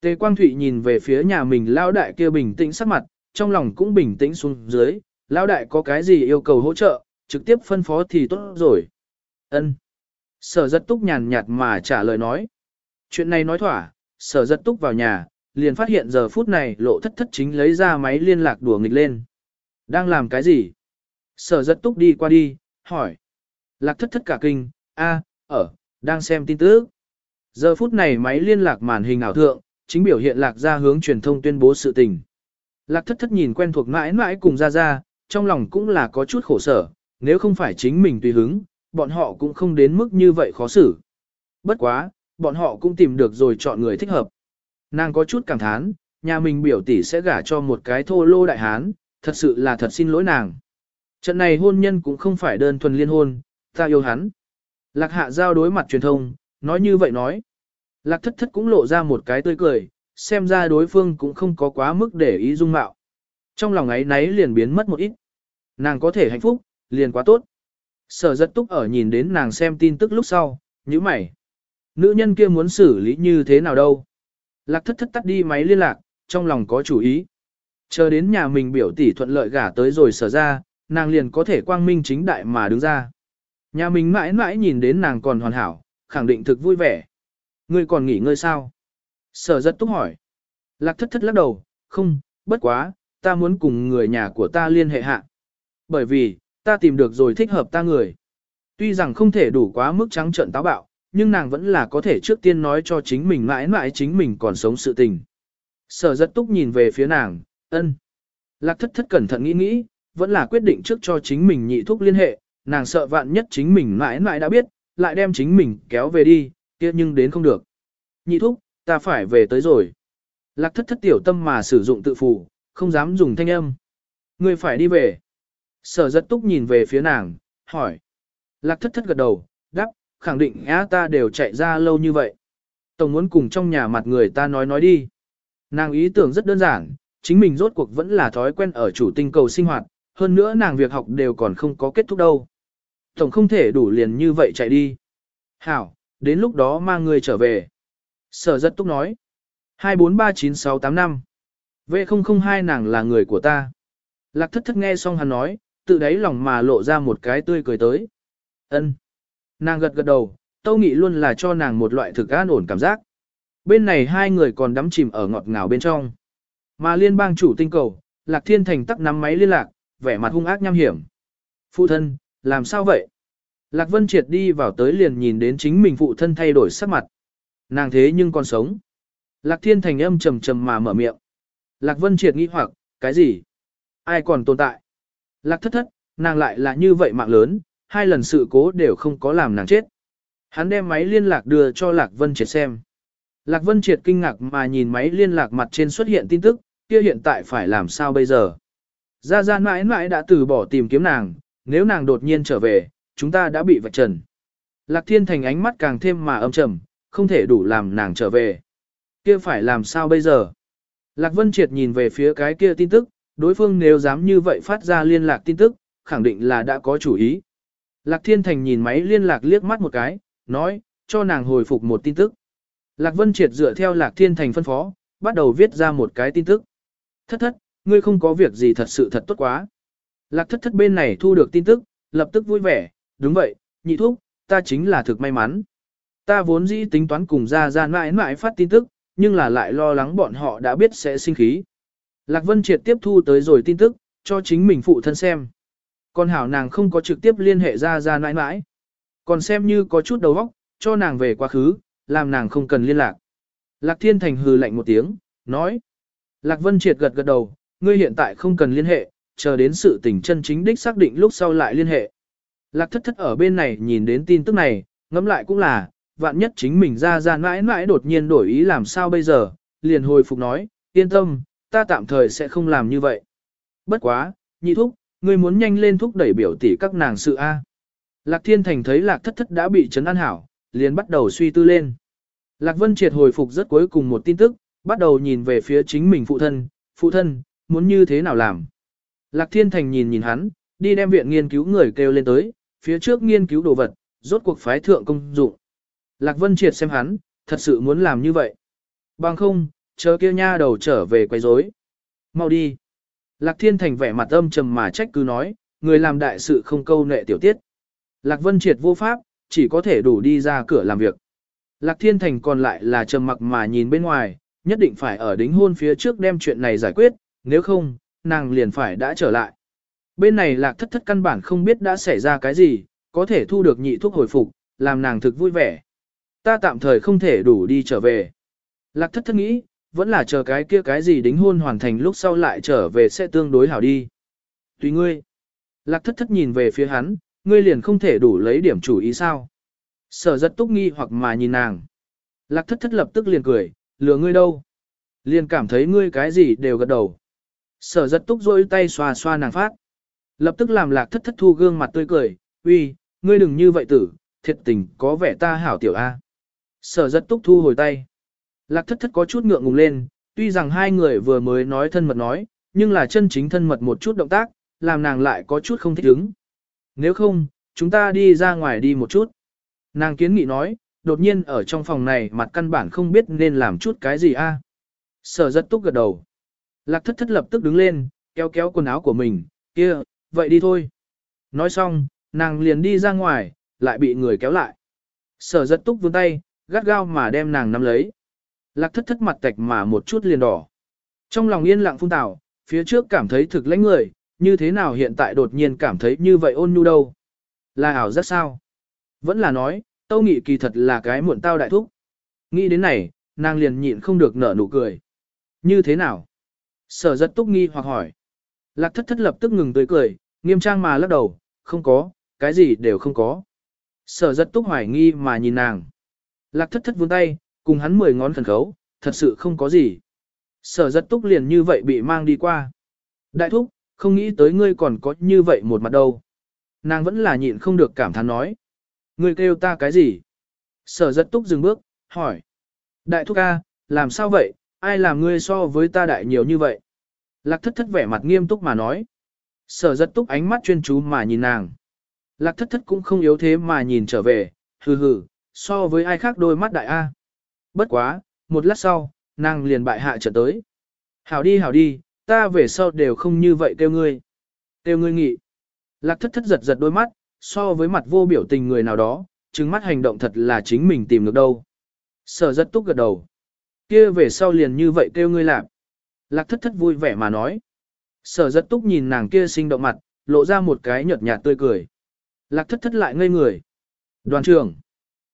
Tề Quang Thụy nhìn về phía nhà mình lao đại kia bình tĩnh sắc mặt, trong lòng cũng bình tĩnh xuống dưới, lao đại có cái gì yêu cầu hỗ trợ, trực tiếp phân phó thì tốt rồi. Ân. Sở giật túc nhàn nhạt mà trả lời nói. Chuyện này nói thỏa, sở giật túc vào nhà, liền phát hiện giờ phút này lộ thất thất chính lấy ra máy liên lạc đùa nghịch lên. Đang làm cái gì? Sở giật túc đi qua đi, hỏi. Lạc thất thất cả kinh, a, ở, đang xem tin tức. Giờ phút này máy liên lạc màn hình ảo thượng, chính biểu hiện lạc ra hướng truyền thông tuyên bố sự tình. Lạc thất thất nhìn quen thuộc mãi mãi cùng ra ra, trong lòng cũng là có chút khổ sở, nếu không phải chính mình tùy hứng, bọn họ cũng không đến mức như vậy khó xử. Bất quá, bọn họ cũng tìm được rồi chọn người thích hợp. Nàng có chút cảm thán, nhà mình biểu tỷ sẽ gả cho một cái thô lô đại hán, thật sự là thật xin lỗi nàng. Trận này hôn nhân cũng không phải đơn thuần liên hôn, ta yêu hắn. Lạc hạ giao đối mặt truyền thông, nói như vậy nói. Lạc thất thất cũng lộ ra một cái tươi cười, xem ra đối phương cũng không có quá mức để ý dung mạo. Trong lòng ấy náy liền biến mất một ít. Nàng có thể hạnh phúc, liền quá tốt. Sở rất túc ở nhìn đến nàng xem tin tức lúc sau, như mày. Nữ nhân kia muốn xử lý như thế nào đâu. Lạc thất thất tắt đi máy liên lạc, trong lòng có chủ ý. Chờ đến nhà mình biểu tỷ thuận lợi gả tới rồi sở ra, nàng liền có thể quang minh chính đại mà đứng ra. Nhà mình mãi mãi nhìn đến nàng còn hoàn hảo, khẳng định thực vui vẻ. Ngươi còn nghỉ ngơi sao? Sở rất túc hỏi. Lạc thất thất lắc đầu, không, bất quá, ta muốn cùng người nhà của ta liên hệ hạ. Bởi vì, ta tìm được rồi thích hợp ta người. Tuy rằng không thể đủ quá mức trắng trợn táo bạo, nhưng nàng vẫn là có thể trước tiên nói cho chính mình mãi mãi chính mình còn sống sự tình. Sở rất túc nhìn về phía nàng, ân. Lạc thất thất cẩn thận nghĩ nghĩ, vẫn là quyết định trước cho chính mình nhị thúc liên hệ, nàng sợ vạn nhất chính mình mãi mãi đã biết, lại đem chính mình kéo về đi, kia nhưng đến không được. Nhị thúc, ta phải về tới rồi. Lạc thất thất tiểu tâm mà sử dụng tự phụ không dám dùng thanh âm. Người phải đi về. Sở giật túc nhìn về phía nàng, hỏi. Lạc thất thất gật đầu, đáp, khẳng định á ta đều chạy ra lâu như vậy. Tổng muốn cùng trong nhà mặt người ta nói nói đi. Nàng ý tưởng rất đơn giản, chính mình rốt cuộc vẫn là thói quen ở chủ tinh cầu sinh hoạt, hơn nữa nàng việc học đều còn không có kết thúc đâu. Tổng không thể đủ liền như vậy chạy đi. Hảo, đến lúc đó mang người trở về. Sở rất túc nói. 2439685 V002 nàng là người của ta. Lạc thất thất nghe xong hắn nói, tự đáy lòng mà lộ ra một cái tươi cười tới. ân Nàng gật gật đầu, Tâu Nghị luôn là cho nàng một loại thực an ổn cảm giác. Bên này hai người còn đắm chìm ở ngọt ngào bên trong. Mà liên bang chủ tinh cầu, Lạc Thiên Thành tắt nắm máy liên lạc, vẻ mặt hung ác nham hiểm. Phụ thân, làm sao vậy? Lạc Vân Triệt đi vào tới liền nhìn đến chính mình phụ thân thay đổi sắc mặt. Nàng thế nhưng còn sống. Lạc thiên thành âm trầm trầm mà mở miệng. Lạc vân triệt nghĩ hoặc, cái gì? Ai còn tồn tại? Lạc thất thất, nàng lại là như vậy mạng lớn, hai lần sự cố đều không có làm nàng chết. Hắn đem máy liên lạc đưa cho Lạc Vân Triệt xem. Lạc Vân Triệt kinh ngạc mà nhìn máy liên lạc mặt trên xuất hiện tin tức, kia hiện tại phải làm sao bây giờ? Gia Gia mãi mãi đã từ bỏ tìm kiếm nàng, nếu nàng đột nhiên trở về, chúng ta đã bị vạch trần. Lạc Thiên Thành ánh mắt càng thêm mà âm trầm, không thể đủ làm nàng trở về. Kia phải làm sao bây giờ? Lạc Vân Triệt nhìn về phía cái kia tin tức, đối phương nếu dám như vậy phát ra liên lạc tin tức, khẳng định là đã có chủ ý. Lạc Thiên Thành nhìn máy liên lạc liếc mắt một cái, nói, cho nàng hồi phục một tin tức. Lạc Vân Triệt dựa theo Lạc Thiên Thành phân phó, bắt đầu viết ra một cái tin tức. Thất thất, ngươi không có việc gì thật sự thật tốt quá. Lạc thất thất bên này thu được tin tức, lập tức vui vẻ, đúng vậy, nhị thúc, ta chính là thực may mắn. Ta vốn dĩ tính toán cùng ra ra mãi mãi phát tin tức, nhưng là lại lo lắng bọn họ đã biết sẽ sinh khí. Lạc Vân Triệt tiếp thu tới rồi tin tức, cho chính mình phụ thân xem. Còn hảo nàng không có trực tiếp liên hệ ra ra mãi mãi. Còn xem như có chút đầu óc, cho nàng về quá khứ, làm nàng không cần liên lạc. Lạc Thiên Thành hừ lạnh một tiếng, nói. Lạc Vân Triệt gật gật đầu, ngươi hiện tại không cần liên hệ, chờ đến sự tình chân chính đích xác định lúc sau lại liên hệ. Lạc thất thất ở bên này nhìn đến tin tức này, ngẫm lại cũng là, vạn nhất chính mình ra ra mãi mãi đột nhiên đổi ý làm sao bây giờ, liền hồi phục nói, yên tâm, ta tạm thời sẽ không làm như vậy. Bất quá, nhị thúc, ngươi muốn nhanh lên thúc đẩy biểu tỷ các nàng sự A. Lạc Thiên Thành thấy Lạc Thất Thất đã bị chấn an hảo, liền bắt đầu suy tư lên. Lạc Vân Triệt hồi phục rất cuối cùng một tin tức, bắt đầu nhìn về phía chính mình phụ thân, phụ thân, muốn như thế nào làm. Lạc Thiên Thành nhìn nhìn hắn, đi đem viện nghiên cứu người kêu lên tới, phía trước nghiên cứu đồ vật, rốt cuộc phái thượng công dụng. Lạc Vân Triệt xem hắn, thật sự muốn làm như vậy. Bằng không, chờ kia nha đầu trở về quấy rối. Mau đi. Lạc Thiên Thành vẻ mặt âm trầm mà trách cứ nói, người làm đại sự không câu nệ tiểu tiết. Lạc Vân Triệt vô pháp, chỉ có thể đủ đi ra cửa làm việc. Lạc Thiên Thành còn lại là trầm mặc mà nhìn bên ngoài, nhất định phải ở đính hôn phía trước đem chuyện này giải quyết, nếu không, nàng liền phải đã trở lại. Bên này Lạc thất thất căn bản không biết đã xảy ra cái gì, có thể thu được nhị thuốc hồi phục, làm nàng thực vui vẻ. Ta tạm thời không thể đủ đi trở về. Lạc thất thất nghĩ, vẫn là chờ cái kia cái gì đính hôn hoàn thành lúc sau lại trở về sẽ tương đối hảo đi. Tùy ngươi. Lạc thất thất nhìn về phía hắn, ngươi liền không thể đủ lấy điểm chủ ý sao. Sở rất túc nghi hoặc mà nhìn nàng. Lạc thất thất lập tức liền cười, lừa ngươi đâu. Liền cảm thấy ngươi cái gì đều gật đầu. Sở rất túc rôi tay xoa xoa nàng phát. Lập tức làm lạc thất thất thu gương mặt tươi cười, uy, ngươi đừng như vậy tử, thiệt tình có vẻ ta hảo tiểu A. Sở rất túc thu hồi tay. Lạc thất thất có chút ngượng ngùng lên, tuy rằng hai người vừa mới nói thân mật nói, nhưng là chân chính thân mật một chút động tác, làm nàng lại có chút không thích ứng. Nếu không, chúng ta đi ra ngoài đi một chút. Nàng kiến nghị nói, đột nhiên ở trong phòng này mặt căn bản không biết nên làm chút cái gì a. Sở rất túc gật đầu. Lạc thất thất lập tức đứng lên, kéo kéo quần áo của mình, kia, vậy đi thôi. Nói xong, nàng liền đi ra ngoài, lại bị người kéo lại. Sở rất túc vươn tay, gắt gao mà đem nàng nắm lấy. Lạc thất thất mặt tạch mà một chút liền đỏ. Trong lòng yên lặng phun tảo, phía trước cảm thấy thực lãnh người, như thế nào hiện tại đột nhiên cảm thấy như vậy ôn nhu đâu. Là ảo rất sao? Vẫn là nói, tâu nghị kỳ thật là cái muộn tao đại thúc. Nghĩ đến này, nàng liền nhịn không được nở nụ cười. Như thế nào? Sở rất túc nghi hoặc hỏi. Lạc thất thất lập tức ngừng tới cười, nghiêm trang mà lắc đầu, không có, cái gì đều không có. Sở rất túc hoài nghi mà nhìn nàng. Lạc thất thất vươn tay, cùng hắn mười ngón khẩn khấu, thật sự không có gì. Sở rất túc liền như vậy bị mang đi qua. Đại thúc, không nghĩ tới ngươi còn có như vậy một mặt đâu. Nàng vẫn là nhịn không được cảm thán nói. Ngươi kêu ta cái gì? Sở rất túc dừng bước, hỏi. Đại thúc ca, làm sao vậy, ai làm ngươi so với ta đại nhiều như vậy? Lạc thất thất vẻ mặt nghiêm túc mà nói. Sở rất túc ánh mắt chuyên chú mà nhìn nàng. Lạc thất thất cũng không yếu thế mà nhìn trở về, hừ hừ, so với ai khác đôi mắt đại A. Bất quá, một lát sau, nàng liền bại hạ trở tới. Hảo đi hảo đi, ta về sau đều không như vậy kêu ngươi. Kêu ngươi nghị. Lạc thất thất giật giật đôi mắt, so với mặt vô biểu tình người nào đó, chứng mắt hành động thật là chính mình tìm được đâu. Sở rất túc gật đầu. kia về sau liền như vậy kêu ngươi làm. Lạc thất thất vui vẻ mà nói. Sở rất túc nhìn nàng kia sinh động mặt, lộ ra một cái nhợt nhạt tươi cười. Lạc thất thất lại ngây người. Đoàn trưởng.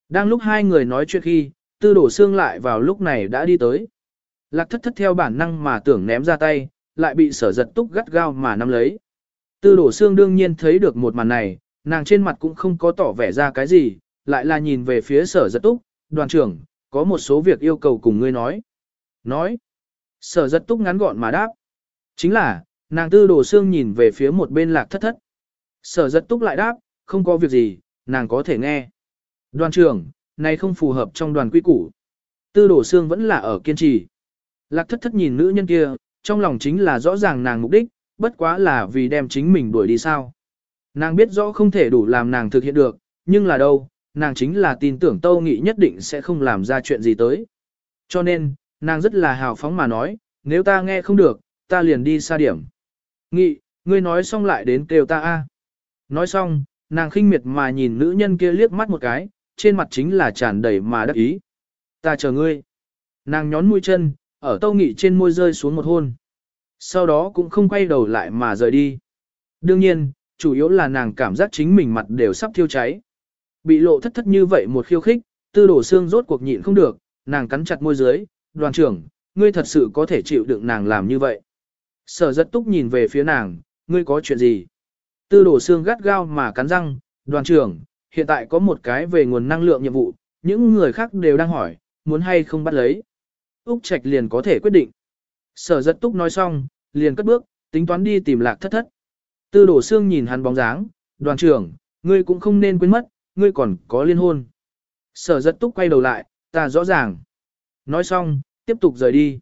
Đang lúc hai người nói chuyện khi, tư đổ xương lại vào lúc này đã đi tới. Lạc thất thất theo bản năng mà tưởng ném ra tay, lại bị sở giật túc gắt gao mà nắm lấy. Tư đổ xương đương nhiên thấy được một màn này, nàng trên mặt cũng không có tỏ vẻ ra cái gì, lại là nhìn về phía sở giật túc, đoàn trưởng, có một số việc yêu cầu cùng ngươi nói. Nói. Sở giật túc ngắn gọn mà đáp. Chính là, nàng tư đổ xương nhìn về phía một bên lạc thất thất. Sở giật túc lại đáp, không có việc gì, nàng có thể nghe. Đoàn trưởng, này không phù hợp trong đoàn quy củ. Tư đổ xương vẫn là ở kiên trì. Lạc thất thất nhìn nữ nhân kia, trong lòng chính là rõ ràng nàng mục đích, bất quá là vì đem chính mình đuổi đi sao. Nàng biết rõ không thể đủ làm nàng thực hiện được, nhưng là đâu, nàng chính là tin tưởng Tâu Nghị nhất định sẽ không làm ra chuyện gì tới. Cho nên, nàng rất là hào phóng mà nói, nếu ta nghe không được, ta liền đi xa điểm. Nghị, ngươi nói xong lại đến kêu ta a. Nói xong, nàng khinh miệt mà nhìn nữ nhân kia liếc mắt một cái, trên mặt chính là tràn đầy mà đắc ý. Ta chờ ngươi. Nàng nhón mũi chân, ở Tâu Nghị trên môi rơi xuống một hôn. Sau đó cũng không quay đầu lại mà rời đi. Đương nhiên, chủ yếu là nàng cảm giác chính mình mặt đều sắp thiêu cháy. Bị lộ thất thất như vậy một khiêu khích, tư đổ xương rốt cuộc nhịn không được, nàng cắn chặt môi dưới, đoàn trưởng, ngươi thật sự có thể chịu đựng nàng làm như vậy. Sở rất túc nhìn về phía nàng, ngươi có chuyện gì? Tư đổ xương gắt gao mà cắn răng, đoàn trưởng, hiện tại có một cái về nguồn năng lượng nhiệm vụ, những người khác đều đang hỏi, muốn hay không bắt lấy. Úc Trạch liền có thể quyết định. Sở Dật túc nói xong, liền cất bước, tính toán đi tìm lạc thất thất. Tư đổ xương nhìn hắn bóng dáng, đoàn trưởng, ngươi cũng không nên quên mất, ngươi còn có liên hôn. Sở Dật túc quay đầu lại, ta rõ ràng. Nói xong, tiếp tục rời đi.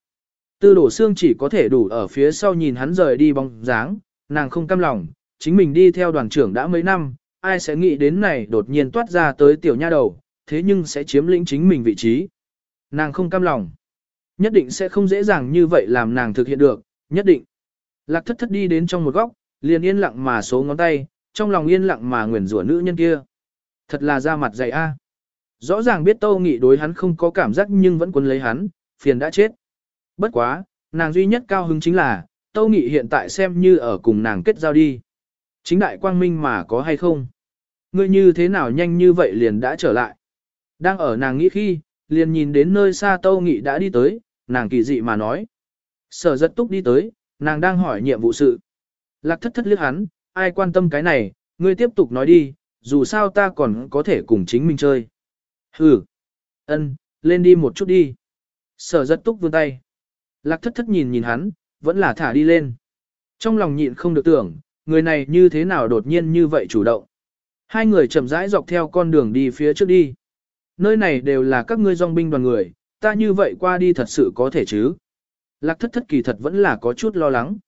Tư đổ xương chỉ có thể đủ ở phía sau nhìn hắn rời đi bóng dáng, nàng không cam lòng, chính mình đi theo đoàn trưởng đã mấy năm, ai sẽ nghĩ đến này đột nhiên toát ra tới tiểu nha đầu, thế nhưng sẽ chiếm lĩnh chính mình vị trí. Nàng không cam lòng. Nhất định sẽ không dễ dàng như vậy làm nàng thực hiện được, nhất định. Lạc thất thất đi đến trong một góc, liền yên lặng mà số ngón tay, trong lòng yên lặng mà nguyền rủa nữ nhân kia. Thật là ra mặt dày a. Rõ ràng biết Tâu Nghị đối hắn không có cảm giác nhưng vẫn quấn lấy hắn, phiền đã chết. Bất quá, nàng duy nhất cao hứng chính là, Tâu Nghị hiện tại xem như ở cùng nàng kết giao đi. Chính đại quang minh mà có hay không? Ngươi như thế nào nhanh như vậy liền đã trở lại? Đang ở nàng nghĩ khi, liền nhìn đến nơi xa Tâu Nghị đã đi tới, nàng kỳ dị mà nói. Sở rất túc đi tới, nàng đang hỏi nhiệm vụ sự. Lạc thất thất liếc hắn, ai quan tâm cái này, ngươi tiếp tục nói đi, dù sao ta còn có thể cùng chính mình chơi. Hừ, ân, lên đi một chút đi. Sở rất túc vươn tay. Lạc thất thất nhìn nhìn hắn, vẫn là thả đi lên. Trong lòng nhịn không được tưởng, người này như thế nào đột nhiên như vậy chủ động. Hai người chậm rãi dọc theo con đường đi phía trước đi. Nơi này đều là các ngươi dòng binh đoàn người, ta như vậy qua đi thật sự có thể chứ. Lạc thất thất kỳ thật vẫn là có chút lo lắng.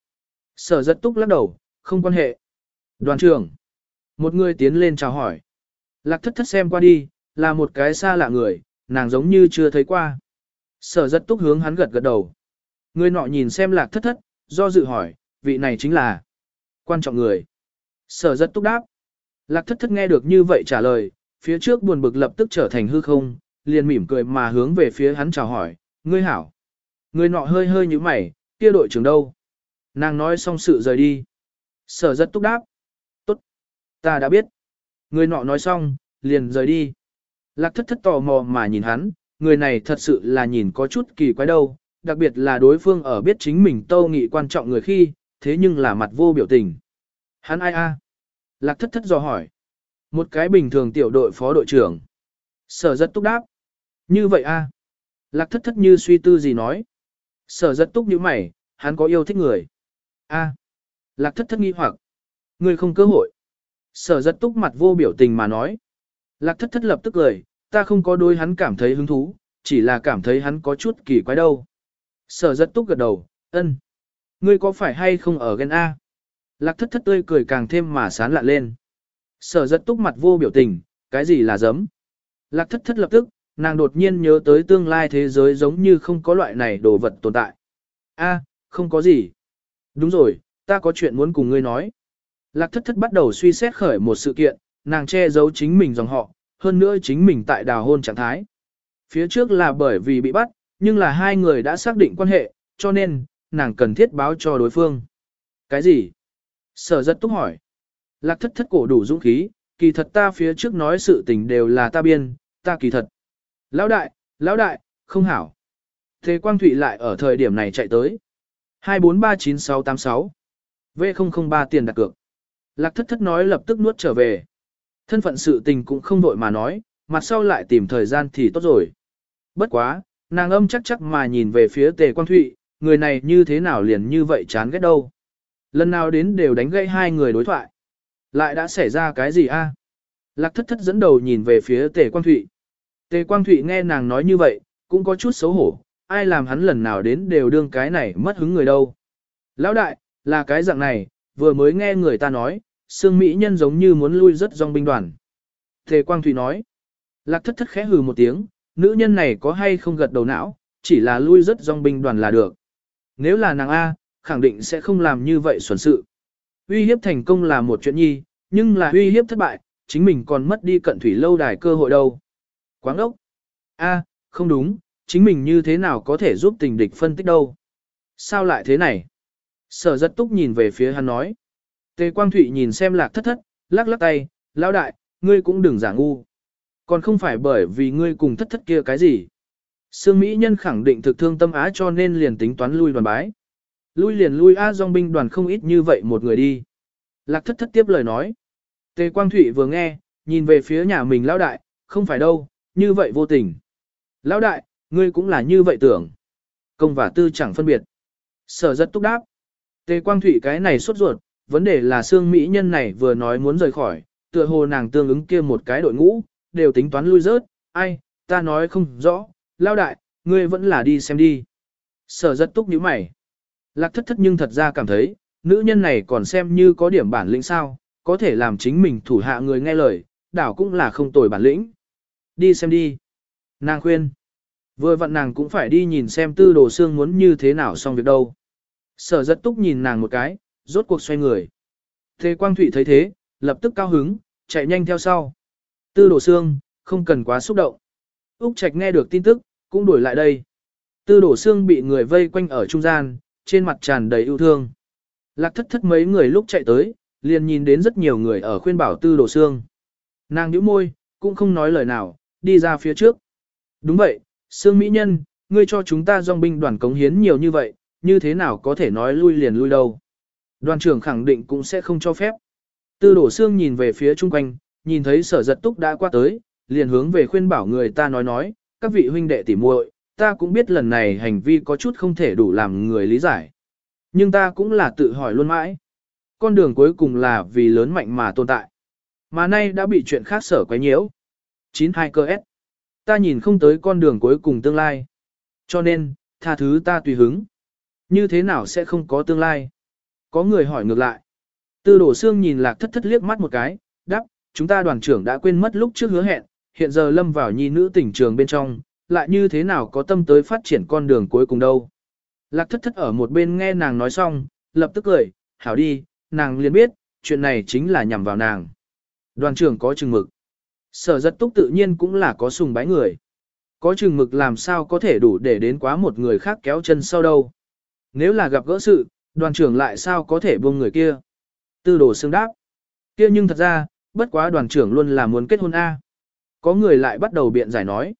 Sở rất túc lắc đầu, không quan hệ. Đoàn trưởng. Một người tiến lên chào hỏi. Lạc thất thất xem qua đi, là một cái xa lạ người, nàng giống như chưa thấy qua. Sở rất túc hướng hắn gật gật đầu. Người nọ nhìn xem lạc thất thất, do dự hỏi, vị này chính là quan trọng người. Sở rất túc đáp. Lạc thất thất nghe được như vậy trả lời, phía trước buồn bực lập tức trở thành hư không, liền mỉm cười mà hướng về phía hắn chào hỏi, ngươi hảo. Người nọ hơi hơi như mày, kia đội trưởng đâu? Nàng nói xong sự rời đi. Sở rất túc đáp. Tốt. Ta đã biết. Người nọ nói xong, liền rời đi. Lạc thất thất tò mò mà nhìn hắn, người này thật sự là nhìn có chút kỳ quái đâu, đặc biệt là đối phương ở biết chính mình tâu nghị quan trọng người khi, thế nhưng là mặt vô biểu tình. Hắn ai a? Lạc thất thất dò hỏi. Một cái bình thường tiểu đội phó đội trưởng. Sở giật túc đáp. Như vậy a? Lạc thất thất như suy tư gì nói. Sở giật túc như mày, hắn có yêu thích người. A. Lạc thất thất nghi hoặc. Người không cơ hội. Sở giật túc mặt vô biểu tình mà nói. Lạc thất thất lập tức cười, ta không có đôi hắn cảm thấy hứng thú, chỉ là cảm thấy hắn có chút kỳ quái đâu. Sở giật túc gật đầu, ân. Ngươi có phải hay không ở ghen A? Lạc thất thất tươi cười càng thêm mà sán lạ lên. Sở giật túc mặt vô biểu tình, cái gì là giấm? Lạc thất thất lập tức, nàng đột nhiên nhớ tới tương lai thế giới giống như không có loại này đồ vật tồn tại. A, không có gì. Đúng rồi, ta có chuyện muốn cùng ngươi nói. Lạc thất thất bắt đầu suy xét khởi một sự kiện, nàng che giấu chính mình dòng họ, hơn nữa chính mình tại đào hôn trạng thái. Phía trước là bởi vì bị bắt, nhưng là hai người đã xác định quan hệ, cho nên, nàng cần thiết báo cho đối phương. Cái gì? Sở rất túc hỏi. Lạc thất thất cổ đủ dũng khí, kỳ thật ta phía trước nói sự tình đều là ta biên, ta kỳ thật. Lão đại, lão đại, không hảo. Thế Quang Thụy lại ở thời điểm này chạy tới. 2439686 V003 tiền đặt cược. Lạc thất thất nói lập tức nuốt trở về. Thân phận sự tình cũng không vội mà nói, mặt sau lại tìm thời gian thì tốt rồi. Bất quá, nàng âm chắc chắc mà nhìn về phía tề quang thụy, người này như thế nào liền như vậy chán ghét đâu. Lần nào đến đều đánh gây hai người đối thoại. Lại đã xảy ra cái gì a? Lạc thất thất dẫn đầu nhìn về phía tề quang thụy. Tề quang thụy nghe nàng nói như vậy, cũng có chút xấu hổ, ai làm hắn lần nào đến đều đương cái này mất hứng người đâu. Lão đại, là cái dạng này, vừa mới nghe người ta nói, xương Mỹ nhân giống như muốn lui rất dòng binh đoàn. Tề Quang Thụy nói, lạc thất thất khẽ hừ một tiếng, nữ nhân này có hay không gật đầu não, chỉ là lui rất dòng binh đoàn là được. Nếu là nàng A, khẳng định sẽ không làm như vậy xuẩn sự. Uy hiếp thành công là một chuyện nhi, nhưng là uy hiếp thất bại, chính mình còn mất đi cận thủy lâu đài cơ hội đâu. Quáng ốc. A, không đúng, chính mình như thế nào có thể giúp tình địch phân tích đâu. Sao lại thế này? Sở giật túc nhìn về phía hắn nói. Tề Quang Thụy nhìn xem lạc thất thất, lắc lắc tay, lão đại, ngươi cũng đừng giả ngu. Còn không phải bởi vì ngươi cùng thất thất kia cái gì. Sương Mỹ nhân khẳng định thực thương tâm á cho nên liền tính toán lui đoàn bái. Lui liền lui a dòng binh đoàn không ít như vậy một người đi. Lạc thất thất tiếp lời nói. Tề Quang Thụy vừa nghe, nhìn về phía nhà mình lão đại, không phải đâu, như vậy vô tình. Lão đại, ngươi cũng là như vậy tưởng. Công và tư chẳng phân biệt. Sở rất túc đáp. Tề Quang Thụy cái này sốt ruột, vấn đề là xương mỹ nhân này vừa nói muốn rời khỏi, tựa hồ nàng tương ứng kia một cái đội ngũ, đều tính toán lui rớt, ai, ta nói không rõ, lao đại, ngươi vẫn là đi xem đi. Sở rất túc nhíu mày. Lạc thất thất nhưng thật ra cảm thấy, nữ nhân này còn xem như có điểm bản lĩnh sao, có thể làm chính mình thủ hạ người nghe lời, đảo cũng là không tồi bản lĩnh. Đi xem đi. Nàng khuyên. Vừa vặn nàng cũng phải đi nhìn xem tư đồ xương muốn như thế nào xong việc đâu. Sở rất túc nhìn nàng một cái, rốt cuộc xoay người. Thế Quang Thụy thấy thế, lập tức cao hứng, chạy nhanh theo sau. Tư đổ xương, không cần quá xúc động. Úc Trạch nghe được tin tức, cũng đuổi lại đây. Tư đổ xương bị người vây quanh ở trung gian, trên mặt tràn đầy yêu thương. Lạc thất thất mấy người lúc chạy tới, liền nhìn đến rất nhiều người ở khuyên bảo tư đổ xương. Nàng nhíu môi, cũng không nói lời nào, đi ra phía trước. Đúng vậy, xương mỹ nhân, ngươi cho chúng ta dòng binh đoàn cống hiến nhiều như vậy, như thế nào có thể nói lui liền lui đâu. Đoàn trưởng khẳng định cũng sẽ không cho phép. Tư đổ xương nhìn về phía chung quanh, nhìn thấy sở giật túc đã qua tới, liền hướng về khuyên bảo người ta nói nói, các vị huynh đệ tỉ muội, ta cũng biết lần này hành vi có chút không thể đủ làm người lý giải. Nhưng ta cũng là tự hỏi luôn mãi. Con đường cuối cùng là vì lớn mạnh mà tồn tại. Mà nay đã bị chuyện khác sở quấy nhiễu. 92 cơ S. Ta nhìn không tới con đường cuối cùng tương lai. Cho nên, tha thứ ta tùy hứng. Như thế nào sẽ không có tương lai? Có người hỏi ngược lại. Tư đổ xương nhìn lạc thất thất liếc mắt một cái, đáp, chúng ta đoàn trưởng đã quên mất lúc trước hứa hẹn, hiện giờ lâm vào nhi nữ tỉnh trường bên trong, lại như thế nào có tâm tới phát triển con đường cuối cùng đâu. Lạc thất thất ở một bên nghe nàng nói xong, lập tức cười, hảo đi, nàng liền biết, chuyện này chính là nhằm vào nàng. Đoàn trưởng có chừng mực. Sở giật túc tự nhiên cũng là có sùng bái người. Có chừng mực làm sao có thể đủ để đến quá một người khác kéo chân sau đâu. Nếu là gặp gỡ sự, đoàn trưởng lại sao có thể buông người kia? Tư đồ xương đáp. Kia nhưng thật ra, bất quá đoàn trưởng luôn là muốn kết hôn A. Có người lại bắt đầu biện giải nói.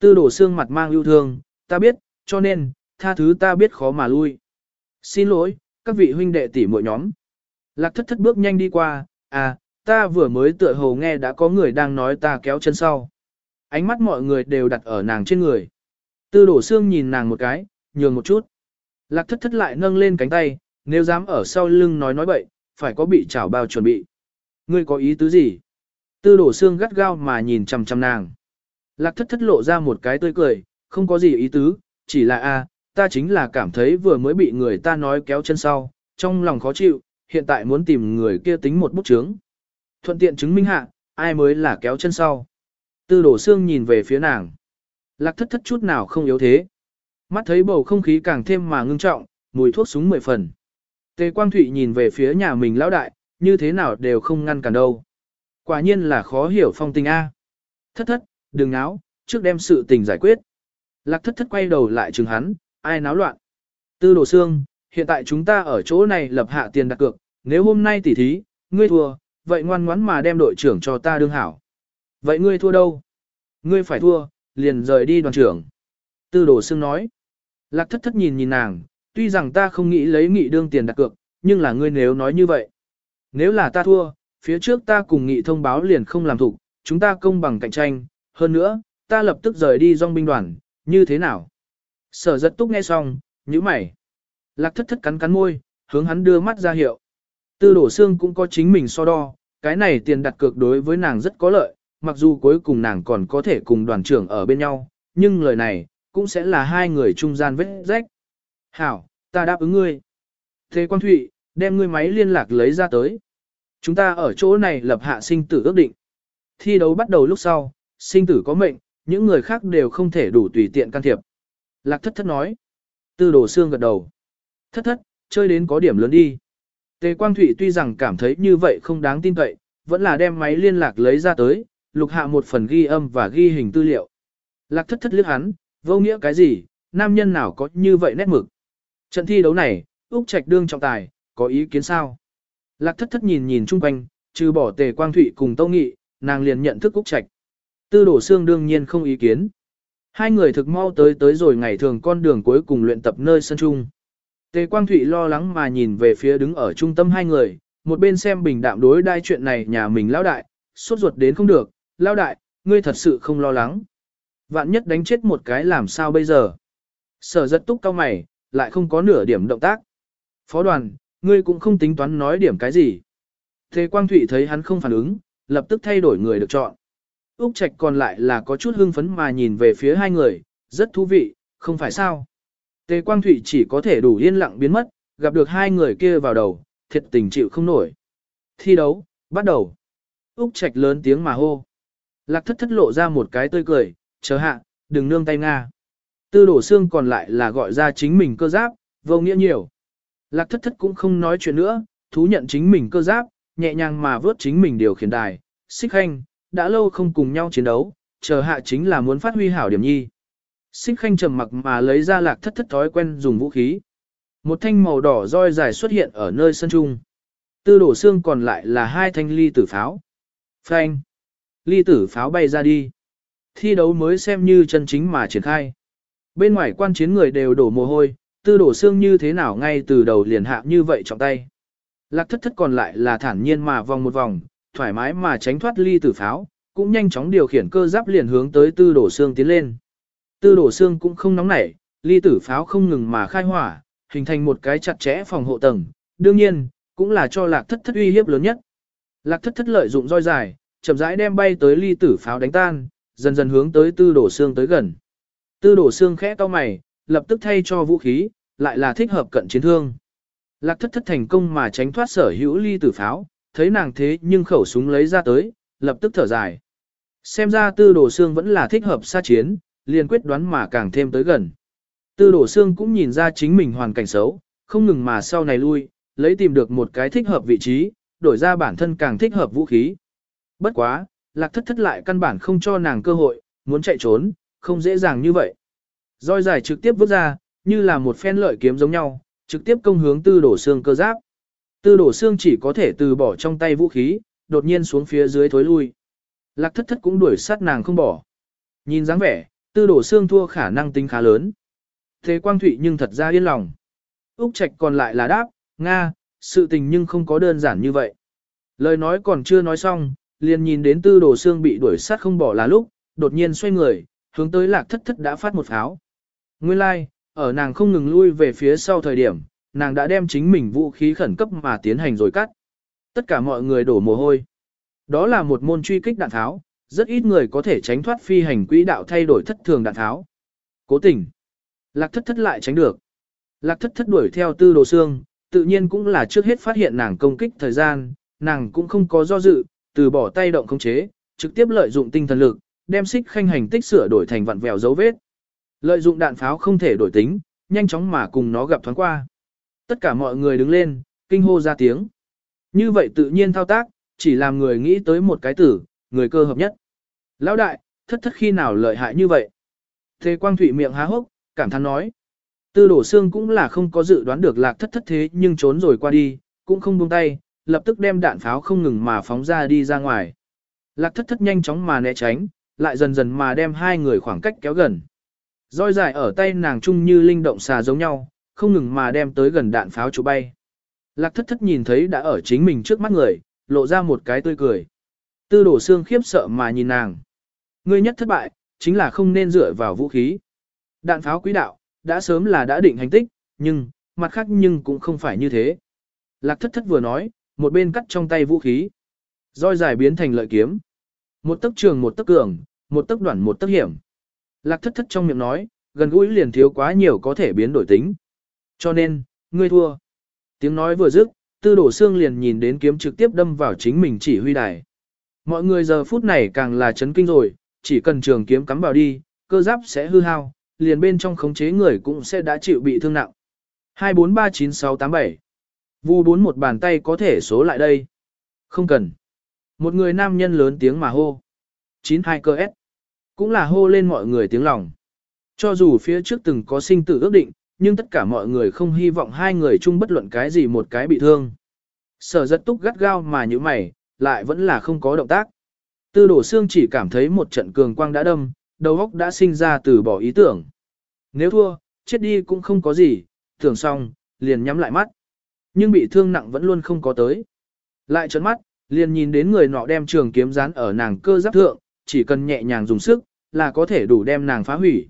Tư đổ xương mặt mang yêu thương, ta biết, cho nên, tha thứ ta biết khó mà lui. Xin lỗi, các vị huynh đệ tỷ muội nhóm. Lạc thất thất bước nhanh đi qua, à, ta vừa mới tựa hồ nghe đã có người đang nói ta kéo chân sau. Ánh mắt mọi người đều đặt ở nàng trên người. Tư đổ xương nhìn nàng một cái, nhường một chút. Lạc thất thất lại nâng lên cánh tay, nếu dám ở sau lưng nói nói bậy, phải có bị chảo bao chuẩn bị. Ngươi có ý tứ gì? Tư đổ xương gắt gao mà nhìn chằm chằm nàng. Lạc thất thất lộ ra một cái tươi cười, không có gì ý tứ, chỉ là a, ta chính là cảm thấy vừa mới bị người ta nói kéo chân sau, trong lòng khó chịu, hiện tại muốn tìm người kia tính một bút chướng. Thuận tiện chứng minh hạ, ai mới là kéo chân sau. Tư đổ xương nhìn về phía nàng. Lạc thất thất chút nào không yếu thế. Mắt thấy bầu không khí càng thêm mà ngưng trọng, mùi thuốc súng mười phần. Tề Quang Thụy nhìn về phía nhà mình lão đại, như thế nào đều không ngăn cản đâu. Quả nhiên là khó hiểu phong tình A. Thất thất, đừng náo, trước đem sự tình giải quyết. Lạc thất thất quay đầu lại chừng hắn, ai náo loạn. Tư đồ xương, hiện tại chúng ta ở chỗ này lập hạ tiền đặt cược, nếu hôm nay tỉ thí, ngươi thua, vậy ngoan ngoãn mà đem đội trưởng cho ta đương hảo. Vậy ngươi thua đâu? Ngươi phải thua, liền rời đi đoàn trưởng. Tư đồ xương nói. Lạc thất thất nhìn nhìn nàng, tuy rằng ta không nghĩ lấy nghị đương tiền đặt cược, nhưng là ngươi nếu nói như vậy. Nếu là ta thua, phía trước ta cùng nghị thông báo liền không làm thủ, chúng ta công bằng cạnh tranh, hơn nữa, ta lập tức rời đi dòng binh đoàn, như thế nào? Sở giật túc nghe xong, nhíu mày. Lạc thất thất cắn cắn môi, hướng hắn đưa mắt ra hiệu. Tư đổ xương cũng có chính mình so đo, cái này tiền đặt cược đối với nàng rất có lợi, mặc dù cuối cùng nàng còn có thể cùng đoàn trưởng ở bên nhau, nhưng lời này, cũng sẽ là hai người trung gian vết rách. Hảo, ta đáp ứng ngươi. Thế quan Thụy, đem ngươi máy liên lạc lấy ra tới. Chúng ta ở chỗ này lập hạ sinh tử ước định. Thi đấu bắt đầu lúc sau, sinh tử có mệnh, những người khác đều không thể đủ tùy tiện can thiệp. Lạc thất thất nói. Tư đồ xương gật đầu. Thất thất, chơi đến có điểm lớn đi. Tề Quang Thụy tuy rằng cảm thấy như vậy không đáng tin cậy, vẫn là đem máy liên lạc lấy ra tới, lục hạ một phần ghi âm và ghi hình tư liệu. Lạc thất thất liếc hắn, vô nghĩa cái gì, nam nhân nào có như vậy nét mực. Trận thi đấu này, Úc Trạch đương trọng tài, có ý kiến sao? Lạc thất thất nhìn nhìn chung quanh, trừ bỏ tề quang thụy cùng tâu nghị, nàng liền nhận thức Úc Trạch. Tư đổ xương đương nhiên không ý kiến. Hai người thực mau tới tới rồi ngày thường con đường cuối cùng luyện tập nơi sân trung. Tề Quang Thụy lo lắng mà nhìn về phía đứng ở trung tâm hai người, một bên xem bình đạm đối đai chuyện này nhà mình lão đại, suốt ruột đến không được, lão đại, ngươi thật sự không lo lắng. Vạn nhất đánh chết một cái làm sao bây giờ? Sở rất túc cao mày, lại không có nửa điểm động tác. Phó đoàn, ngươi cũng không tính toán nói điểm cái gì. Thế Quang Thụy thấy hắn không phản ứng, lập tức thay đổi người được chọn. Úc Trạch còn lại là có chút hưng phấn mà nhìn về phía hai người, rất thú vị, không phải sao. Tề Quang Thụy chỉ có thể đủ yên lặng biến mất, gặp được hai người kia vào đầu, thiệt tình chịu không nổi. Thi đấu, bắt đầu. Úc Trạch lớn tiếng mà hô. Lạc thất thất lộ ra một cái tươi cười, chờ hạ, đừng nương tay Nga. Tư đổ xương còn lại là gọi ra chính mình cơ giáp, vô nghĩa nhiều. Lạc thất thất cũng không nói chuyện nữa, thú nhận chính mình cơ giáp, nhẹ nhàng mà vớt chính mình điều khiển đài. Xích hành đã lâu không cùng nhau chiến đấu, chờ hạ chính là muốn phát huy hảo điểm nhi. Xích khanh trầm mặc mà lấy ra lạc thất thất thói quen dùng vũ khí. Một thanh màu đỏ roi dài xuất hiện ở nơi sân trung. Tư đổ xương còn lại là hai thanh ly tử pháo. Phanh. Ly tử pháo bay ra đi. Thi đấu mới xem như chân chính mà triển khai. Bên ngoài quan chiến người đều đổ mồ hôi, tư đổ xương như thế nào ngay từ đầu liền hạ như vậy trọng tay. Lạc thất thất còn lại là thản nhiên mà vòng một vòng, thoải mái mà tránh thoát ly tử pháo, cũng nhanh chóng điều khiển cơ giáp liền hướng tới tư đổ xương tiến lên. Tư đổ xương cũng không nóng nảy, ly tử pháo không ngừng mà khai hỏa, hình thành một cái chặt chẽ phòng hộ tầng, đương nhiên, cũng là cho lạc thất thất uy hiếp lớn nhất. Lạc thất thất lợi dụng roi dài, chậm rãi đem bay tới ly tử pháo đánh tan, dần dần hướng tới tư đổ xương tới gần. Tư đổ xương khẽ to mày, lập tức thay cho vũ khí, lại là thích hợp cận chiến thương. Lạc thất thất thành công mà tránh thoát sở hữu ly tử pháo, thấy nàng thế nhưng khẩu súng lấy ra tới, lập tức thở dài. Xem ra tư đồ xương vẫn là thích hợp xa chiến, liền quyết đoán mà càng thêm tới gần. Tư đổ xương cũng nhìn ra chính mình hoàn cảnh xấu, không ngừng mà sau này lui, lấy tìm được một cái thích hợp vị trí, đổi ra bản thân càng thích hợp vũ khí. Bất quá, lạc thất thất lại căn bản không cho nàng cơ hội, muốn chạy trốn, không dễ dàng như vậy. Roi dài trực tiếp vứt ra, như là một phen lợi kiếm giống nhau, trực tiếp công hướng tư đổ xương cơ giáp. Tư đổ xương chỉ có thể từ bỏ trong tay vũ khí, đột nhiên xuống phía dưới thối lui. Lạc thất thất cũng đuổi sát nàng không bỏ. Nhìn dáng vẻ, tư đổ xương thua khả năng tính khá lớn. Thế quang thụy nhưng thật ra yên lòng. Úc Trạch còn lại là đáp, Nga, sự tình nhưng không có đơn giản như vậy. Lời nói còn chưa nói xong, liền nhìn đến tư đồ xương bị đuổi sát không bỏ là lúc, đột nhiên xoay người, hướng tới lạc thất thất đã phát một pháo. Nguyên lai, like, ở nàng không ngừng lui về phía sau thời điểm, nàng đã đem chính mình vũ khí khẩn cấp mà tiến hành rồi cắt. Tất cả mọi người đổ mồ hôi. Đó là một môn truy kích đạn tháo, rất ít người có thể tránh thoát phi hành quỹ đạo thay đổi thất thường đạn tháo. Cố tình. Lạc thất thất lại tránh được. Lạc thất thất đuổi theo tư đồ xương, tự nhiên cũng là trước hết phát hiện nàng công kích thời gian, nàng cũng không có do dự, từ bỏ tay động không chế, trực tiếp lợi dụng tinh thần lực, đem xích khanh hành tích sửa đổi thành vặn vẹo dấu vết. Lợi dụng đạn pháo không thể đổi tính, nhanh chóng mà cùng nó gặp thoáng qua. Tất cả mọi người đứng lên, kinh hô ra tiếng. Như vậy tự nhiên thao tác, chỉ làm người nghĩ tới một cái tử, người cơ hợp nhất. Lão đại, thất thất khi nào lợi hại như vậy? Thế quang thụy miệng há hốc, cảm thán nói. Tư đổ xương cũng là không có dự đoán được lạc thất thất thế nhưng trốn rồi qua đi, cũng không buông tay, lập tức đem đạn pháo không ngừng mà phóng ra đi ra ngoài. Lạc thất thất nhanh chóng mà né tránh, lại dần dần mà đem hai người khoảng cách kéo gần. Roi dài ở tay nàng chung như linh động xà giống nhau, không ngừng mà đem tới gần đạn pháo chỗ bay. Lạc thất thất nhìn thấy đã ở chính mình trước mắt người, lộ ra một cái tươi cười. Tư đổ xương khiếp sợ mà nhìn nàng. Ngươi nhất thất bại, chính là không nên dựa vào vũ khí. Đạn pháo quý đạo, đã sớm là đã định hành tích, nhưng, mặt khác nhưng cũng không phải như thế. Lạc thất thất vừa nói, một bên cắt trong tay vũ khí. Roi dài biến thành lợi kiếm. Một tấc trường một tấc cường, một tấc đoạn một tấc hiểm. Lạc thất thất trong miệng nói, gần gũi liền thiếu quá nhiều có thể biến đổi tính. Cho nên, ngươi thua. Tiếng nói vừa dứt, tư đổ xương liền nhìn đến kiếm trực tiếp đâm vào chính mình chỉ huy đài. Mọi người giờ phút này càng là chấn kinh rồi, chỉ cần trường kiếm cắm vào đi, cơ giáp sẽ hư hao, liền bên trong khống chế người cũng sẽ đã chịu bị thương nặng. 2439687 Vu bốn một bàn tay có thể số lại đây. Không cần. Một người nam nhân lớn tiếng mà hô. 92 cơ S. Cũng là hô lên mọi người tiếng lòng. Cho dù phía trước từng có sinh tử ước định, nhưng tất cả mọi người không hy vọng hai người chung bất luận cái gì một cái bị thương. Sở rất túc gắt gao mà như mày, lại vẫn là không có động tác. Tư đổ xương chỉ cảm thấy một trận cường quang đã đâm, đầu óc đã sinh ra từ bỏ ý tưởng. Nếu thua, chết đi cũng không có gì, tưởng xong, liền nhắm lại mắt. Nhưng bị thương nặng vẫn luôn không có tới. Lại trấn mắt, liền nhìn đến người nọ đem trường kiếm dán ở nàng cơ giáp thượng, chỉ cần nhẹ nhàng dùng sức, là có thể đủ đem nàng phá hủy.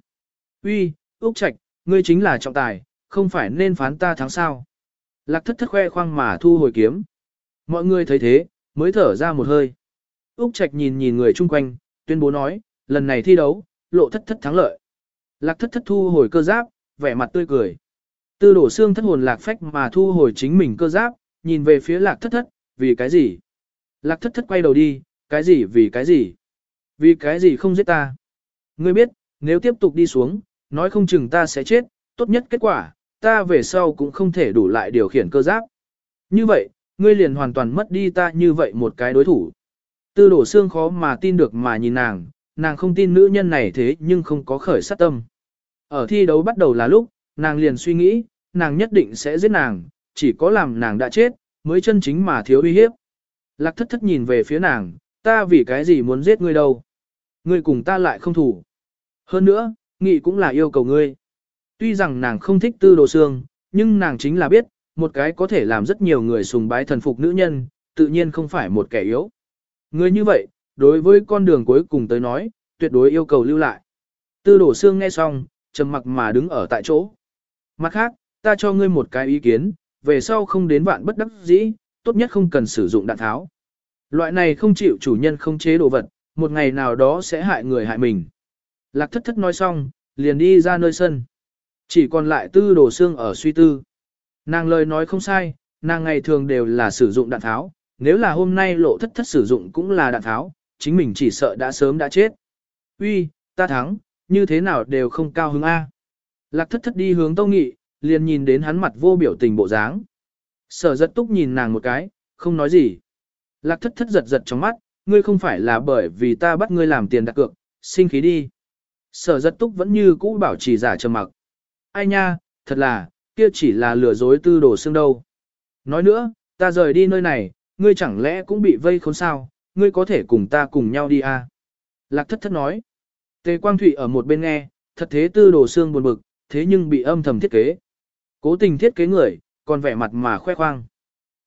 Uy, Úc Trạch, ngươi chính là trọng tài, không phải nên phán ta thắng sao. Lạc thất thất khoe khoang mà thu hồi kiếm. Mọi người thấy thế, mới thở ra một hơi. Úc Trạch nhìn nhìn người chung quanh, tuyên bố nói, lần này thi đấu, lộ thất thất thắng lợi. Lạc thất thất thu hồi cơ giáp, vẻ mặt tươi cười. Tư đổ xương thất hồn lạc phách mà thu hồi chính mình cơ giáp, nhìn về phía lạc thất thất, vì cái gì? Lạc thất thất quay đầu đi, cái gì vì cái gì? Vì cái gì không giết ta? Ngươi biết, nếu tiếp tục đi xuống, nói không chừng ta sẽ chết, tốt nhất kết quả, ta về sau cũng không thể đủ lại điều khiển cơ giáp. Như vậy, ngươi liền hoàn toàn mất đi ta như vậy một cái đối thủ. Tư đổ xương khó mà tin được mà nhìn nàng, nàng không tin nữ nhân này thế nhưng không có khởi sát tâm. Ở thi đấu bắt đầu là lúc, nàng liền suy nghĩ, nàng nhất định sẽ giết nàng, chỉ có làm nàng đã chết, mới chân chính mà thiếu uy hiếp. Lạc thất thất nhìn về phía nàng, ta vì cái gì muốn giết ngươi đâu. Ngươi cùng ta lại không thủ. Hơn nữa, nghị cũng là yêu cầu ngươi. Tuy rằng nàng không thích tư đồ xương, nhưng nàng chính là biết, một cái có thể làm rất nhiều người sùng bái thần phục nữ nhân, tự nhiên không phải một kẻ yếu. Người như vậy, đối với con đường cuối cùng tới nói, tuyệt đối yêu cầu lưu lại. Tư đổ xương nghe xong, trầm mặc mà đứng ở tại chỗ. Mặt khác, ta cho ngươi một cái ý kiến, về sau không đến vạn bất đắc dĩ, tốt nhất không cần sử dụng đạn tháo. Loại này không chịu chủ nhân không chế đồ vật, một ngày nào đó sẽ hại người hại mình. Lạc thất thất nói xong, liền đi ra nơi sân. Chỉ còn lại tư đồ xương ở suy tư. Nàng lời nói không sai, nàng ngày thường đều là sử dụng đạn tháo, nếu là hôm nay lộ thất thất sử dụng cũng là đạn tháo, chính mình chỉ sợ đã sớm đã chết. Uy, ta thắng, như thế nào đều không cao hứng A. Lạc thất thất đi hướng Tâu Nghị, liền nhìn đến hắn mặt vô biểu tình bộ dáng. Sở giật túc nhìn nàng một cái, không nói gì. Lạc thất thất giật giật trong mắt, ngươi không phải là bởi vì ta bắt ngươi làm tiền đặt cược, sinh khí đi. Sở giật túc vẫn như cũ bảo trì giả trầm mặc. Ai nha, thật là, kia chỉ là lừa dối tư đồ xương đâu. Nói nữa, ta rời đi nơi này, ngươi chẳng lẽ cũng bị vây khốn sao, ngươi có thể cùng ta cùng nhau đi à? Lạc thất thất nói. Tề Quang Thụy ở một bên nghe, thật thế tư đồ xương buồn bực, thế nhưng bị âm thầm thiết kế. Cố tình thiết kế người, còn vẻ mặt mà khoe khoang.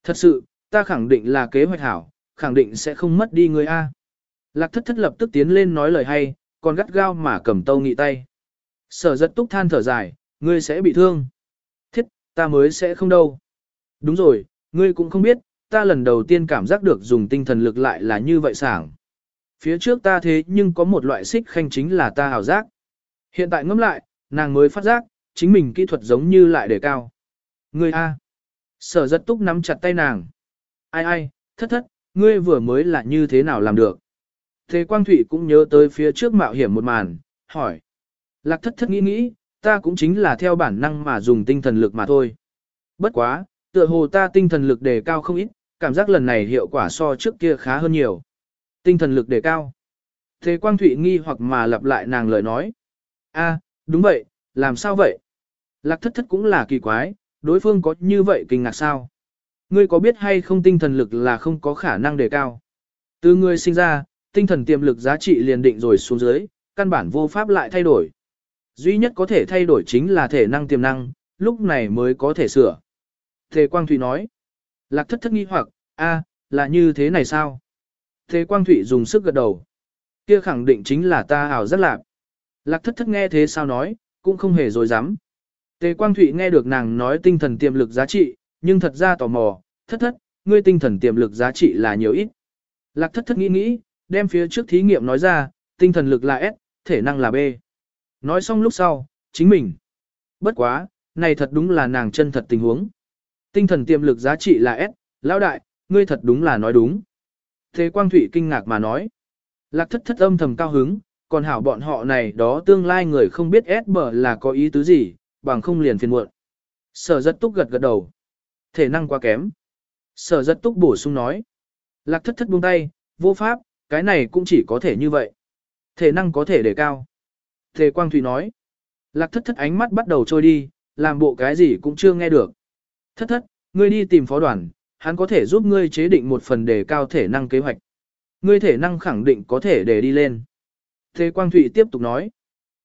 Thật sự, ta khẳng định là kế hoạch hảo, khẳng định sẽ không mất đi ngươi a. Lạc thất thất lập tức tiến lên nói lời hay, còn gắt gao mà cầm tâu nghị tay. Sở giật túc than thở dài, ngươi sẽ bị thương. Thiết, ta mới sẽ không đâu. Đúng rồi, ngươi cũng không biết, ta lần đầu tiên cảm giác được dùng tinh thần lực lại là như vậy sảng. Phía trước ta thế nhưng có một loại xích khanh chính là ta hào giác. Hiện tại ngẫm lại, nàng mới phát giác, chính mình kỹ thuật giống như lại đề cao. Ngươi A. Sở giật túc nắm chặt tay nàng. Ai ai, thất thất, ngươi vừa mới là như thế nào làm được. Thế Quang Thụy cũng nhớ tới phía trước mạo hiểm một màn, hỏi. Lạc thất thất nghĩ nghĩ, ta cũng chính là theo bản năng mà dùng tinh thần lực mà thôi. Bất quá, tựa hồ ta tinh thần lực đề cao không ít, cảm giác lần này hiệu quả so trước kia khá hơn nhiều. Tinh thần lực đề cao. Thế Quang Thụy nghi hoặc mà lặp lại nàng lời nói. a đúng vậy, làm sao vậy? Lạc thất thất cũng là kỳ quái, đối phương có như vậy kinh ngạc sao? Ngươi có biết hay không tinh thần lực là không có khả năng đề cao? Từ ngươi sinh ra, tinh thần tiềm lực giá trị liền định rồi xuống dưới, căn bản vô pháp lại thay đổi. duy nhất có thể thay đổi chính là thể năng tiềm năng, lúc này mới có thể sửa. Thế Quang Thụy nói, lạc thất thất nghi hoặc, a, là như thế này sao? Thế Quang Thụy dùng sức gật đầu. Kia khẳng định chính là ta ảo rất lạc. Lạc thất thất nghe thế sao nói, cũng không hề dối dám. Tề Quang Thụy nghe được nàng nói tinh thần tiềm lực giá trị, nhưng thật ra tò mò, thất thất, ngươi tinh thần tiềm lực giá trị là nhiều ít. Lạc thất thất nghĩ nghĩ, đem phía trước thí nghiệm nói ra, tinh thần lực là S, thể năng là B. Nói xong lúc sau, chính mình. Bất quá, này thật đúng là nàng chân thật tình huống. Tinh thần tiềm lực giá trị là S, lão đại, ngươi thật đúng là nói đúng. Thế Quang Thụy kinh ngạc mà nói. Lạc thất thất âm thầm cao hứng, còn hảo bọn họ này đó tương lai người không biết S bở là có ý tứ gì, bằng không liền phiền muộn. Sở rất túc gật gật đầu. Thể năng quá kém. Sở rất túc bổ sung nói. Lạc thất thất buông tay, vô pháp, cái này cũng chỉ có thể như vậy. Thể năng có thể để cao. Thề Quang Thủy nói. Lạc thất thất ánh mắt bắt đầu trôi đi, làm bộ cái gì cũng chưa nghe được. Thất thất, ngươi đi tìm phó đoàn, hắn có thể giúp ngươi chế định một phần đề cao thể năng kế hoạch. Ngươi thể năng khẳng định có thể để đi lên. Thế Quang Thụy tiếp tục nói.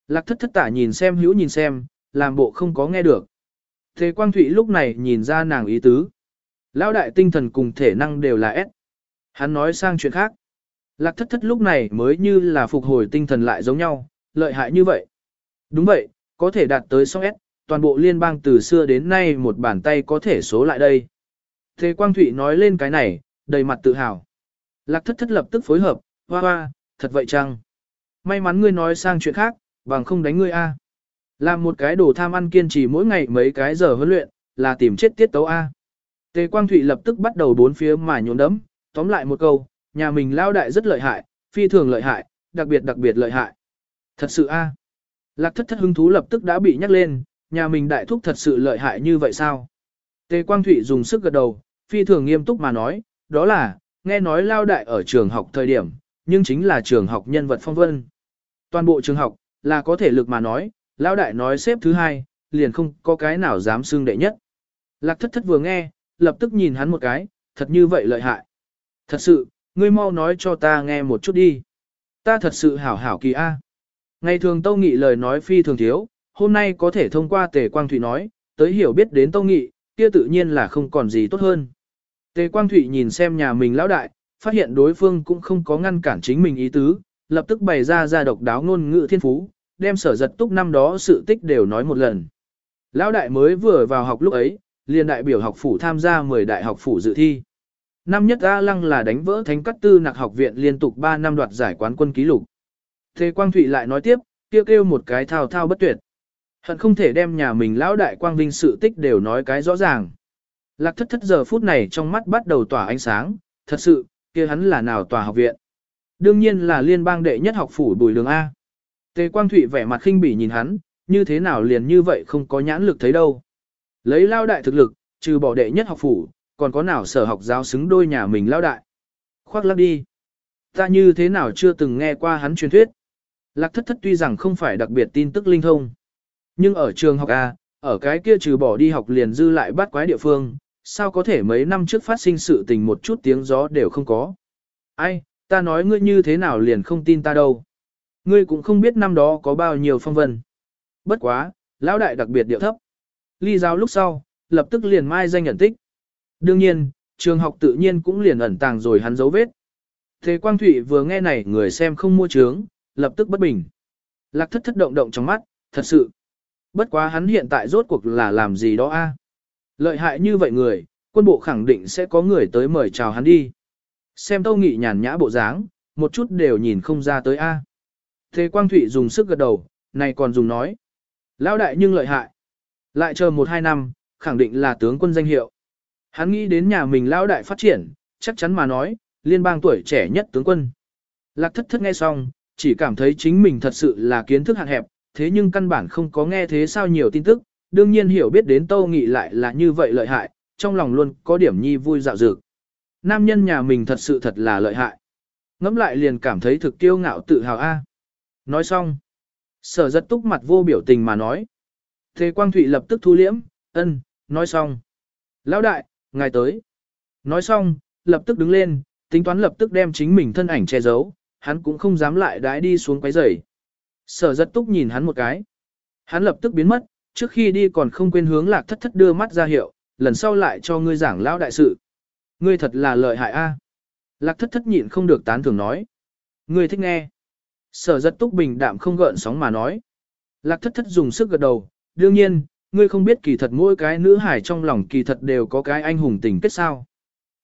Lạc thất thất tả nhìn xem hữu nhìn xem, làm bộ không có nghe được. Thế Quang Thụy lúc này nhìn ra nàng ý tứ. Lão đại tinh thần cùng thể năng đều là S. Hắn nói sang chuyện khác. Lạc thất thất lúc này mới như là phục hồi tinh thần lại giống nhau, lợi hại như vậy. Đúng vậy, có thể đạt tới song S, toàn bộ liên bang từ xưa đến nay một bàn tay có thể số lại đây. Thế Quang Thụy nói lên cái này, đầy mặt tự hào. Lạc thất thất lập tức phối hợp, hoa hoa, thật vậy chăng? May mắn ngươi nói sang chuyện khác, bằng không đánh ngươi A. Làm một cái đồ tham ăn kiên trì mỗi ngày mấy cái giờ huấn luyện, là tìm chết tiết tấu A. Tề Quang Thụy lập tức bắt đầu bốn phía mà nhốn đấm, tóm lại một câu, nhà mình lao đại rất lợi hại, phi thường lợi hại, đặc biệt đặc biệt lợi hại. Thật sự A. À? Lạc thất thất hứng thú lập tức đã bị nhắc lên, nhà mình đại thúc thật sự lợi hại như vậy sao? Tề Quang Thụy dùng sức gật đầu, phi thường nghiêm túc mà nói, đó là, nghe nói lao đại ở trường học thời điểm, nhưng chính là trường học nhân vật phong vân. Toàn bộ trường học, là có thể lực mà nói, lao đại nói xếp thứ hai, liền không có cái nào dám xưng đệ nhất. Lạc thất thất vừa nghe, lập tức nhìn hắn một cái, thật như vậy lợi hại. Thật sự, ngươi mau nói cho ta nghe một chút đi. Ta thật sự hảo hảo kỳ a. Ngày thường Tâu Nghị lời nói phi thường thiếu, hôm nay có thể thông qua Tề Quang Thụy nói, tới hiểu biết đến Tâu Nghị, kia tự nhiên là không còn gì tốt hơn. Tề Quang Thụy nhìn xem nhà mình lão đại, phát hiện đối phương cũng không có ngăn cản chính mình ý tứ, lập tức bày ra ra độc đáo ngôn ngữ thiên phú, đem sở giật túc năm đó sự tích đều nói một lần. Lão đại mới vừa vào học lúc ấy, liền đại biểu học phủ tham gia 10 đại học phủ dự thi. Năm nhất A Lăng là đánh vỡ thánh cát tư nặc học viện liên tục 3 năm đoạt giải quán quân ký lục. Thế Quang Thụy lại nói tiếp, kêu kêu một cái thao thao bất tuyệt. Hận không thể đem nhà mình lão đại quang vinh sự tích đều nói cái rõ ràng. Lạc thất thất giờ phút này trong mắt bắt đầu tỏa ánh sáng, thật sự, kia hắn là nào tòa học viện. Đương nhiên là liên bang đệ nhất học phủ bùi đường A. Tề Quang Thụy vẻ mặt khinh bỉ nhìn hắn, như thế nào liền như vậy không có nhãn lực thấy đâu. Lấy lao đại thực lực, trừ bỏ đệ nhất học phủ, còn có nào sở học giáo xứng đôi nhà mình lao đại. Khoác lắc đi. Ta như thế nào chưa từng nghe qua hắn truyền thuyết. Lạc thất thất tuy rằng không phải đặc biệt tin tức linh thông. Nhưng ở trường học A, ở cái kia trừ bỏ đi học liền dư lại bắt quái địa phương, sao có thể mấy năm trước phát sinh sự tình một chút tiếng gió đều không có. Ai, ta nói ngươi như thế nào liền không tin ta đâu. Ngươi cũng không biết năm đó có bao nhiêu phong vân. Bất quá, lão đại đặc biệt điệu thấp. Ly giáo lúc sau, lập tức liền mai danh nhận tích. Đương nhiên, trường học tự nhiên cũng liền ẩn tàng rồi hắn dấu vết. Thế Quang Thụy vừa nghe này người xem không mua trướng, lập tức bất bình. Lạc thất thất động động trong mắt, thật sự. Bất quá hắn hiện tại rốt cuộc là làm gì đó a? Lợi hại như vậy người, quân bộ khẳng định sẽ có người tới mời chào hắn đi. Xem Tâu Nghị nhàn nhã bộ dáng, một chút đều nhìn không ra tới a. Thế Quang Thụy dùng sức gật đầu, này còn dùng nói. Lão đại nhưng lợi hại. Lại chờ một hai năm, khẳng định là tướng quân danh hiệu. Hắn nghĩ đến nhà mình lão đại phát triển, chắc chắn mà nói, liên bang tuổi trẻ nhất tướng quân. Lạc thất thất nghe xong, chỉ cảm thấy chính mình thật sự là kiến thức hạn hẹp, thế nhưng căn bản không có nghe thế sao nhiều tin tức, đương nhiên hiểu biết đến Tâu Nghị lại là như vậy lợi hại, trong lòng luôn có điểm nhi vui dạo dược. Nam nhân nhà mình thật sự thật là lợi hại. ngẫm lại liền cảm thấy thực kiêu ngạo tự hào a. Nói xong, sở giật túc mặt vô biểu tình mà nói. Thế Quang Thụy lập tức thu liễm, ân, nói xong. Lão đại, ngài tới. Nói xong, lập tức đứng lên, tính toán lập tức đem chính mình thân ảnh che giấu, hắn cũng không dám lại đái đi xuống quấy rầy. Sở giật túc nhìn hắn một cái. Hắn lập tức biến mất, trước khi đi còn không quên hướng lạc thất thất đưa mắt ra hiệu, lần sau lại cho ngươi giảng lão đại sự. Ngươi thật là lợi hại a. Lạc thất thất nhịn không được tán thưởng nói. Ngươi thích nghe. Sở giật túc bình đạm không gợn sóng mà nói. Lạc thất thất dùng sức gật đầu, đương nhiên, ngươi không biết kỳ thật mỗi cái nữ hải trong lòng kỳ thật đều có cái anh hùng tình kết sao.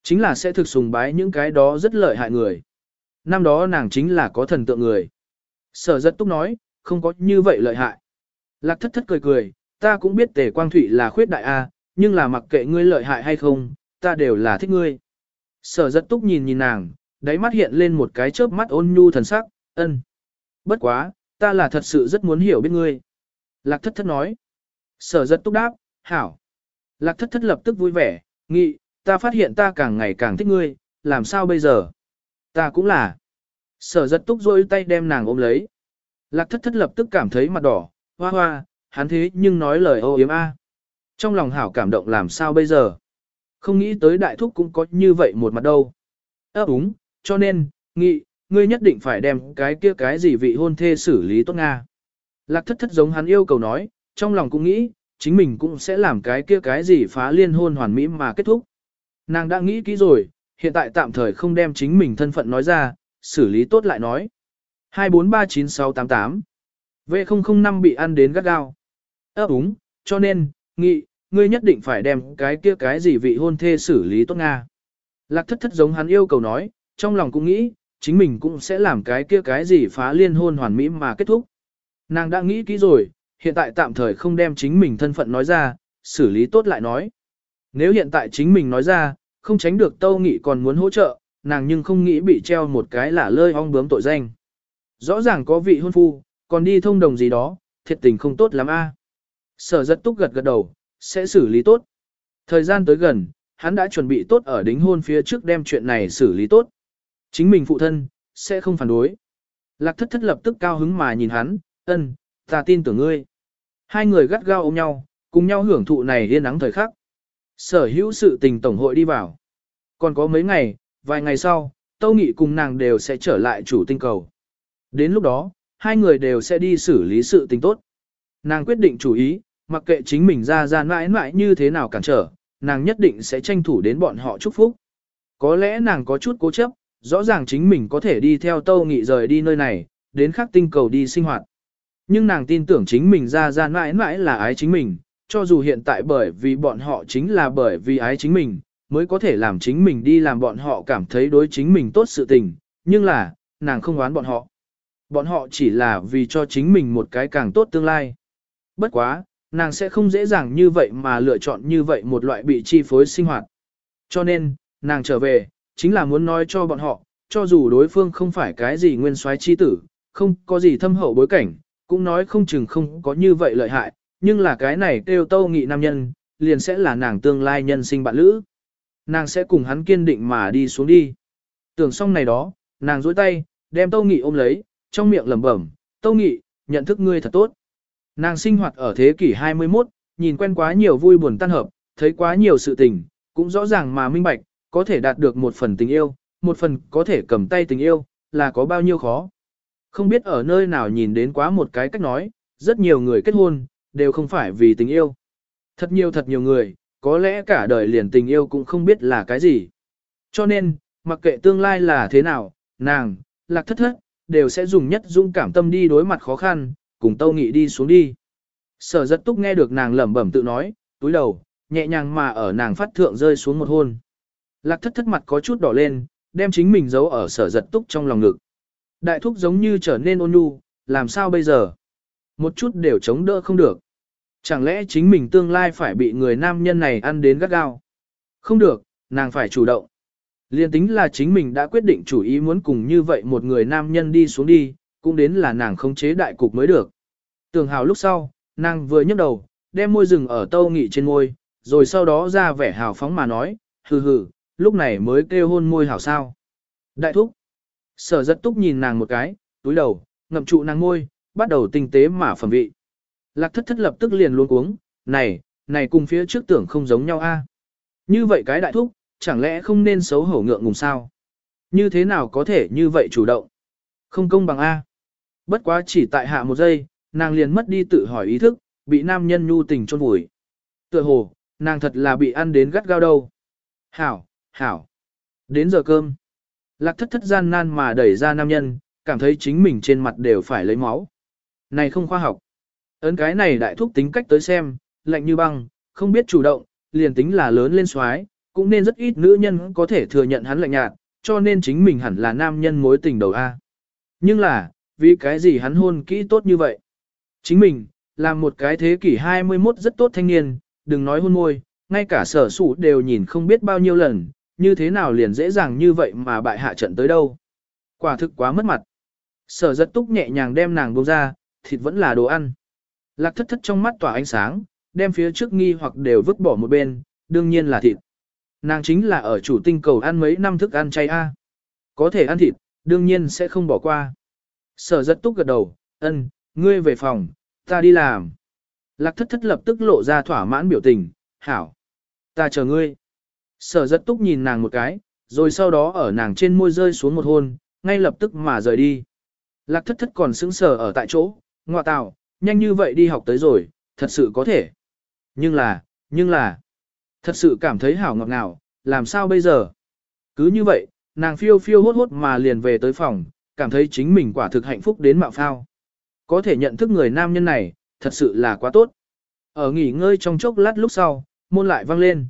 Chính là sẽ thực sùng bái những cái đó rất lợi hại người. Năm đó nàng chính là có thần tượng người. Sở giật túc nói, không có như vậy lợi hại. Lạc thất thất cười cười, ta cũng biết tề quang thụy là khuyết đại A, nhưng là mặc kệ ngươi lợi hại hay không, ta đều là thích ngươi. Sở giật túc nhìn nhìn nàng, đáy mắt hiện lên một cái chớp mắt ôn nhu thần sắc, ân. Bất quá, ta là thật sự rất muốn hiểu biết ngươi. Lạc thất thất nói. Sở giật túc đáp, hảo. Lạc thất thất lập tức vui vẻ, nghị, ta phát hiện ta càng ngày càng thích ngươi, làm sao bây giờ? Ta cũng là. Sở giật túc rôi tay đem nàng ôm lấy. Lạc thất thất lập tức cảm thấy mặt đỏ, hoa hoa, hắn thế nhưng nói lời ô yếm a. Trong lòng hảo cảm động làm sao bây giờ? Không nghĩ tới đại thúc cũng có như vậy một mặt đâu. Ơ đúng, cho nên, nghị, ngươi nhất định phải đem cái kia cái gì vị hôn thê xử lý tốt Nga. Lạc thất thất giống hắn yêu cầu nói, trong lòng cũng nghĩ, chính mình cũng sẽ làm cái kia cái gì phá liên hôn hoàn mỹ mà kết thúc. Nàng đã nghĩ kỹ rồi, hiện tại tạm thời không đem chính mình thân phận nói ra, xử lý tốt lại nói. 2439688 V005 bị ăn đến gắt gao. Ơ đúng, cho nên, nghị, ngươi nhất định phải đem cái kia cái gì vị hôn thê xử lý tốt Nga. Lạc thất thất giống hắn yêu cầu nói, trong lòng cũng nghĩ, chính mình cũng sẽ làm cái kia cái gì phá liên hôn hoàn mỹ mà kết thúc. Nàng đã nghĩ kỹ rồi, hiện tại tạm thời không đem chính mình thân phận nói ra, xử lý tốt lại nói. Nếu hiện tại chính mình nói ra, không tránh được Tâu Nghị còn muốn hỗ trợ, nàng nhưng không nghĩ bị treo một cái lả lơi ong bướm tội danh. Rõ ràng có vị hôn phu, còn đi thông đồng gì đó, thiệt tình không tốt lắm a. Sở rất túc gật gật đầu, sẽ xử lý tốt. Thời gian tới gần, hắn đã chuẩn bị tốt ở đính hôn phía trước đem chuyện này xử lý tốt. Chính mình phụ thân, sẽ không phản đối. Lạc thất thất lập tức cao hứng mà nhìn hắn, ân, ta tin tưởng ngươi. Hai người gắt gao ôm nhau, cùng nhau hưởng thụ này yên nắng thời khắc. Sở hữu sự tình tổng hội đi vào. Còn có mấy ngày, vài ngày sau, Tâu Nghị cùng nàng đều sẽ trở lại chủ tinh cầu. Đến lúc đó, hai người đều sẽ đi xử lý sự tình tốt. Nàng quyết định chủ ý, mặc kệ chính mình ra ra mãi mãi như thế nào cản trở, nàng nhất định sẽ tranh thủ đến bọn họ chúc phúc. Có lẽ nàng có chút cố chấp, rõ ràng chính mình có thể đi theo Tâu Nghị rời đi nơi này, đến khắc tinh cầu đi sinh hoạt. Nhưng nàng tin tưởng chính mình ra ra mãi mãi là ái chính mình, cho dù hiện tại bởi vì bọn họ chính là bởi vì ái chính mình, mới có thể làm chính mình đi làm bọn họ cảm thấy đối chính mình tốt sự tình, nhưng là, nàng không oán bọn họ. Bọn họ chỉ là vì cho chính mình một cái càng tốt tương lai. Bất quá, nàng sẽ không dễ dàng như vậy mà lựa chọn như vậy một loại bị chi phối sinh hoạt. Cho nên, nàng trở về, chính là muốn nói cho bọn họ, cho dù đối phương không phải cái gì nguyên soái chi tử, không có gì thâm hậu bối cảnh, cũng nói không chừng không có như vậy lợi hại, nhưng là cái này kêu tâu nghị nam nhân, liền sẽ là nàng tương lai nhân sinh bạn lữ. Nàng sẽ cùng hắn kiên định mà đi xuống đi. Tưởng xong này đó, nàng dối tay, đem tâu nghị ôm lấy, trong miệng lẩm bẩm, tâu nghị, nhận thức ngươi thật tốt. Nàng sinh hoạt ở thế kỷ 21, nhìn quen quá nhiều vui buồn tan hợp, thấy quá nhiều sự tình, cũng rõ ràng mà minh bạch, có thể đạt được một phần tình yêu, một phần có thể cầm tay tình yêu, là có bao nhiêu khó. Không biết ở nơi nào nhìn đến quá một cái cách nói, rất nhiều người kết hôn, đều không phải vì tình yêu. Thật nhiều thật nhiều người, có lẽ cả đời liền tình yêu cũng không biết là cái gì. Cho nên, mặc kệ tương lai là thế nào, nàng, lạc thất thất, đều sẽ dùng nhất dung cảm tâm đi đối mặt khó khăn, cùng tâu nghị đi xuống đi. Sở giật túc nghe được nàng lẩm bẩm tự nói, túi đầu, nhẹ nhàng mà ở nàng phát thượng rơi xuống một hôn. Lạc thất thất mặt có chút đỏ lên, đem chính mình giấu ở sở giật túc trong lòng ngực. Đại thúc giống như trở nên ôn nhu, làm sao bây giờ? Một chút đều chống đỡ không được. Chẳng lẽ chính mình tương lai phải bị người nam nhân này ăn đến gắt gao? Không được, nàng phải chủ động. Liên tính là chính mình đã quyết định chủ ý muốn cùng như vậy một người nam nhân đi xuống đi, cũng đến là nàng khống chế đại cục mới được. Tường hào lúc sau, nàng vừa nhấc đầu, đem môi rừng ở tâu nghị trên môi, rồi sau đó ra vẻ hào phóng mà nói, hừ hừ, lúc này mới kêu hôn môi hảo sao. Đại thúc, sở rất túc nhìn nàng một cái, túi đầu, ngậm trụ nàng môi, bắt đầu tinh tế mà phẩm vị. Lạc thất thất lập tức liền luôn cuống, này, này cùng phía trước tưởng không giống nhau a. Như vậy cái đại thúc, chẳng lẽ không nên xấu hổ ngượng ngùng sao? Như thế nào có thể như vậy chủ động? Không công bằng a. Bất quá chỉ tại hạ một giây, nàng liền mất đi tự hỏi ý thức, bị nam nhân nhu tình chôn vùi. Tựa hồ, nàng thật là bị ăn đến gắt gao đâu. Hảo, hảo. Đến giờ cơm. Lạc thất thất gian nan mà đẩy ra nam nhân, cảm thấy chính mình trên mặt đều phải lấy máu. Này không khoa học. Ấn cái này đại thúc tính cách tới xem, lạnh như băng, không biết chủ động, liền tính là lớn lên xoái, cũng nên rất ít nữ nhân có thể thừa nhận hắn lạnh nhạt, cho nên chính mình hẳn là nam nhân mối tình đầu A. Nhưng là, vì cái gì hắn hôn kỹ tốt như vậy? Chính mình, là một cái thế kỷ 21 rất tốt thanh niên, đừng nói hôn môi, ngay cả sở sủ đều nhìn không biết bao nhiêu lần, như thế nào liền dễ dàng như vậy mà bại hạ trận tới đâu. Quả thực quá mất mặt. Sở giật túc nhẹ nhàng đem nàng buông ra, thịt vẫn là đồ ăn. Lạc thất thất trong mắt tỏa ánh sáng, đem phía trước nghi hoặc đều vứt bỏ một bên, đương nhiên là thịt. Nàng chính là ở chủ tinh cầu ăn mấy năm thức ăn chay a. Có thể ăn thịt, đương nhiên sẽ không bỏ qua. Sở giật túc gật đầu, ân, ngươi về phòng, ta đi làm. Lạc thất thất lập tức lộ ra thỏa mãn biểu tình, hảo. Ta chờ ngươi. Sở giật túc nhìn nàng một cái, rồi sau đó ở nàng trên môi rơi xuống một hôn, ngay lập tức mà rời đi. Lạc thất thất còn sững sờ ở tại chỗ, ngọa tạo, nhanh như vậy đi học tới rồi, thật sự có thể. Nhưng là, nhưng là, thật sự cảm thấy hảo ngọt ngào, làm sao bây giờ? Cứ như vậy, nàng phiêu phiêu hốt hốt mà liền về tới phòng, cảm thấy chính mình quả thực hạnh phúc đến mạo phao. Có thể nhận thức người nam nhân này, thật sự là quá tốt. Ở nghỉ ngơi trong chốc lát lúc sau, môn lại vang lên.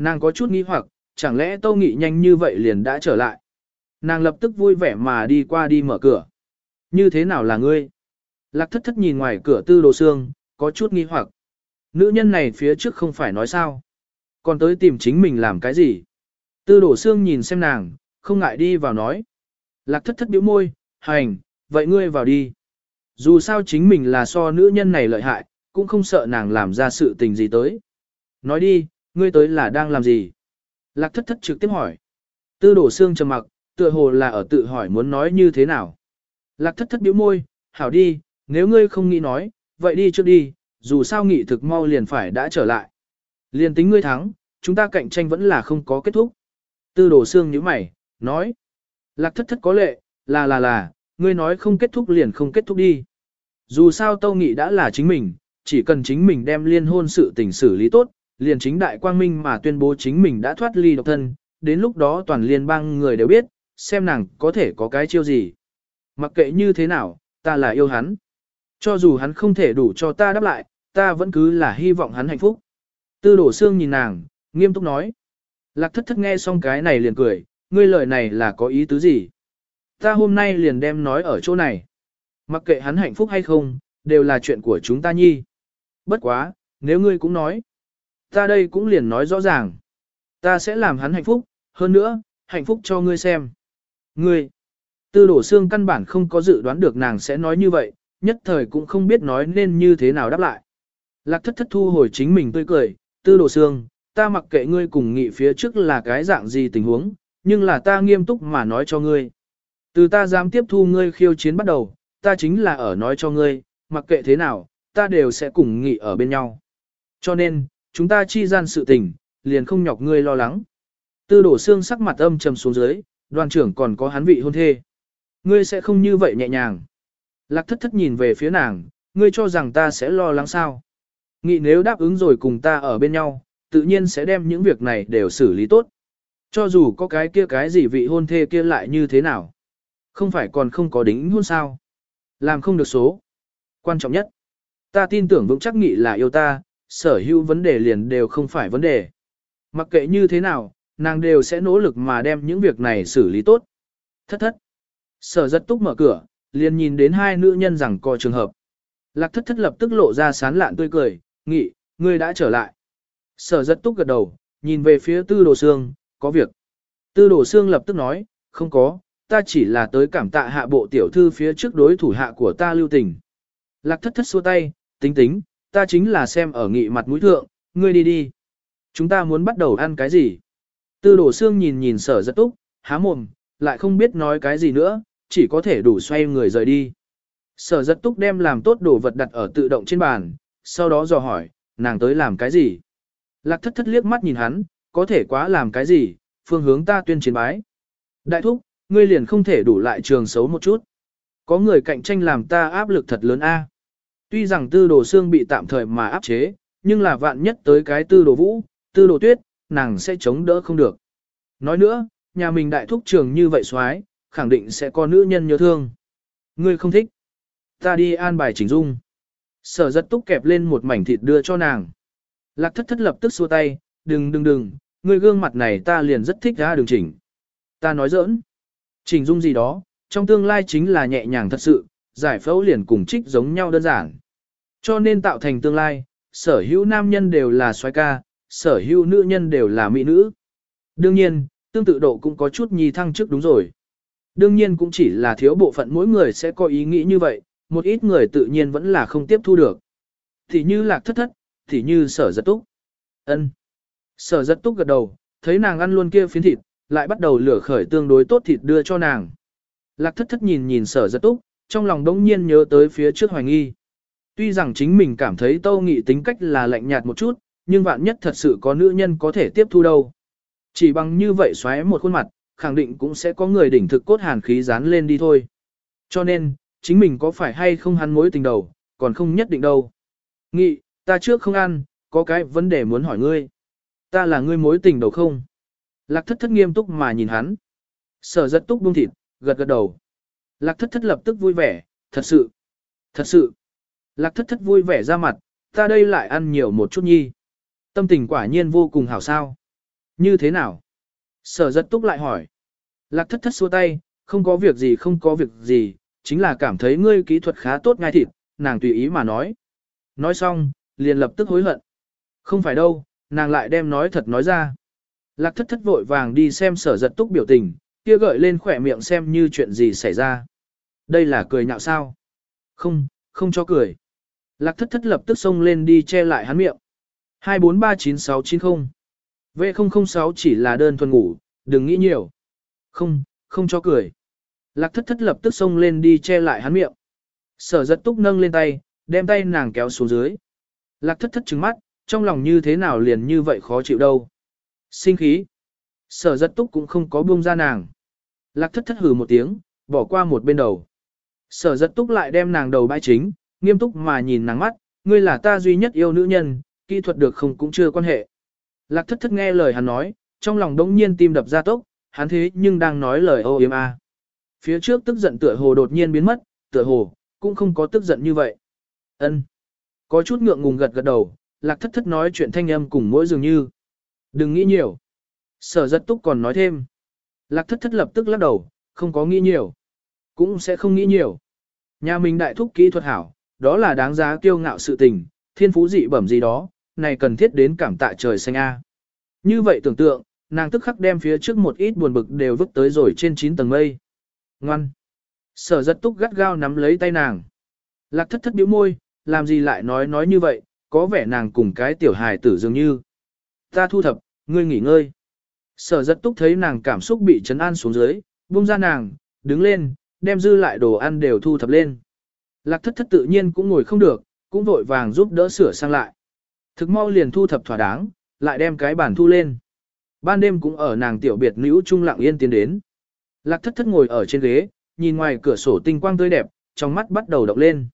Nàng có chút nghi hoặc, chẳng lẽ Tâu Nghị nhanh như vậy liền đã trở lại. Nàng lập tức vui vẻ mà đi qua đi mở cửa. Như thế nào là ngươi? Lạc thất thất nhìn ngoài cửa tư đồ xương, có chút nghi hoặc. Nữ nhân này phía trước không phải nói sao. Còn tới tìm chính mình làm cái gì? Tư đồ xương nhìn xem nàng, không ngại đi vào nói. Lạc thất thất biểu môi, hành, vậy ngươi vào đi. Dù sao chính mình là so nữ nhân này lợi hại, cũng không sợ nàng làm ra sự tình gì tới. Nói đi, ngươi tới là đang làm gì? Lạc thất thất trực tiếp hỏi. Tư đổ xương trầm mặc, tựa hồ là ở tự hỏi muốn nói như thế nào. Lạc thất thất bĩu môi, hảo đi, nếu ngươi không nghĩ nói, vậy đi trước đi, dù sao nghị thực mau liền phải đã trở lại. Liền tính ngươi thắng, chúng ta cạnh tranh vẫn là không có kết thúc. Tư đổ xương nhíu mày, nói. Lạc thất thất có lệ, là là là, ngươi nói không kết thúc liền không kết thúc đi. Dù sao Tâu Nghị đã là chính mình, chỉ cần chính mình đem liên hôn sự tình xử lý tốt, liền chính đại quang minh mà tuyên bố chính mình đã thoát ly độc thân, đến lúc đó toàn liên bang người đều biết, xem nàng có thể có cái chiêu gì. Mặc kệ như thế nào, ta là yêu hắn. Cho dù hắn không thể đủ cho ta đáp lại, ta vẫn cứ là hy vọng hắn hạnh phúc. Tư đổ xương nhìn nàng, nghiêm túc nói. Lạc thất thất nghe xong cái này liền cười, ngươi lời này là có ý tứ gì? Ta hôm nay liền đem nói ở chỗ này. Mặc kệ hắn hạnh phúc hay không, đều là chuyện của chúng ta nhi. Bất quá, nếu ngươi cũng nói. Ta đây cũng liền nói rõ ràng. Ta sẽ làm hắn hạnh phúc, hơn nữa, hạnh phúc cho ngươi xem. Ngươi, tư đổ xương căn bản không có dự đoán được nàng sẽ nói như vậy, nhất thời cũng không biết nói nên như thế nào đáp lại. Lạc thất thất thu hồi chính mình tươi cười, tư đổ xương, ta mặc kệ ngươi cùng nghị phía trước là cái dạng gì tình huống, nhưng là ta nghiêm túc mà nói cho ngươi. Từ ta dám tiếp thu ngươi khiêu chiến bắt đầu, ta chính là ở nói cho ngươi, mặc kệ thế nào, ta đều sẽ cùng nghị ở bên nhau. Cho nên, chúng ta chi gian sự tình, liền không nhọc ngươi lo lắng. Tư đổ xương sắc mặt âm trầm xuống dưới, đoàn trưởng còn có hắn vị hôn thê. Ngươi sẽ không như vậy nhẹ nhàng. Lạc thất thất nhìn về phía nàng, ngươi cho rằng ta sẽ lo lắng sao. Nghị nếu đáp ứng rồi cùng ta ở bên nhau, tự nhiên sẽ đem những việc này đều xử lý tốt. Cho dù có cái kia cái gì vị hôn thê kia lại như thế nào. Không phải còn không có đính hôn sao. Làm không được số. Quan trọng nhất. Ta tin tưởng vững chắc nghị là yêu ta, sở hữu vấn đề liền đều không phải vấn đề. Mặc kệ như thế nào, nàng đều sẽ nỗ lực mà đem những việc này xử lý tốt. Thất thất. Sở rất túc mở cửa, liền nhìn đến hai nữ nhân rằng co trường hợp. Lạc thất thất lập tức lộ ra sán lạn tươi cười, nghị, ngươi đã trở lại. Sở rất túc gật đầu, nhìn về phía tư đồ xương, có việc. Tư đồ xương lập tức nói, không có, ta chỉ là tới cảm tạ hạ bộ tiểu thư phía trước đối thủ hạ của ta lưu tình. Lạc thất thất xua tay, tính tính, ta chính là xem ở nghị mặt mũi thượng, ngươi đi đi. Chúng ta muốn bắt đầu ăn cái gì? Tư đổ xương nhìn nhìn sở rất túc, há mồm, lại không biết nói cái gì nữa, chỉ có thể đủ xoay người rời đi. Sở rất túc đem làm tốt đồ vật đặt ở tự động trên bàn, sau đó dò hỏi, nàng tới làm cái gì? Lạc thất thất liếc mắt nhìn hắn, có thể quá làm cái gì, phương hướng ta tuyên chiến bái. Đại thúc, ngươi liền không thể đủ lại trường xấu một chút. Có người cạnh tranh làm ta áp lực thật lớn a. Tuy rằng tư đồ xương bị tạm thời mà áp chế, nhưng là vạn nhất tới cái tư đồ vũ, tư đồ tuyết, nàng sẽ chống đỡ không được. Nói nữa, nhà mình đại thúc trường như vậy xoái, khẳng định sẽ có nữ nhân nhớ thương. Ngươi không thích. Ta đi an bài chỉnh dung. Sở giật túc kẹp lên một mảnh thịt đưa cho nàng. Lạc thất thất lập tức xua tay, đừng đừng đừng, ngươi gương mặt này ta liền rất thích ra đường chỉnh. Ta nói giỡn. Chỉnh dung gì đó, trong tương lai chính là nhẹ nhàng thật sự, giải phẫu liền cùng trích giống nhau đơn giản. Cho nên tạo thành tương lai, sở hữu nam nhân đều là xoái ca, sở hữu nữ nhân đều là mỹ nữ. Đương nhiên, tương tự độ cũng có chút nhi thăng trước đúng rồi. Đương nhiên cũng chỉ là thiếu bộ phận mỗi người sẽ có ý nghĩ như vậy, một ít người tự nhiên vẫn là không tiếp thu được. Thì như lạc thất thất, thì như sở giật túc. ân Sở giật túc gật đầu, thấy nàng ăn luôn kia phiến thịt, lại bắt đầu lửa khởi tương đối tốt thịt đưa cho nàng. Lạc thất thất nhìn nhìn sở giật túc, trong lòng đống nhiên nhớ tới phía trước hoài nghi. Tuy rằng chính mình cảm thấy tâu nghị tính cách là lạnh nhạt một chút, nhưng vạn nhất thật sự có nữ nhân có thể tiếp thu đâu. Chỉ bằng như vậy xoáy một khuôn mặt, khẳng định cũng sẽ có người đỉnh thực cốt hàn khí dán lên đi thôi. Cho nên, chính mình có phải hay không hắn mối tình đầu, còn không nhất định đâu. Nghị, ta trước không ăn, có cái vấn đề muốn hỏi ngươi. Ta là ngươi mối tình đầu không? Lạc thất thất nghiêm túc mà nhìn hắn. Sở rất túc buông thịt, gật gật đầu. Lạc thất thất lập tức vui vẻ, thật sự, thật sự. Lạc thất thất vui vẻ ra mặt, ta đây lại ăn nhiều một chút nhi. Tâm tình quả nhiên vô cùng hảo sao. Như thế nào? Sở rất túc lại hỏi. Lạc thất thất xua tay, không có việc gì không có việc gì, chính là cảm thấy ngươi kỹ thuật khá tốt ngay thịt, nàng tùy ý mà nói. Nói xong, liền lập tức hối hận. Không phải đâu, nàng lại đem nói thật nói ra. Lạc thất thất vội vàng đi xem sở giật túc biểu tình, kia gợi lên khỏe miệng xem như chuyện gì xảy ra. Đây là cười nhạo sao? Không, không cho cười. Lạc thất thất lập tức xông lên đi che lại hắn miệng. 2439690 V006 chỉ là đơn thuần ngủ, đừng nghĩ nhiều. Không, không cho cười. Lạc thất thất lập tức xông lên đi che lại hắn miệng. Sở giật túc nâng lên tay, đem tay nàng kéo xuống dưới. Lạc thất thất trừng mắt, trong lòng như thế nào liền như vậy khó chịu đâu. Sinh khí. Sở giật túc cũng không có buông ra nàng. Lạc thất thất hừ một tiếng, bỏ qua một bên đầu. Sở giật túc lại đem nàng đầu bãi chính, nghiêm túc mà nhìn nàng mắt, ngươi là ta duy nhất yêu nữ nhân, kỹ thuật được không cũng chưa quan hệ. Lạc thất thất nghe lời hắn nói, trong lòng đống nhiên tim đập ra tốc, hắn thế nhưng đang nói lời ô yếm a. Phía trước tức giận tựa hồ đột nhiên biến mất, tựa hồ, cũng không có tức giận như vậy. ân Có chút ngượng ngùng gật gật đầu, lạc thất thất nói chuyện thanh âm cùng mỗi dường như. Đừng nghĩ nhiều. Sở giật túc còn nói thêm. Lạc thất thất lập tức lắc đầu, không có nghĩ nhiều. Cũng sẽ không nghĩ nhiều. Nhà mình đại thúc kỹ thuật hảo, đó là đáng giá kiêu ngạo sự tình, thiên phú dị bẩm gì đó, này cần thiết đến cảm tạ trời xanh A. Như vậy tưởng tượng, nàng tức khắc đem phía trước một ít buồn bực đều vứt tới rồi trên 9 tầng mây. Ngoan. Sở giật túc gắt gao nắm lấy tay nàng. Lạc thất thất biểu môi, làm gì lại nói nói như vậy, có vẻ nàng cùng cái tiểu hài tử dường như. Ta thu thập, ngươi nghỉ ngơi. Sở giật túc thấy nàng cảm xúc bị chấn an xuống dưới, buông ra nàng, đứng lên, đem dư lại đồ ăn đều thu thập lên. Lạc thất thất tự nhiên cũng ngồi không được, cũng vội vàng giúp đỡ sửa sang lại. Thực mau liền thu thập thỏa đáng, lại đem cái bàn thu lên. Ban đêm cũng ở nàng tiểu biệt nữ trung lặng yên tiến đến. Lạc thất thất ngồi ở trên ghế, nhìn ngoài cửa sổ tinh quang tươi đẹp, trong mắt bắt đầu động lên.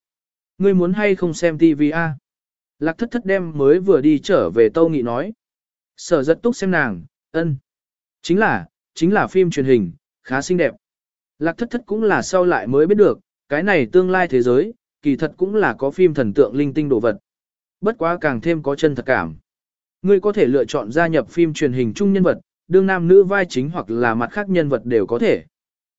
Ngươi muốn hay không xem TV a? Lạc thất thất đem mới vừa đi trở về Tâu Nghị nói. Sở rất túc xem nàng, ân. Chính là, chính là phim truyền hình, khá xinh đẹp. Lạc thất thất cũng là sau lại mới biết được, cái này tương lai thế giới, kỳ thật cũng là có phim thần tượng linh tinh đồ vật. Bất quá càng thêm có chân thật cảm. Ngươi có thể lựa chọn gia nhập phim truyền hình chung nhân vật, đương nam nữ vai chính hoặc là mặt khác nhân vật đều có thể.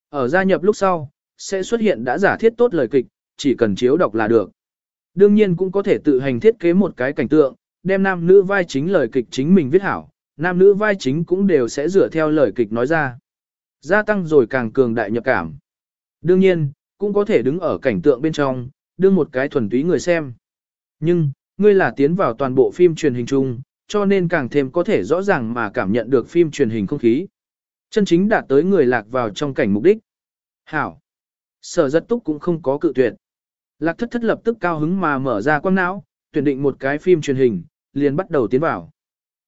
Ở gia nhập lúc sau, sẽ xuất hiện đã giả thiết tốt lời kịch, chỉ cần chiếu đọc là được. Đương nhiên cũng có thể tự hành thiết kế một cái cảnh tượng, đem nam nữ vai chính lời kịch chính mình viết hảo, nam nữ vai chính cũng đều sẽ dựa theo lời kịch nói ra. Gia tăng rồi càng cường đại nhập cảm. Đương nhiên, cũng có thể đứng ở cảnh tượng bên trong, đương một cái thuần túy người xem. Nhưng, ngươi là tiến vào toàn bộ phim truyền hình chung, cho nên càng thêm có thể rõ ràng mà cảm nhận được phim truyền hình không khí. Chân chính đạt tới người lạc vào trong cảnh mục đích. Hảo. Sở giật túc cũng không có cự tuyệt. Lạc thất thất lập tức cao hứng mà mở ra quang não, tuyển định một cái phim truyền hình, liền bắt đầu tiến vào.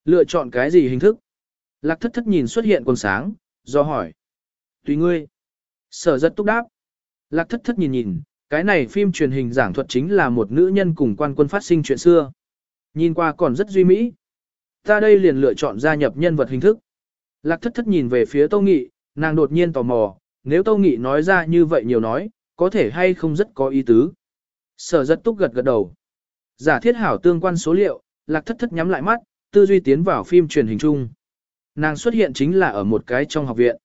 Lựa chọn cái gì hình thức? Lạc thất thất nhìn xuất hiện quần sáng, do hỏi. Tùy ngươi. Sở rất túc đáp. Lạc thất thất nhìn nhìn, cái này phim truyền hình giảng thuật chính là một nữ nhân cùng quan quân phát sinh chuyện xưa. Nhìn qua còn rất duy mỹ. Ta đây liền lựa chọn gia nhập nhân vật hình thức. Lạc thất thất nhìn về phía Tâu Nghị, nàng đột nhiên tò mò, nếu Tâu Nghị nói ra như vậy nhiều nói, có thể hay không rất có ý tứ. Sở rất túc gật gật đầu. Giả thiết hảo tương quan số liệu, lạc thất thất nhắm lại mắt, tư duy tiến vào phim truyền hình chung. Nàng xuất hiện chính là ở một cái trong học viện.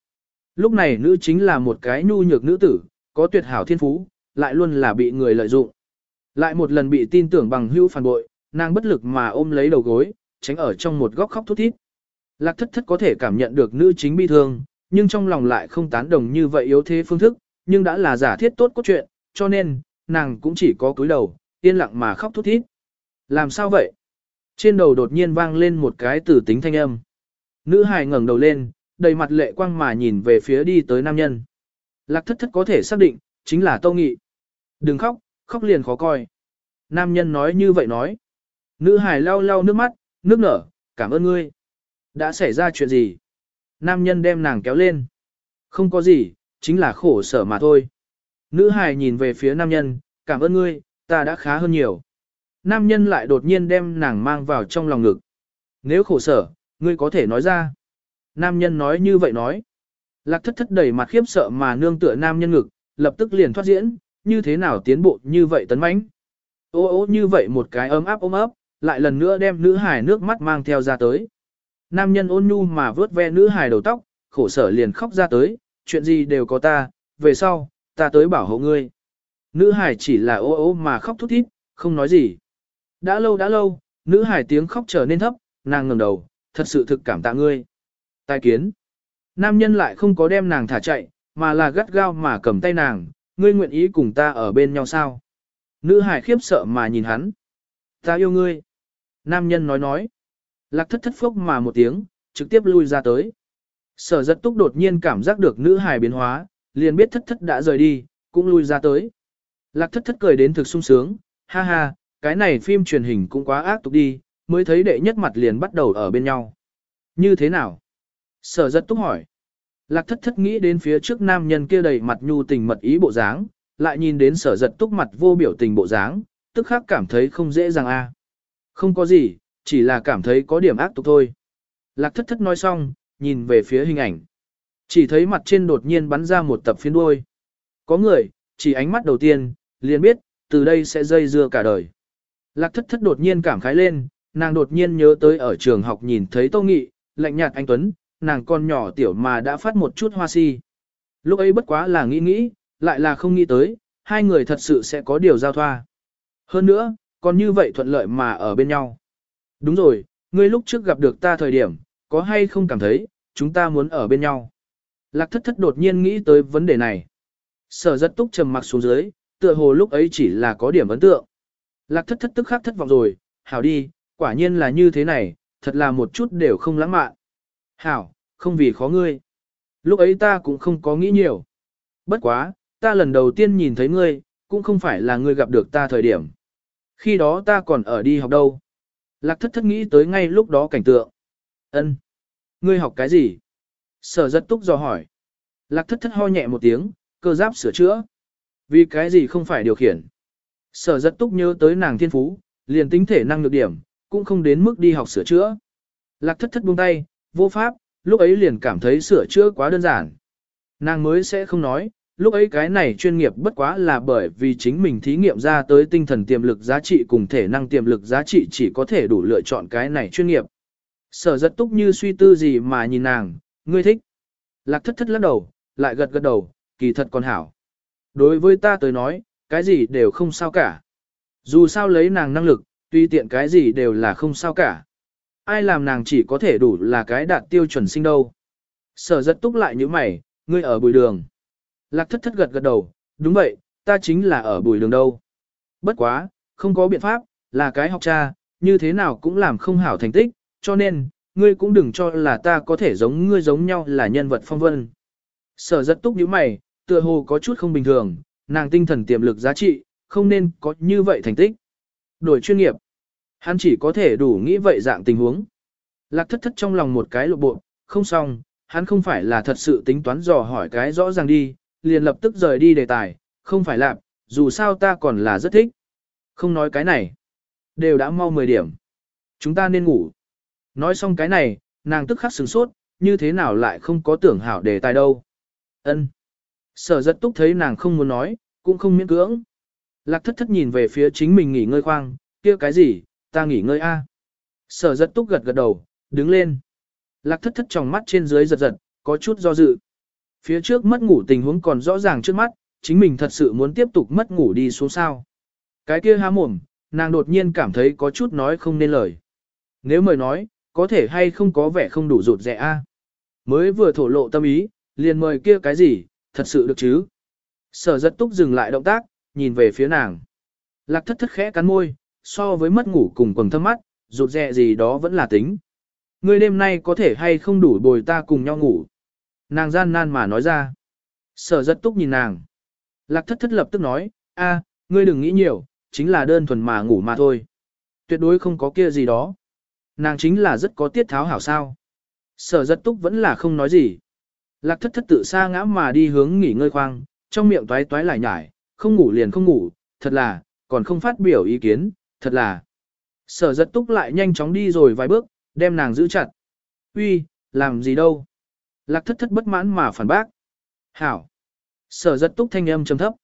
Lúc này nữ chính là một cái nhu nhược nữ tử, có tuyệt hảo thiên phú, lại luôn là bị người lợi dụng. Lại một lần bị tin tưởng bằng hữu phản bội, nàng bất lực mà ôm lấy đầu gối, tránh ở trong một góc khóc thút thít. Lạc thất thất có thể cảm nhận được nữ chính bi thương, nhưng trong lòng lại không tán đồng như vậy yếu thế phương thức, nhưng đã là giả thiết tốt cốt truyện, cho nên, nàng cũng chỉ có cúi đầu, yên lặng mà khóc thút thít. Làm sao vậy? Trên đầu đột nhiên vang lên một cái tử tính thanh âm. Nữ hài ngẩng đầu lên, đầy mặt lệ quang mà nhìn về phía đi tới nam nhân. Lạc thất thất có thể xác định, chính là Tâu Nghị. Đừng khóc, khóc liền khó coi. Nam nhân nói như vậy nói. Nữ hải lau lau nước mắt, nước nở, cảm ơn ngươi. Đã xảy ra chuyện gì? Nam nhân đem nàng kéo lên. Không có gì, chính là khổ sở mà thôi. Nữ hải nhìn về phía nam nhân, cảm ơn ngươi, ta đã khá hơn nhiều. Nam nhân lại đột nhiên đem nàng mang vào trong lòng ngực. Nếu khổ sở, ngươi có thể nói ra. Nam nhân nói như vậy nói. Lạc thất thất đầy mặt khiếp sợ mà nương tựa nam nhân ngực, lập tức liền thoát diễn, như thế nào tiến bộ như vậy tấn mãnh. Ô ô như vậy một cái ấm áp ôm ấp, lại lần nữa đem nữ hài nước mắt mang theo ra tới. Nam nhân ôn nhu mà vớt ve nữ hài đầu tóc, khổ sở liền khóc ra tới, chuyện gì đều có ta, về sau, ta tới bảo hộ ngươi. Nữ hài chỉ là ô ô mà khóc thút thít, không nói gì. Đã lâu đã lâu, nữ hài tiếng khóc trở nên thấp, nàng ngẩng đầu, thật sự thực cảm tạ ngươi. Tài kiến. Nam nhân lại không có đem nàng thả chạy, mà là gắt gao mà cầm tay nàng, ngươi nguyện ý cùng ta ở bên nhau sao? Nữ hải khiếp sợ mà nhìn hắn. Ta yêu ngươi. Nam nhân nói nói. Lạc thất thất phốc mà một tiếng, trực tiếp lui ra tới. Sở giật túc đột nhiên cảm giác được nữ hải biến hóa, liền biết thất thất đã rời đi, cũng lui ra tới. Lạc thất thất cười đến thực sung sướng, ha ha, cái này phim truyền hình cũng quá ác tục đi, mới thấy đệ nhất mặt liền bắt đầu ở bên nhau. Như thế nào? Sở giật túc hỏi. Lạc thất thất nghĩ đến phía trước nam nhân kia đầy mặt nhu tình mật ý bộ dáng, lại nhìn đến sở giật túc mặt vô biểu tình bộ dáng, tức khắc cảm thấy không dễ dàng a. Không có gì, chỉ là cảm thấy có điểm ác tục thôi. Lạc thất thất nói xong, nhìn về phía hình ảnh. Chỉ thấy mặt trên đột nhiên bắn ra một tập phiến đuôi. Có người, chỉ ánh mắt đầu tiên, liền biết, từ đây sẽ dây dưa cả đời. Lạc thất thất đột nhiên cảm khái lên, nàng đột nhiên nhớ tới ở trường học nhìn thấy Tô Nghị, lạnh nhạt anh Tuấn, nàng con nhỏ tiểu mà đã phát một chút hoa si. Lúc ấy bất quá là nghĩ nghĩ, lại là không nghĩ tới, hai người thật sự sẽ có điều giao thoa. Hơn nữa, còn như vậy thuận lợi mà ở bên nhau. Đúng rồi, ngươi lúc trước gặp được ta thời điểm, có hay không cảm thấy, chúng ta muốn ở bên nhau. Lạc thất thất đột nhiên nghĩ tới vấn đề này. Sở rất túc trầm mặc xuống dưới, tựa hồ lúc ấy chỉ là có điểm ấn tượng. Lạc thất thất tức khắc thất vọng rồi, hảo đi, quả nhiên là như thế này, thật là một chút đều không lãng mạn. Hảo, không vì khó ngươi. Lúc ấy ta cũng không có nghĩ nhiều. Bất quá, ta lần đầu tiên nhìn thấy ngươi, cũng không phải là ngươi gặp được ta thời điểm. Khi đó ta còn ở đi học đâu. Lạc thất thất nghĩ tới ngay lúc đó cảnh tượng. ân Ngươi học cái gì? Sở rất túc do hỏi. Lạc thất thất ho nhẹ một tiếng, cơ giáp sửa chữa. Vì cái gì không phải điều khiển? Sở rất túc nhớ tới nàng thiên phú, liền tính thể năng lực điểm, cũng không đến mức đi học sửa chữa. Lạc thất thất buông tay, vô pháp, lúc ấy liền cảm thấy sửa chữa quá đơn giản. Nàng mới sẽ không nói, lúc ấy cái này chuyên nghiệp bất quá là bởi vì chính mình thí nghiệm ra tới tinh thần tiềm lực giá trị cùng thể năng tiềm lực giá trị chỉ có thể đủ lựa chọn cái này chuyên nghiệp. Sở rất túc như suy tư gì mà nhìn nàng, ngươi thích. Lạc thất thất lắc đầu, lại gật gật đầu, kỳ thật còn hảo. Đối với ta tới nói, cái gì đều không sao cả. Dù sao lấy nàng năng lực, tuy tiện cái gì đều là không sao cả. Ai làm nàng chỉ có thể đủ là cái đạt tiêu chuẩn sinh đâu. Sở rất túc lại như mày, ngươi ở bùi đường. Lạc thất thất gật gật đầu, đúng vậy, ta chính là ở bùi đường đâu. Bất quá, không có biện pháp, là cái học cha, như thế nào cũng làm không hảo thành tích, cho nên, ngươi cũng đừng cho là ta có thể giống ngươi giống nhau là nhân vật phong vân. Sở rất túc như mày, tựa hồ có chút không bình thường, nàng tinh thần tiềm lực giá trị, không nên có như vậy thành tích. Đổi chuyên nghiệp, hắn chỉ có thể đủ nghĩ vậy dạng tình huống. Lạc thất thất trong lòng một cái lộ bộ, không xong, hắn không phải là thật sự tính toán dò hỏi cái rõ ràng đi, liền lập tức rời đi đề tài, không phải lạc, dù sao ta còn là rất thích. Không nói cái này. Đều đã mau 10 điểm. Chúng ta nên ngủ. Nói xong cái này, nàng tức khắc sửng sốt, như thế nào lại không có tưởng hảo đề tài đâu. Ân. Sở rất túc thấy nàng không muốn nói, cũng không miễn cưỡng. Lạc thất thất nhìn về phía chính mình nghỉ ngơi khoang, kia cái gì, ta nghỉ ngơi a. Sở Dật túc gật gật đầu, đứng lên. Lạc thất thất trong mắt trên dưới giật giật, có chút do dự. Phía trước mất ngủ tình huống còn rõ ràng trước mắt, chính mình thật sự muốn tiếp tục mất ngủ đi xuống sao. Cái kia há mồm, nàng đột nhiên cảm thấy có chút nói không nên lời. Nếu mời nói, có thể hay không có vẻ không đủ rụt rẻ a. Mới vừa thổ lộ tâm ý, liền mời kia cái gì, thật sự được chứ. Sở Dật túc dừng lại động tác, nhìn về phía nàng. Lạc thất thất khẽ cắn môi, so với mất ngủ cùng quầng thâm mắt, rụt rè gì đó vẫn là tính. Ngươi đêm nay có thể hay không đủ bồi ta cùng nhau ngủ. Nàng gian nan mà nói ra. Sở rất túc nhìn nàng. Lạc thất thất lập tức nói, a, ngươi đừng nghĩ nhiều, chính là đơn thuần mà ngủ mà thôi. Tuyệt đối không có kia gì đó. Nàng chính là rất có tiết tháo hảo sao. Sở rất túc vẫn là không nói gì. Lạc thất thất tự xa ngã mà đi hướng nghỉ ngơi khoang, trong miệng toái toái lại nhải, không ngủ liền không ngủ, thật là, còn không phát biểu ý kiến, thật là. Sở giật túc lại nhanh chóng đi rồi vài bước, đem nàng giữ chặt. Uy, làm gì đâu? Lạc thất thất bất mãn mà phản bác. Hảo. Sở giật túc thanh âm trầm thấp.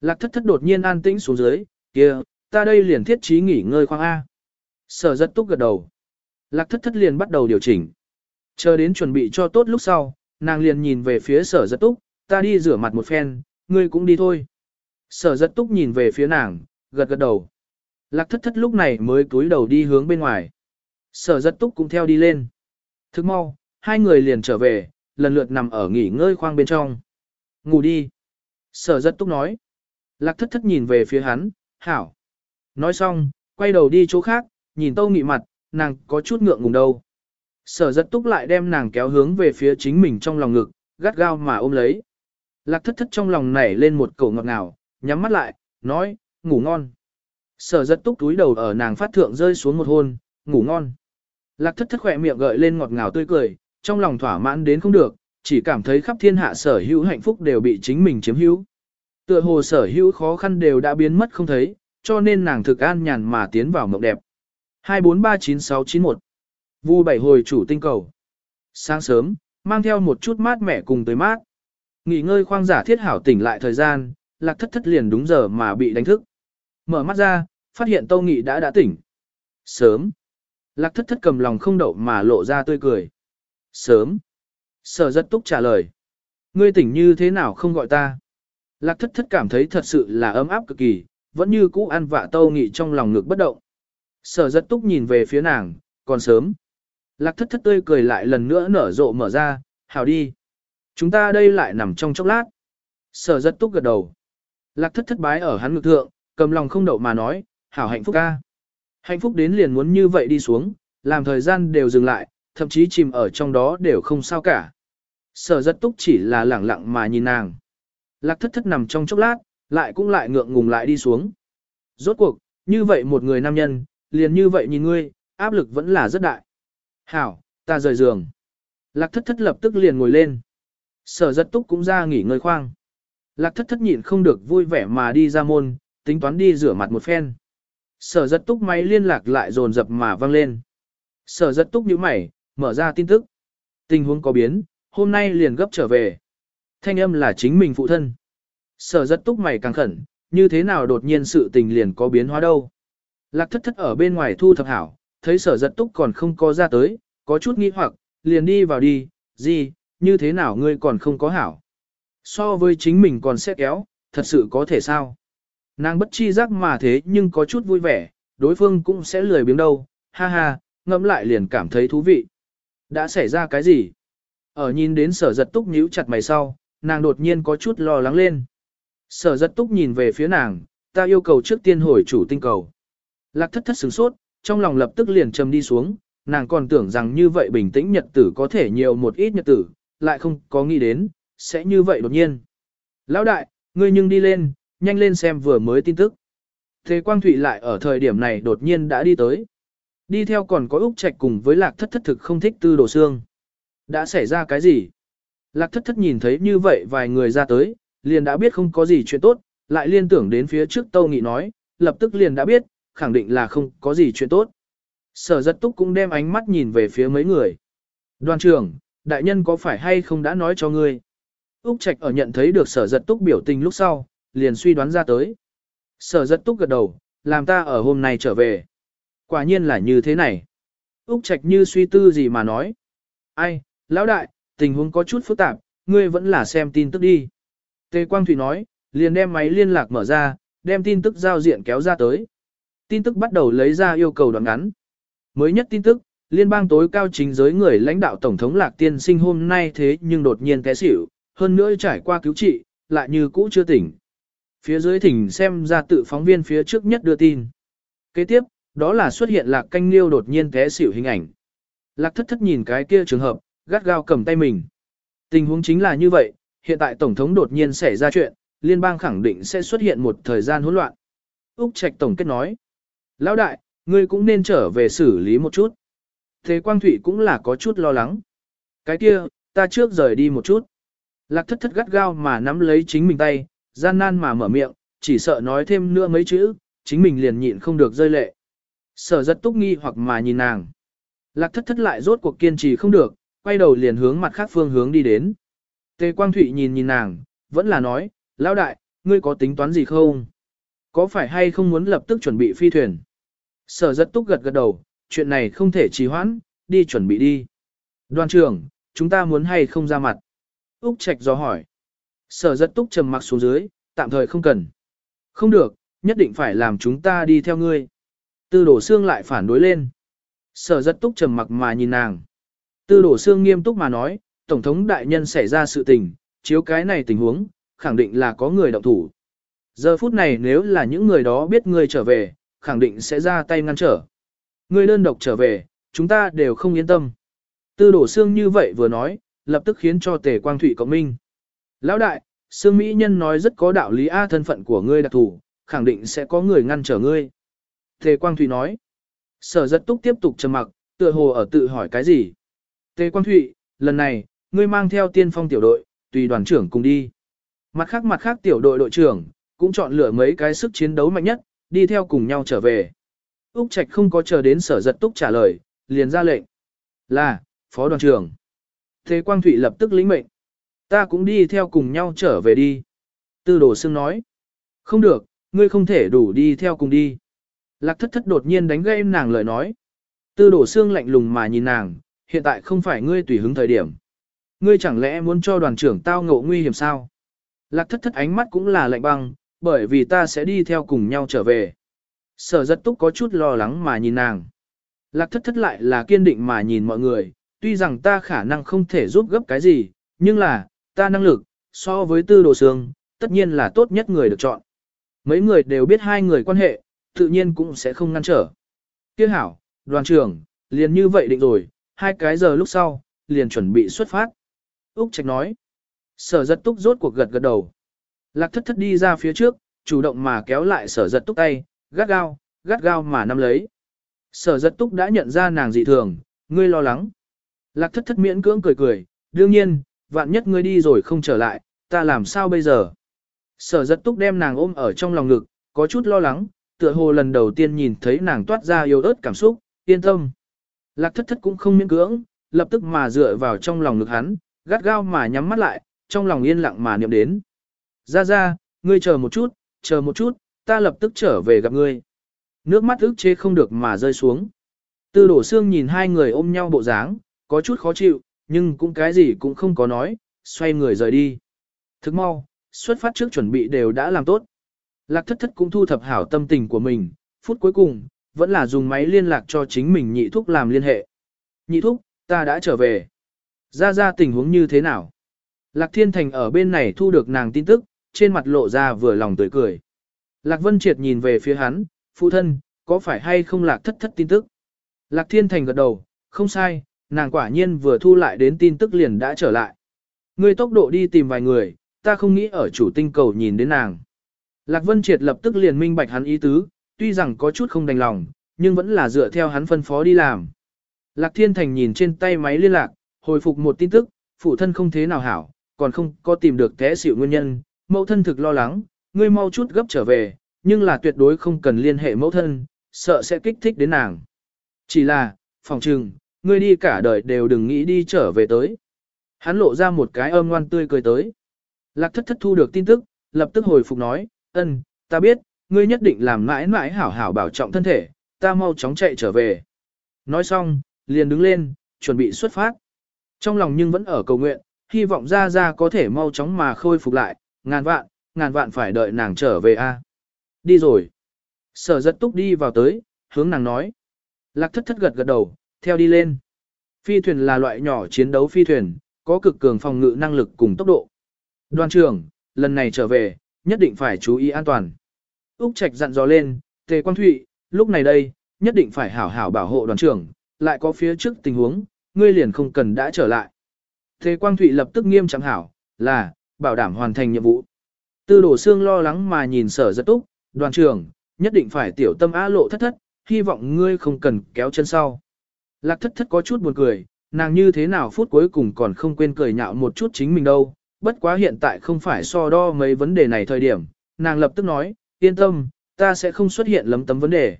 Lạc thất thất đột nhiên an tĩnh xuống dưới, kia, ta đây liền thiết trí nghỉ ngơi khoang A. Sở giật túc gật đầu. Lạc thất thất liền bắt đầu điều chỉnh. Chờ đến chuẩn bị cho tốt lúc sau, nàng liền nhìn về phía sở giật túc, ta đi rửa mặt một phen, ngươi cũng đi thôi. Sở giật túc nhìn về phía nàng, gật gật đầu. Lạc thất thất lúc này mới cúi đầu đi hướng bên ngoài. Sở giật túc cũng theo đi lên. Thức mau, hai người liền trở về, lần lượt nằm ở nghỉ ngơi khoang bên trong. Ngủ đi. Sở giật túc nói. Lạc thất thất nhìn về phía hắn, hảo. Nói xong, quay đầu đi chỗ khác, nhìn tâu nghị mặt, nàng có chút ngượng ngùng đâu. Sở giật túc lại đem nàng kéo hướng về phía chính mình trong lòng ngực, gắt gao mà ôm lấy. Lạc thất thất trong lòng nảy lên một cổ ngọt ngào, nhắm mắt lại, nói, ngủ ngon. Sở giật túc túi đầu ở nàng phát thượng rơi xuống một hôn, ngủ ngon. Lạc thất thất khỏe miệng gợi lên ngọt ngào tươi cười, trong lòng thỏa mãn đến không được, chỉ cảm thấy khắp thiên hạ sở hữu hạnh phúc đều bị chính mình chiếm hữu. Tựa hồ sở hữu khó khăn đều đã biến mất không thấy, cho nên nàng thực an nhàn mà tiến vào mộng đẹp. 2439691 Vu bảy hồi chủ tinh cầu. Sáng sớm, mang theo một chút mát mẻ cùng tới mát. Nghỉ ngơi khoang giả thiết hảo tỉnh lại thời gian, lạc thất thất liền đúng giờ mà bị đánh thức. Mở mắt ra, phát hiện Tâu Nghị đã đã tỉnh. Sớm. Lạc thất thất cầm lòng không đậu mà lộ ra tươi cười. Sớm. Sở rất túc trả lời. Ngươi tỉnh như thế nào không gọi ta? Lạc thất thất cảm thấy thật sự là ấm áp cực kỳ, vẫn như cũ ăn vạ Tâu Nghị trong lòng ngực bất động. Sở rất túc nhìn về phía nàng, còn sớm. Lạc thất thất tươi cười lại lần nữa nở rộ mở ra, hào đi. Chúng ta đây lại nằm trong chốc lát. Sở rất túc gật đầu. Lạc thất thất bái ở hắn ngực thượng, cầm lòng không đậu mà nói, hảo hạnh phúc ca. Hạnh phúc đến liền muốn như vậy đi xuống, làm thời gian đều dừng lại, thậm chí chìm ở trong đó đều không sao cả. Sở rất túc chỉ là lẳng lặng mà nhìn nàng. Lạc thất thất nằm trong chốc lát, lại cũng lại ngượng ngùng lại đi xuống. Rốt cuộc, như vậy một người nam nhân, liền như vậy nhìn ngươi, áp lực vẫn là rất đại. Hảo, ta rời giường. Lạc thất thất lập tức liền ngồi lên. Sở rất túc cũng ra nghỉ ngơi khoang. Lạc thất thất nhịn không được vui vẻ mà đi ra môn, tính toán đi rửa mặt một phen. Sở giật túc máy liên lạc lại dồn dập mà vang lên. Sở giật túc nhíu mày, mở ra tin tức. Tình huống có biến, hôm nay liền gấp trở về. Thanh âm là chính mình phụ thân. Sở giật túc mày càng khẩn, như thế nào đột nhiên sự tình liền có biến hóa đâu. Lạc thất thất ở bên ngoài thu thập hảo, thấy sở giật túc còn không có ra tới, có chút nghi hoặc, liền đi vào đi, gì, như thế nào ngươi còn không có hảo. So với chính mình còn sẽ kéo, thật sự có thể sao. Nàng bất chi giác mà thế nhưng có chút vui vẻ, đối phương cũng sẽ lười biếng đâu, ha ha, ngẫm lại liền cảm thấy thú vị. Đã xảy ra cái gì? Ở nhìn đến sở giật túc nhíu chặt mày sau, nàng đột nhiên có chút lo lắng lên. Sở giật túc nhìn về phía nàng, ta yêu cầu trước tiên hồi chủ tinh cầu. Lạc thất thất sửng sốt, trong lòng lập tức liền trầm đi xuống, nàng còn tưởng rằng như vậy bình tĩnh nhật tử có thể nhiều một ít nhật tử, lại không có nghĩ đến, sẽ như vậy đột nhiên. Lão đại, ngươi nhưng đi lên, nhanh lên xem vừa mới tin tức. Thế Quang Thụy lại ở thời điểm này đột nhiên đã đi tới. Đi theo còn có Úc Trạch cùng với Lạc Thất Thất thực không thích tư đồ xương. Đã xảy ra cái gì? Lạc Thất Thất nhìn thấy như vậy vài người ra tới, liền đã biết không có gì chuyện tốt, lại liên tưởng đến phía trước Tâu Nghị nói, lập tức liền đã biết, khẳng định là không có gì chuyện tốt. Sở giật túc cũng đem ánh mắt nhìn về phía mấy người. Đoàn trưởng, đại nhân có phải hay không đã nói cho ngươi? Úc Trạch ở nhận thấy được sở giật túc biểu tình lúc sau, liền suy đoán ra tới. Sở giật túc gật đầu, làm ta ở hôm nay trở về. Quả nhiên là như thế này. Úc Trạch như suy tư gì mà nói. Ai, lão đại, tình huống có chút phức tạp, ngươi vẫn là xem tin tức đi. Tề Quang Thủy nói, liền đem máy liên lạc mở ra, đem tin tức giao diện kéo ra tới. Tin tức bắt đầu lấy ra yêu cầu đoạn ngắn. Mới nhất tin tức, liên bang tối cao chính giới người lãnh đạo Tổng thống Lạc Tiên sinh hôm nay thế nhưng đột nhiên té xỉu, hơn nữa trải qua cứu trị, lại như cũ chưa tỉnh. Phía dưới thỉnh xem ra tự phóng viên phía trước nhất đưa tin. Kế tiếp, đó là xuất hiện Lạc Canh Liêu đột nhiên té xỉu hình ảnh. Lạc thất thất nhìn cái kia trường hợp, gắt gao cầm tay mình. Tình huống chính là như vậy, hiện tại Tổng thống đột nhiên xảy ra chuyện, liên bang khẳng định sẽ xuất hiện một thời gian hỗn loạn. Úc Trạch Tổng kết nói. Lão đại, ngươi cũng nên trở về xử lý một chút. Thế Quang Thụy cũng là có chút lo lắng. Cái kia, ta trước rời đi một chút. Lạc thất thất gắt gao mà nắm lấy chính mình tay, gian nan mà mở miệng, chỉ sợ nói thêm nữa mấy chữ, chính mình liền nhịn không được rơi lệ. Sở rất túc nghi hoặc mà nhìn nàng. Lạc thất thất lại rốt cuộc kiên trì không được, quay đầu liền hướng mặt khác phương hướng đi đến. Tề Quang Thụy nhìn nhìn nàng, vẫn là nói, lão đại, ngươi có tính toán gì không? Có phải hay không muốn lập tức chuẩn bị phi thuyền? Sở rất túc gật gật đầu, chuyện này không thể trì hoãn, đi chuẩn bị đi. Đoàn trưởng, chúng ta muốn hay không ra mặt? Úc Trạch do hỏi. Sở rất túc trầm mặc xuống dưới, tạm thời không cần. Không được, nhất định phải làm chúng ta đi theo ngươi. Tư đổ xương lại phản đối lên. Sở rất túc trầm mặc mà nhìn nàng. Tư đổ xương nghiêm túc mà nói, Tổng thống đại nhân xảy ra sự tình, chiếu cái này tình huống, khẳng định là có người động thủ. Giờ phút này nếu là những người đó biết ngươi trở về, khẳng định sẽ ra tay ngăn trở. Ngươi đơn độc trở về, chúng ta đều không yên tâm. Tư đổ xương như vậy vừa nói, lập tức khiến cho tề quang thủy cộng minh. Lão đại, Sương Mỹ nhân nói rất có đạo lý A thân phận của ngươi đặc thủ, khẳng định sẽ có người ngăn trở ngươi. Tề quang thụy nói. Sở giật túc tiếp tục trầm mặc, tựa hồ ở tự hỏi cái gì. Tề quang thụy lần này, ngươi mang theo tiên phong tiểu đội, tùy đoàn trưởng cùng đi. Mặt khác mặt khác tiểu đội đội trưởng, cũng chọn lựa mấy cái sức chiến đấu mạnh nhất, đi theo cùng nhau trở về. Úc Trạch không có chờ đến sở giật túc trả lời, liền ra lệnh. Là, phó đoàn trưởng. Thế Quang Thụy lập tức lĩnh mệnh. Ta cũng đi theo cùng nhau trở về đi. Tư đồ xương nói. Không được, ngươi không thể đủ đi theo cùng đi. Lạc thất thất đột nhiên đánh gây nàng lời nói. Tư đồ xương lạnh lùng mà nhìn nàng, hiện tại không phải ngươi tùy hứng thời điểm. Ngươi chẳng lẽ muốn cho đoàn trưởng tao ngộ nguy hiểm sao? Lạc thất thất ánh mắt cũng là lạnh băng, bởi vì ta sẽ đi theo cùng nhau trở về. Sở giật túc có chút lo lắng mà nhìn nàng. Lạc thất thất lại là kiên định mà nhìn mọi người, tuy rằng ta khả năng không thể giúp gấp cái gì, nhưng là, ta năng lực, so với tư đồ sương, tất nhiên là tốt nhất người được chọn. Mấy người đều biết hai người quan hệ, tự nhiên cũng sẽ không ngăn trở. Tiếc hảo, đoàn trưởng, liền như vậy định rồi, hai cái giờ lúc sau, liền chuẩn bị xuất phát. Úc Trạch nói. Sở giật túc rốt cuộc gật gật đầu. Lạc thất thất đi ra phía trước, chủ động mà kéo lại sở giật túc tay, gắt gao, gắt gao mà nắm lấy. Sở giật túc đã nhận ra nàng dị thường, ngươi lo lắng. Lạc thất thất miễn cưỡng cười cười, đương nhiên, vạn nhất ngươi đi rồi không trở lại, ta làm sao bây giờ? Sở giật túc đem nàng ôm ở trong lòng ngực, có chút lo lắng, tựa hồ lần đầu tiên nhìn thấy nàng toát ra yêu ớt cảm xúc, yên tâm. Lạc thất thất cũng không miễn cưỡng, lập tức mà dựa vào trong lòng ngực hắn, gắt gao mà nhắm mắt lại, trong lòng yên lặng mà niệm đến. Ra ra, ngươi chờ một chút, chờ một chút, ta lập tức trở về gặp ngươi. Nước mắt ức chế không được mà rơi xuống. Tư đổ xương nhìn hai người ôm nhau bộ dáng, có chút khó chịu, nhưng cũng cái gì cũng không có nói, xoay người rời đi. Thức mau, xuất phát trước chuẩn bị đều đã làm tốt. Lạc thất thất cũng thu thập hảo tâm tình của mình, phút cuối cùng, vẫn là dùng máy liên lạc cho chính mình nhị thúc làm liên hệ. Nhị thúc, ta đã trở về. Ra ra tình huống như thế nào? Lạc Thiên Thành ở bên này thu được nàng tin tức, trên mặt lộ ra vừa lòng tươi cười. Lạc Vân Triệt nhìn về phía hắn, phụ thân, có phải hay không lạc thất thất tin tức? Lạc Thiên Thành gật đầu, không sai, nàng quả nhiên vừa thu lại đến tin tức liền đã trở lại. Ngươi tốc độ đi tìm vài người, ta không nghĩ ở chủ tinh cầu nhìn đến nàng. Lạc Vân Triệt lập tức liền minh bạch hắn ý tứ, tuy rằng có chút không đành lòng, nhưng vẫn là dựa theo hắn phân phó đi làm. Lạc Thiên Thành nhìn trên tay máy liên lạc, hồi phục một tin tức, phụ thân không thế nào hảo, còn không có tìm được té xỉu nguyên nhân, mẫu thân thực lo lắng, ngươi mau chút gấp trở về, nhưng là tuyệt đối không cần liên hệ mẫu thân, sợ sẽ kích thích đến nàng. Chỉ là, phòng trừng, ngươi đi cả đời đều đừng nghĩ đi trở về tới. Hắn lộ ra một cái âm ngoan tươi cười tới. Lạc thất thất thu được tin tức, lập tức hồi phục nói, ân, ta biết, ngươi nhất định làm mãi mãi hảo hảo bảo trọng thân thể, ta mau chóng chạy trở về. Nói xong, liền đứng lên, chuẩn bị xuất phát. Trong lòng nhưng vẫn ở cầu nguyện, hy vọng ra ra có thể mau chóng mà khôi phục lại, ngàn vạn, ngàn vạn phải đợi nàng trở về a. Đi rồi. Sở rất túc đi vào tới, hướng nàng nói. Lạc thất thất gật gật đầu, theo đi lên. Phi thuyền là loại nhỏ chiến đấu phi thuyền, có cực cường phòng ngự năng lực cùng tốc độ. Đoàn trưởng, lần này trở về, nhất định phải chú ý an toàn. Úc Trạch dặn dò lên, Tề Quang Thụy, lúc này đây, nhất định phải hảo hảo bảo hộ đoàn trưởng, lại có phía trước tình huống, ngươi liền không cần đã trở lại. Tề Quang Thụy lập tức nghiêm trọng hảo, là, bảo đảm hoàn thành nhiệm vụ. Tư đổ xương lo lắng mà nhìn sở rất túc, đoàn trưởng, nhất định phải tiểu tâm á lộ thất thất, hy vọng ngươi không cần kéo chân sau. Lạc thất thất có chút buồn cười, nàng như thế nào phút cuối cùng còn không quên cười nhạo một chút chính mình đâu, bất quá hiện tại không phải so đo mấy vấn đề này thời điểm, nàng lập tức nói, yên tâm, ta sẽ không xuất hiện lấm tấm vấn đề.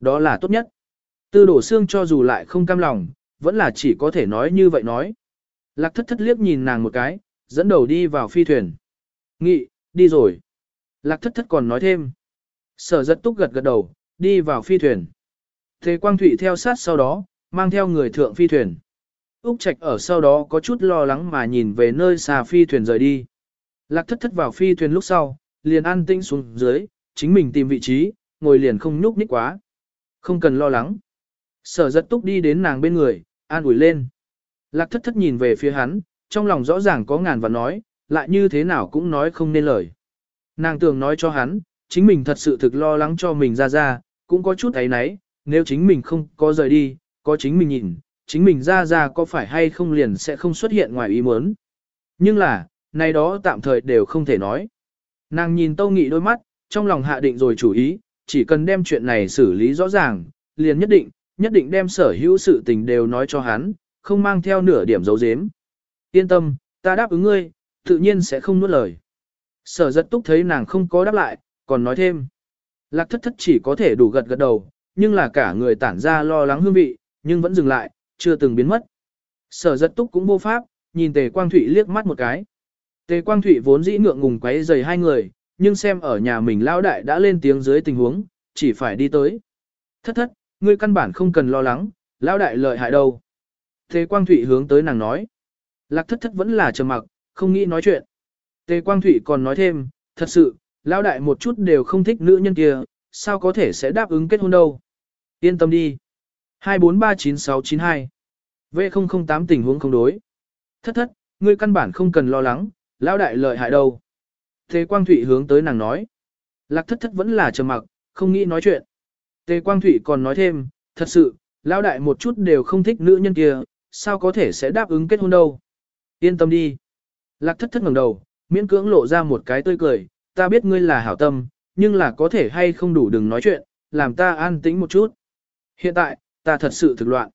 Đó là tốt nhất. Tư đổ xương cho dù lại không cam lòng, vẫn là chỉ có thể nói như vậy nói. Lạc thất thất liếc nhìn nàng một cái, dẫn đầu đi vào phi thuyền. Nghị, đi rồi. Lạc thất thất còn nói thêm. Sở rất túc gật gật đầu, đi vào phi thuyền. Thế Quang Thụy theo sát sau đó, mang theo người thượng phi thuyền. Úc Trạch ở sau đó có chút lo lắng mà nhìn về nơi xa phi thuyền rời đi. Lạc thất thất vào phi thuyền lúc sau, liền an tĩnh xuống dưới, chính mình tìm vị trí, ngồi liền không nhúc nhích quá. Không cần lo lắng. Sở giật túc đi đến nàng bên người, an ủi lên. Lạc thất thất nhìn về phía hắn, trong lòng rõ ràng có ngàn và nói, lại như thế nào cũng nói không nên lời. Nàng tưởng nói cho hắn, chính mình thật sự thực lo lắng cho mình ra ra, cũng có chút ấy nấy, nếu chính mình không có rời đi, có chính mình nhìn, chính mình ra ra có phải hay không liền sẽ không xuất hiện ngoài ý muốn. Nhưng là, này đó tạm thời đều không thể nói. Nàng nhìn Tâu Nghị đôi mắt, trong lòng hạ định rồi chủ ý, chỉ cần đem chuyện này xử lý rõ ràng, liền nhất định, nhất định đem sở hữu sự tình đều nói cho hắn, không mang theo nửa điểm dấu dếm. Yên tâm, ta đáp ứng ngươi, tự nhiên sẽ không nuốt lời. Sở giật túc thấy nàng không có đáp lại, còn nói thêm. Lạc thất thất chỉ có thể đủ gật gật đầu, nhưng là cả người tản ra lo lắng hương vị, nhưng vẫn dừng lại, chưa từng biến mất. Sở giật túc cũng vô pháp, nhìn tề quang thụy liếc mắt một cái. Tề quang thụy vốn dĩ ngượng ngùng quấy rầy hai người, nhưng xem ở nhà mình lão đại đã lên tiếng dưới tình huống, chỉ phải đi tới. Thất thất, ngươi căn bản không cần lo lắng, lão đại lợi hại đâu. Tề quang thụy hướng tới nàng nói. Lạc thất thất vẫn là trầm mặc, không nghĩ nói chuyện. Tề quang thụy còn nói thêm, thật sự, lão đại một chút đều không thích nữ nhân kia, sao có thể sẽ đáp ứng kết hôn đâu. Yên tâm đi. 2439692 V008 tình huống không đối. Thất thất, ngươi căn bản không cần lo lắng, lão đại lợi hại đâu. Tề Quang Thụy hướng tới nàng nói. Lạc thất thất vẫn là trầm mặc, không nghĩ nói chuyện. Tề Quang Thụy còn nói thêm, thật sự, lão đại một chút đều không thích nữ nhân kia, sao có thể sẽ đáp ứng kết hôn đâu. Yên tâm đi. Lạc thất thất ngẩng đầu, miễn cưỡng lộ ra một cái tươi cười, ta biết ngươi là hảo tâm, nhưng là có thể hay không đủ đừng nói chuyện, làm ta an tĩnh một chút. Hiện tại, ta thật sự thực loạn.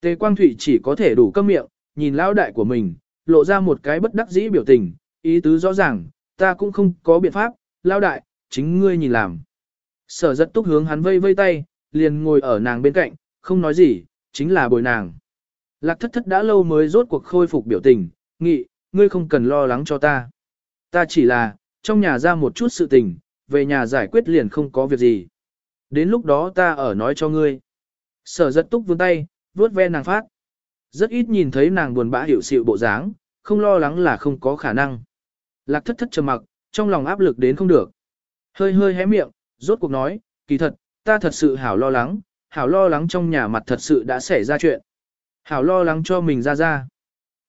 Tề Quang Thụy chỉ có thể đủ câm miệng, nhìn lão đại của mình, lộ ra một cái bất đắc dĩ biểu tình, ý tứ rõ ràng, ta cũng không có biện pháp, lão đại, chính ngươi nhìn làm. Sở rất túc hướng hắn vây vây tay, liền ngồi ở nàng bên cạnh, không nói gì, chính là bồi nàng. Lạc thất thất đã lâu mới rốt cuộc khôi phục biểu tình, nghị, ngươi không cần lo lắng cho ta. Ta chỉ là, trong nhà ra một chút sự tình, về nhà giải quyết liền không có việc gì. Đến lúc đó ta ở nói cho ngươi. Sở giật túc vươn tay, vuốt ve nàng phát. Rất ít nhìn thấy nàng buồn bã hiểu sự bộ dáng, không lo lắng là không có khả năng. Lạc thất thất trầm mặc, trong lòng áp lực đến không được. Hơi hơi hé miệng, rốt cuộc nói, kỳ thật, ta thật sự hảo lo lắng, hảo lo lắng trong nhà mặt thật sự đã xảy ra chuyện. Hảo lo lắng cho mình ra ra.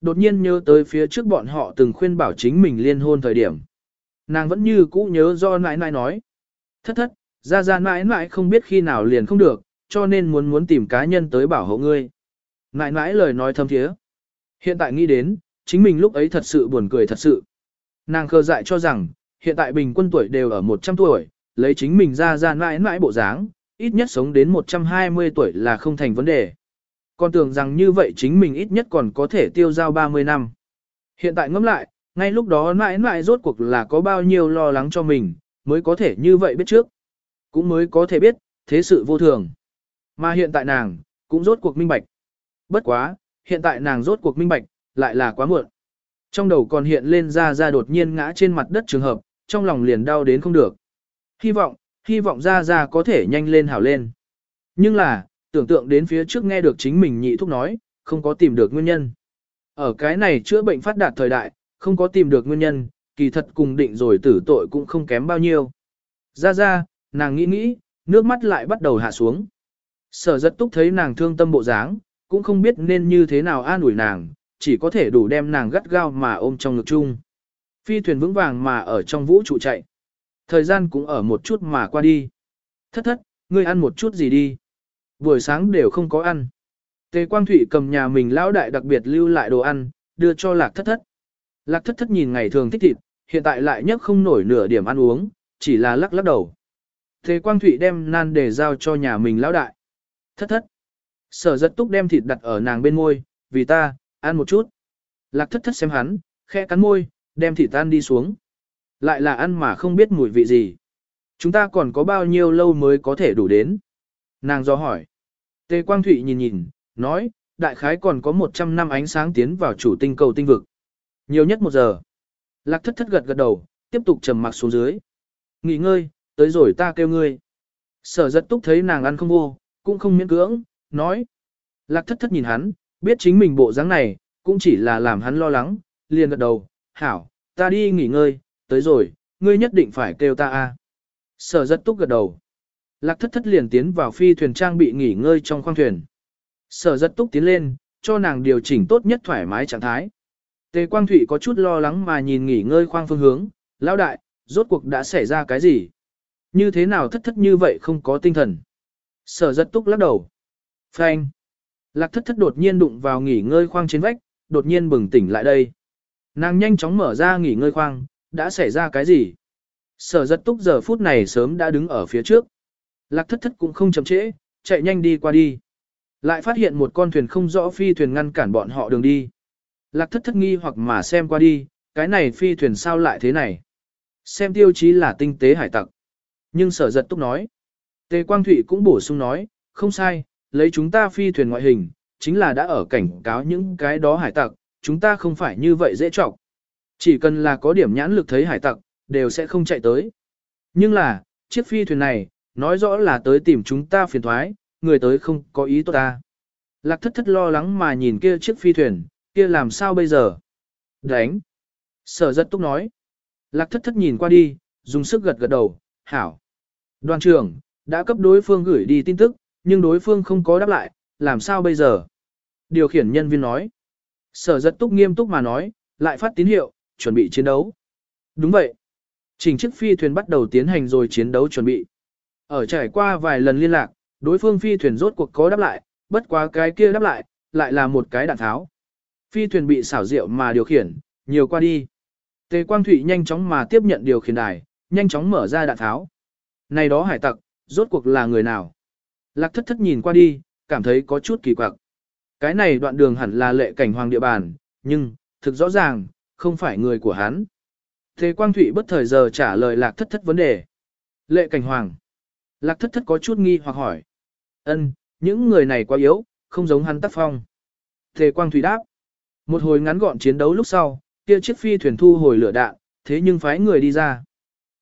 Đột nhiên nhớ tới phía trước bọn họ từng khuyên bảo chính mình liên hôn thời điểm. Nàng vẫn như cũ nhớ do nãi nãi nói. Thất thất, ra ra nãi nãi không biết khi nào liền không được, cho nên muốn muốn tìm cá nhân tới bảo hộ ngươi. Nãi nãi lời nói thâm thiế. Hiện tại nghĩ đến, chính mình lúc ấy thật sự buồn cười thật sự. Nàng khờ dại cho rằng, hiện tại bình quân tuổi đều ở 100 tuổi, lấy chính mình ra ra nãi nãi bộ dáng, ít nhất sống đến 120 tuổi là không thành vấn đề. Còn tưởng rằng như vậy chính mình ít nhất còn có thể tiêu giao 30 năm. Hiện tại ngẫm lại, ngay lúc đó nãi nãi rốt cuộc là có bao nhiêu lo lắng cho mình, mới có thể như vậy biết trước. Cũng mới có thể biết, thế sự vô thường. Mà hiện tại nàng, cũng rốt cuộc minh bạch. Bất quá, hiện tại nàng rốt cuộc minh bạch, lại là quá muộn. Trong đầu còn hiện lên ra ra đột nhiên ngã trên mặt đất trường hợp, trong lòng liền đau đến không được. Hy vọng, hy vọng ra ra có thể nhanh lên hảo lên. Nhưng là, tưởng tượng đến phía trước nghe được chính mình nhị thúc nói, không có tìm được nguyên nhân. Ở cái này chữa bệnh phát đạt thời đại, không có tìm được nguyên nhân, kỳ thật cùng định rồi tử tội cũng không kém bao nhiêu. Ra ra, nàng nghĩ nghĩ, nước mắt lại bắt đầu hạ xuống. Sở rất túc thấy nàng thương tâm bộ dáng, cũng không biết nên như thế nào an ủi nàng, chỉ có thể đủ đem nàng gắt gao mà ôm trong ngực chung. Phi thuyền vững vàng mà ở trong vũ trụ chạy. Thời gian cũng ở một chút mà qua đi. Thất thất, ngươi ăn một chút gì đi. Buổi sáng đều không có ăn. Tề Quang Thụy cầm nhà mình lão đại đặc biệt lưu lại đồ ăn, đưa cho lạc thất thất. Lạc thất thất nhìn ngày thường thích thịt, hiện tại lại nhất không nổi nửa điểm ăn uống, chỉ là lắc lắc đầu. Tề Quang Thụy đem nan để giao cho nhà mình lão đại. Thất thất. Sở giật túc đem thịt đặt ở nàng bên môi, vì ta, ăn một chút. Lạc thất thất xem hắn, khẽ cắn môi, đem thịt tan đi xuống. Lại là ăn mà không biết mùi vị gì. Chúng ta còn có bao nhiêu lâu mới có thể đủ đến? Nàng do hỏi. Tề Quang Thụy nhìn nhìn, nói, đại khái còn có 100 năm ánh sáng tiến vào chủ tinh cầu tinh vực. Nhiều nhất một giờ. Lạc thất thất gật gật đầu, tiếp tục trầm mặc xuống dưới. Nghỉ ngơi, tới rồi ta kêu ngươi. Sở giật túc thấy nàng ăn không vô, cũng không miễn cưỡng, nói. Lạc thất thất nhìn hắn, biết chính mình bộ dáng này, cũng chỉ là làm hắn lo lắng, liền gật đầu, hảo, ta đi nghỉ ngơi, tới rồi, ngươi nhất định phải kêu ta a. Sở rất túc gật đầu. Lạc thất thất liền tiến vào phi thuyền trang bị nghỉ ngơi trong khoang thuyền. Sở rất túc tiến lên, cho nàng điều chỉnh tốt nhất thoải mái trạng thái. Tề Quang Thụy có chút lo lắng mà nhìn nghỉ ngơi khoang phương hướng, lão đại, rốt cuộc đã xảy ra cái gì? Như thế nào thất thất như vậy không có tinh thần? Sở giật túc lắc đầu. Phanh. Lạc thất thất đột nhiên đụng vào nghỉ ngơi khoang trên vách, đột nhiên bừng tỉnh lại đây. Nàng nhanh chóng mở ra nghỉ ngơi khoang, đã xảy ra cái gì? Sở giật túc giờ phút này sớm đã đứng ở phía trước. Lạc thất thất cũng không chậm trễ, chạy nhanh đi qua đi. Lại phát hiện một con thuyền không rõ phi thuyền ngăn cản bọn họ đường đi. Lạc thất thất nghi hoặc mà xem qua đi, cái này phi thuyền sao lại thế này? Xem tiêu chí là tinh tế hải tặc. Nhưng sở giật túc nói. Tề Quang Thụy cũng bổ sung nói, không sai, lấy chúng ta phi thuyền ngoại hình, chính là đã ở cảnh cáo những cái đó hải tặc, chúng ta không phải như vậy dễ trọng. Chỉ cần là có điểm nhãn lực thấy hải tặc, đều sẽ không chạy tới. Nhưng là, chiếc phi thuyền này, nói rõ là tới tìm chúng ta phiền thoái, người tới không có ý tốt ta. Lạc thất thất lo lắng mà nhìn kia chiếc phi thuyền, kia làm sao bây giờ? Đánh! Sở rất túc nói. Lạc thất thất nhìn qua đi, dùng sức gật gật đầu, hảo. Đoàn trưởng, đã cấp đối phương gửi đi tin tức, nhưng đối phương không có đáp lại, làm sao bây giờ? Điều khiển nhân viên nói. Sở rất túc nghiêm túc mà nói, lại phát tín hiệu, chuẩn bị chiến đấu. Đúng vậy. Trình chiếc phi thuyền bắt đầu tiến hành rồi chiến đấu chuẩn bị. Ở trải qua vài lần liên lạc, đối phương phi thuyền rốt cuộc có đáp lại, bất quá cái kia đáp lại, lại là một cái đạn tháo. Phi thuyền bị xảo diệu mà điều khiển, nhiều qua đi. Tề Quang Thụy nhanh chóng mà tiếp nhận điều khiển đài, nhanh chóng mở ra đạn tháo. Này đó hải tặc, rốt cuộc là người nào? Lạc thất thất nhìn qua đi, cảm thấy có chút kỳ quặc. Cái này đoạn đường hẳn là lệ cảnh hoàng địa bàn, nhưng, thực rõ ràng, không phải người của hắn. Thế Quang Thụy bất thời giờ trả lời lạc thất thất vấn đề. Lệ cảnh hoàng. Lạc thất thất có chút nghi hoặc hỏi. ân những người này quá yếu, không giống hắn tác phong. Thế Quang Thụy đáp. Một hồi ngắn gọn chiến đấu lúc sau, kia chiếc phi thuyền thu hồi lửa đạn, thế nhưng phái người đi ra.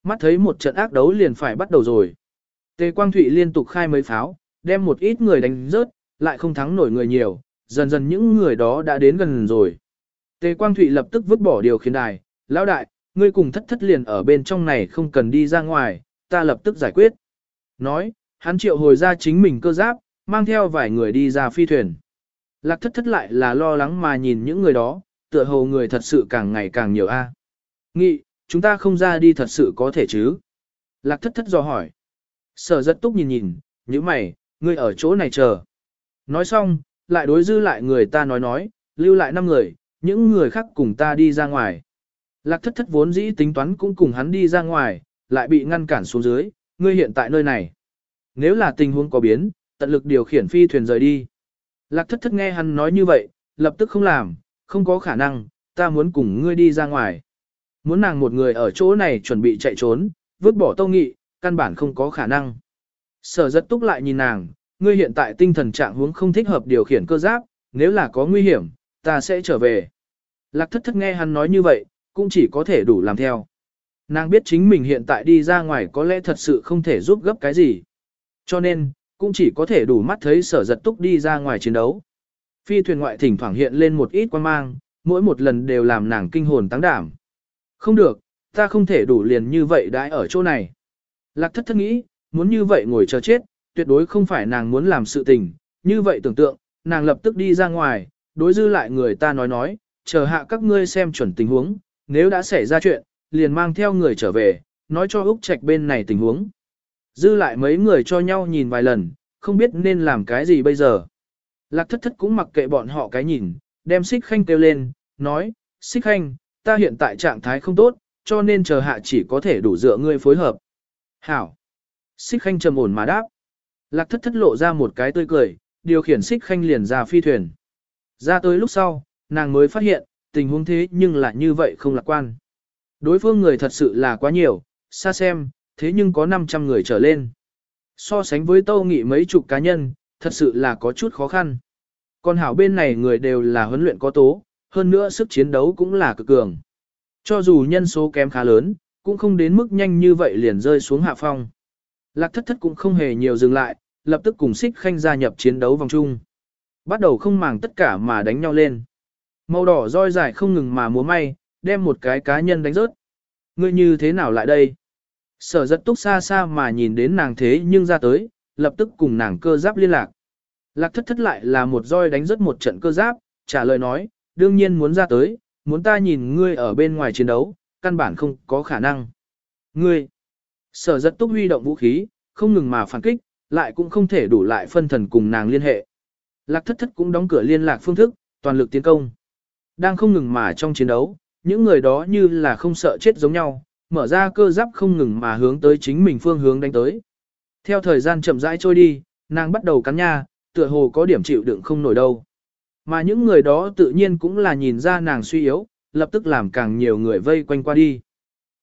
Mắt thấy một trận ác đấu liền phải bắt đầu rồi. Tề Quang Thụy liên tục khai mấy pháo, đem một ít người đánh rớt, lại không thắng nổi người nhiều, dần dần những người đó đã đến gần rồi. Tề Quang Thụy lập tức vứt bỏ điều khiển đài, lão đại, ngươi cùng thất thất liền ở bên trong này không cần đi ra ngoài, ta lập tức giải quyết. Nói, hắn triệu hồi ra chính mình cơ giáp, mang theo vài người đi ra phi thuyền. Lạc thất thất lại là lo lắng mà nhìn những người đó, tựa hồ người thật sự càng ngày càng nhiều a. Nghị, chúng ta không ra đi thật sự có thể chứ? Lạc thất thất dò hỏi. Sở rất túc nhìn nhìn, như mày, ngươi ở chỗ này chờ. Nói xong, lại đối dư lại người ta nói nói, lưu lại 5 người, những người khác cùng ta đi ra ngoài. Lạc thất thất vốn dĩ tính toán cũng cùng hắn đi ra ngoài, lại bị ngăn cản xuống dưới, ngươi hiện tại nơi này. Nếu là tình huống có biến, tận lực điều khiển phi thuyền rời đi. Lạc thất thất nghe hắn nói như vậy, lập tức không làm, không có khả năng, ta muốn cùng ngươi đi ra ngoài. Muốn nàng một người ở chỗ này chuẩn bị chạy trốn, vứt bỏ tâu nghị, căn bản không có khả năng. Sở giật túc lại nhìn nàng, ngươi hiện tại tinh thần trạng huống không thích hợp điều khiển cơ giáp, nếu là có nguy hiểm, ta sẽ trở về. Lạc thất thất nghe hắn nói như vậy, cũng chỉ có thể đủ làm theo. Nàng biết chính mình hiện tại đi ra ngoài có lẽ thật sự không thể giúp gấp cái gì. Cho nên, cũng chỉ có thể đủ mắt thấy sở giật túc đi ra ngoài chiến đấu. Phi thuyền ngoại thỉnh thoảng hiện lên một ít quan mang, mỗi một lần đều làm nàng kinh hồn tăng đảm. Không được, ta không thể đủ liền như vậy đãi ở chỗ này. Lạc thất thất nghĩ, muốn như vậy ngồi chờ chết, tuyệt đối không phải nàng muốn làm sự tình, như vậy tưởng tượng, nàng lập tức đi ra ngoài, đối dư lại người ta nói nói, chờ hạ các ngươi xem chuẩn tình huống, nếu đã xảy ra chuyện, liền mang theo người trở về, nói cho Úc Trạch bên này tình huống. Dư lại mấy người cho nhau nhìn vài lần, không biết nên làm cái gì bây giờ. Lạc thất thất cũng mặc kệ bọn họ cái nhìn, đem xích khanh kêu lên, nói, xích khanh, ta hiện tại trạng thái không tốt, cho nên chờ hạ chỉ có thể đủ dựa ngươi phối hợp. Hảo. Xích khanh trầm ổn mà đáp. Lạc thất thất lộ ra một cái tươi cười, điều khiển xích khanh liền ra phi thuyền. Ra tới lúc sau, nàng mới phát hiện, tình huống thế nhưng lại như vậy không lạc quan. Đối phương người thật sự là quá nhiều, xa xem, thế nhưng có 500 người trở lên. So sánh với tâu nghị mấy chục cá nhân, thật sự là có chút khó khăn. Còn hảo bên này người đều là huấn luyện có tố, hơn nữa sức chiến đấu cũng là cực cường. Cho dù nhân số kém khá lớn, cũng không đến mức nhanh như vậy liền rơi xuống hạ phong. Lạc thất thất cũng không hề nhiều dừng lại, lập tức cùng xích khanh gia nhập chiến đấu vòng chung. Bắt đầu không màng tất cả mà đánh nhau lên. Màu đỏ roi dài không ngừng mà múa may, đem một cái cá nhân đánh rớt. Ngươi như thế nào lại đây? Sở rất túc xa xa mà nhìn đến nàng thế nhưng ra tới, lập tức cùng nàng cơ giáp liên lạc. Lạc thất thất lại là một roi đánh rớt một trận cơ giáp, trả lời nói, đương nhiên muốn ra tới, muốn ta nhìn ngươi ở bên ngoài chiến đấu, căn bản không có khả năng. Ngươi, sở rất túc huy động vũ khí, không ngừng mà phản kích, lại cũng không thể đủ lại phân thần cùng nàng liên hệ. Lạc thất thất cũng đóng cửa liên lạc phương thức, toàn lực tiến công. Đang không ngừng mà trong chiến đấu, những người đó như là không sợ chết giống nhau, mở ra cơ giáp không ngừng mà hướng tới chính mình phương hướng đánh tới. Theo thời gian chậm rãi trôi đi, nàng bắt đầu cắn nha, tựa hồ có điểm chịu đựng không nổi đâu. Mà những người đó tự nhiên cũng là nhìn ra nàng suy yếu, lập tức làm càng nhiều người vây quanh qua đi.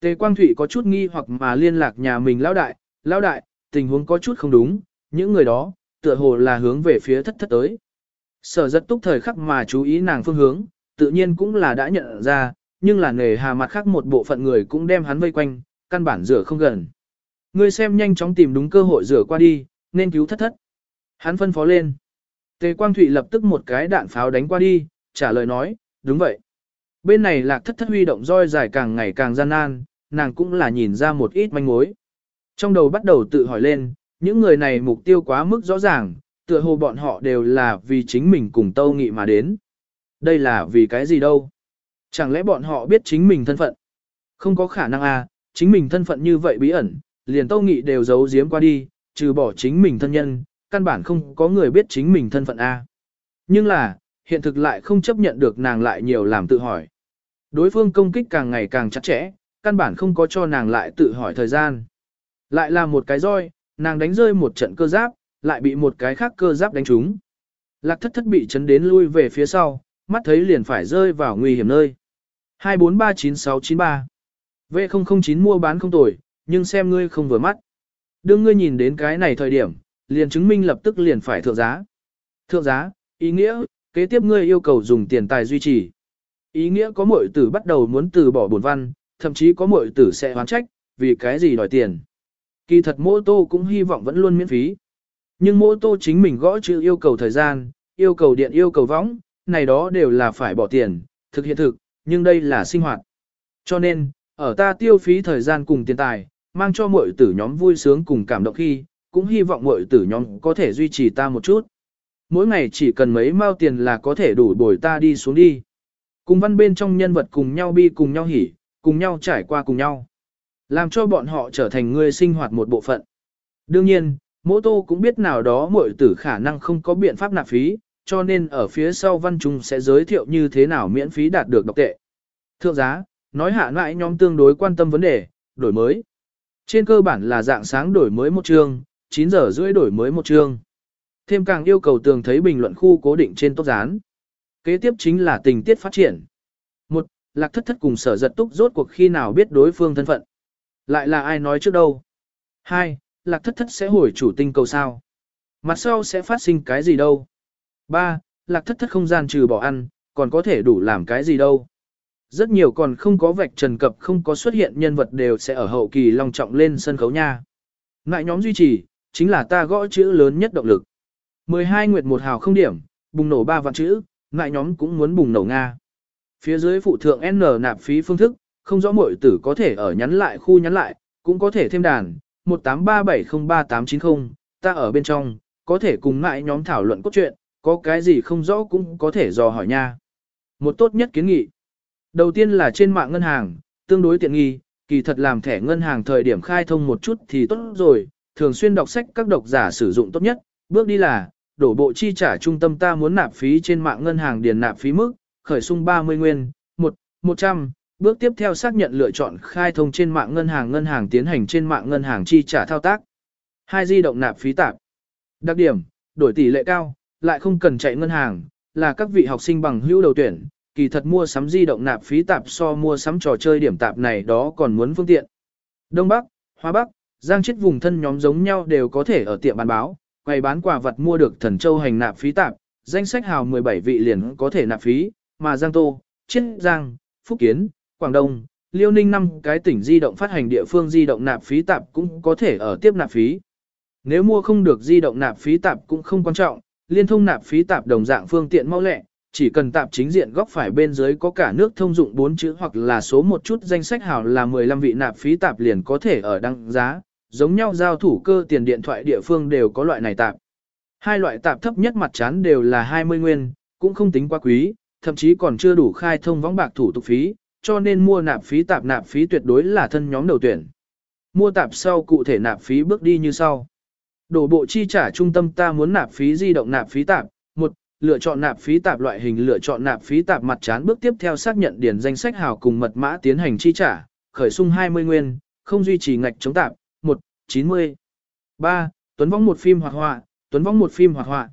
Tề Quang Thụy có chút nghi hoặc mà liên lạc nhà mình lão đại, lão đại, tình huống có chút không đúng, những người đó, tựa hồ là hướng về phía thất thất tới. Sở rất túc thời khắc mà chú ý nàng phương hướng, tự nhiên cũng là đã nhận ra, nhưng là nề hà mặt khác một bộ phận người cũng đem hắn vây quanh, căn bản rửa không gần. Ngươi xem nhanh chóng tìm đúng cơ hội rửa qua đi, nên cứu thất thất. Hắn phân phó lên. Tề Quang Thụy lập tức một cái đạn pháo đánh qua đi, trả lời nói, đúng vậy. Bên này lạc thất thất huy động roi dài càng ngày càng gian nan, nàng cũng là nhìn ra một ít manh mối. Trong đầu bắt đầu tự hỏi lên, những người này mục tiêu quá mức rõ ràng, tựa hồ bọn họ đều là vì chính mình cùng tâu nghị mà đến. Đây là vì cái gì đâu? Chẳng lẽ bọn họ biết chính mình thân phận? Không có khả năng à, chính mình thân phận như vậy bí ẩn, liền tâu nghị đều giấu giếm qua đi, trừ bỏ chính mình thân nhân, căn bản không có người biết chính mình thân phận A. Nhưng là, hiện thực lại không chấp nhận được nàng lại nhiều làm tự hỏi. Đối phương công kích càng ngày càng chặt chẽ, căn bản không có cho nàng lại tự hỏi thời gian. Lại là một cái roi, nàng đánh rơi một trận cơ giáp, lại bị một cái khác cơ giáp đánh trúng. Lạc thất thất bị chấn đến lui về phía sau, mắt thấy liền phải rơi vào nguy hiểm nơi. 2439693 V009 mua bán không tồi, nhưng xem ngươi không vừa mắt. Đương ngươi nhìn đến cái này thời điểm, liền chứng minh lập tức liền phải thượng giá. Thượng giá, ý nghĩa, kế tiếp ngươi yêu cầu dùng tiền tài duy trì. Ý nghĩa có mọi tử bắt đầu muốn từ bỏ bổn văn, thậm chí có mọi tử sẽ hoán trách, vì cái gì đòi tiền. Kỳ thật mô tô cũng hy vọng vẫn luôn miễn phí. Nhưng mô tô chính mình gõ chữ yêu cầu thời gian, yêu cầu điện yêu cầu võng, này đó đều là phải bỏ tiền, thực hiện thực, nhưng đây là sinh hoạt. Cho nên, ở ta tiêu phí thời gian cùng tiền tài, mang cho mọi tử nhóm vui sướng cùng cảm động khi, cũng hy vọng mọi tử nhóm có thể duy trì ta một chút. Mỗi ngày chỉ cần mấy mao tiền là có thể đủ bồi ta đi xuống đi. Cùng văn bên trong nhân vật cùng nhau bi cùng nhau hỉ, cùng nhau trải qua cùng nhau. Làm cho bọn họ trở thành người sinh hoạt một bộ phận. Đương nhiên, mô tô cũng biết nào đó mọi tử khả năng không có biện pháp nạp phí, cho nên ở phía sau văn trung sẽ giới thiệu như thế nào miễn phí đạt được độc tệ. Thượng giá, nói hạ lại nhóm tương đối quan tâm vấn đề, đổi mới. Trên cơ bản là dạng sáng đổi mới một chương, 9 giờ rưỡi đổi mới một chương. Thêm càng yêu cầu tường thấy bình luận khu cố định trên tốt dán. Kế tiếp chính là tình tiết phát triển. Một, Lạc thất thất cùng sở giật túc rốt cuộc khi nào biết đối phương thân phận. Lại là ai nói trước đâu? hai Lạc thất thất sẽ hồi chủ tinh cầu sao? Mặt sau sẽ phát sinh cái gì đâu? ba Lạc thất thất không gian trừ bỏ ăn, còn có thể đủ làm cái gì đâu? Rất nhiều còn không có vạch trần cập không có xuất hiện nhân vật đều sẽ ở hậu kỳ long trọng lên sân khấu nha. Ngại nhóm duy trì, chính là ta gõ chữ lớn nhất động lực. 12 nguyệt một hào không điểm, bùng nổ ba vạn chữ, ngại nhóm cũng muốn bùng nổ Nga. Phía dưới phụ thượng N nạp phí phương thức, không rõ mỗi tử có thể ở nhắn lại khu nhắn lại, cũng có thể thêm đàn, 183703890, ta ở bên trong, có thể cùng ngại nhóm thảo luận cốt truyện, có cái gì không rõ cũng có thể dò hỏi nha. Một tốt nhất kiến nghị. Đầu tiên là trên mạng ngân hàng, tương đối tiện nghi, kỳ thật làm thẻ ngân hàng thời điểm khai thông một chút thì tốt rồi, thường xuyên đọc sách các độc giả sử dụng tốt nhất, bước đi là, đổ bộ chi trả trung tâm ta muốn nạp phí trên mạng ngân hàng điền nạp phí mức, khởi sung 30 nguyên, 1, 100, bước tiếp theo xác nhận lựa chọn khai thông trên mạng ngân hàng ngân hàng tiến hành trên mạng ngân hàng chi trả thao tác. Hai di động nạp phí tạp. Đặc điểm, đổi tỷ lệ cao, lại không cần chạy ngân hàng, là các vị học sinh bằng hữu đầu tuyển, kỳ thật mua sắm di động nạp phí tạp so mua sắm trò chơi điểm tạp này đó còn muốn phương tiện. Đông Bắc, Hoa Bắc, Giang chết vùng thân nhóm giống nhau đều có thể ở tiệm bán báo, quầy bán quà vật mua được thần châu hành nạp phí tạp, danh sách hào 17 vị liền có thể nạp phí, mà Giang Tô, Chiết Giang, Phúc Kiến, Quảng Đông, Liêu Ninh năm cái tỉnh di động phát hành địa phương di động nạp phí tạp cũng có thể ở tiếp nạp phí. Nếu mua không được di động nạp phí tạp cũng không quan trọng, liên thông nạp phí tạp đồng dạng phương tiện mau lẹ, chỉ cần tạp chính diện góc phải bên dưới có cả nước thông dụng 4 chữ hoặc là số một chút danh sách hào là 15 vị nạp phí tạp liền có thể ở đăng giá, giống nhau giao thủ cơ tiền điện thoại địa phương đều có loại này tạp. Hai loại tạp thấp nhất mặt chán đều là 20 nguyên, cũng không tính quá quý, thậm chí còn chưa đủ khai thông võng bạc thủ tục phí, cho nên mua nạp phí tạp nạp phí tuyệt đối là thân nhóm đầu tuyển. Mua tạp sau cụ thể nạp phí bước đi như sau. Đổ bộ chi trả trung tâm ta muốn nạp phí di động nạp phí tạp. một Lựa chọn nạp phí tạp loại hình lựa chọn nạp phí tạp mặt chán bước tiếp theo xác nhận điển danh sách hào cùng mật mã tiến hành chi trả, khởi sung 20 nguyên, không duy trì ngạch chống tạp. 1. 90. 3. Tuấn vong một phim hoạt họa, Tuấn vong một phim hoạt họa.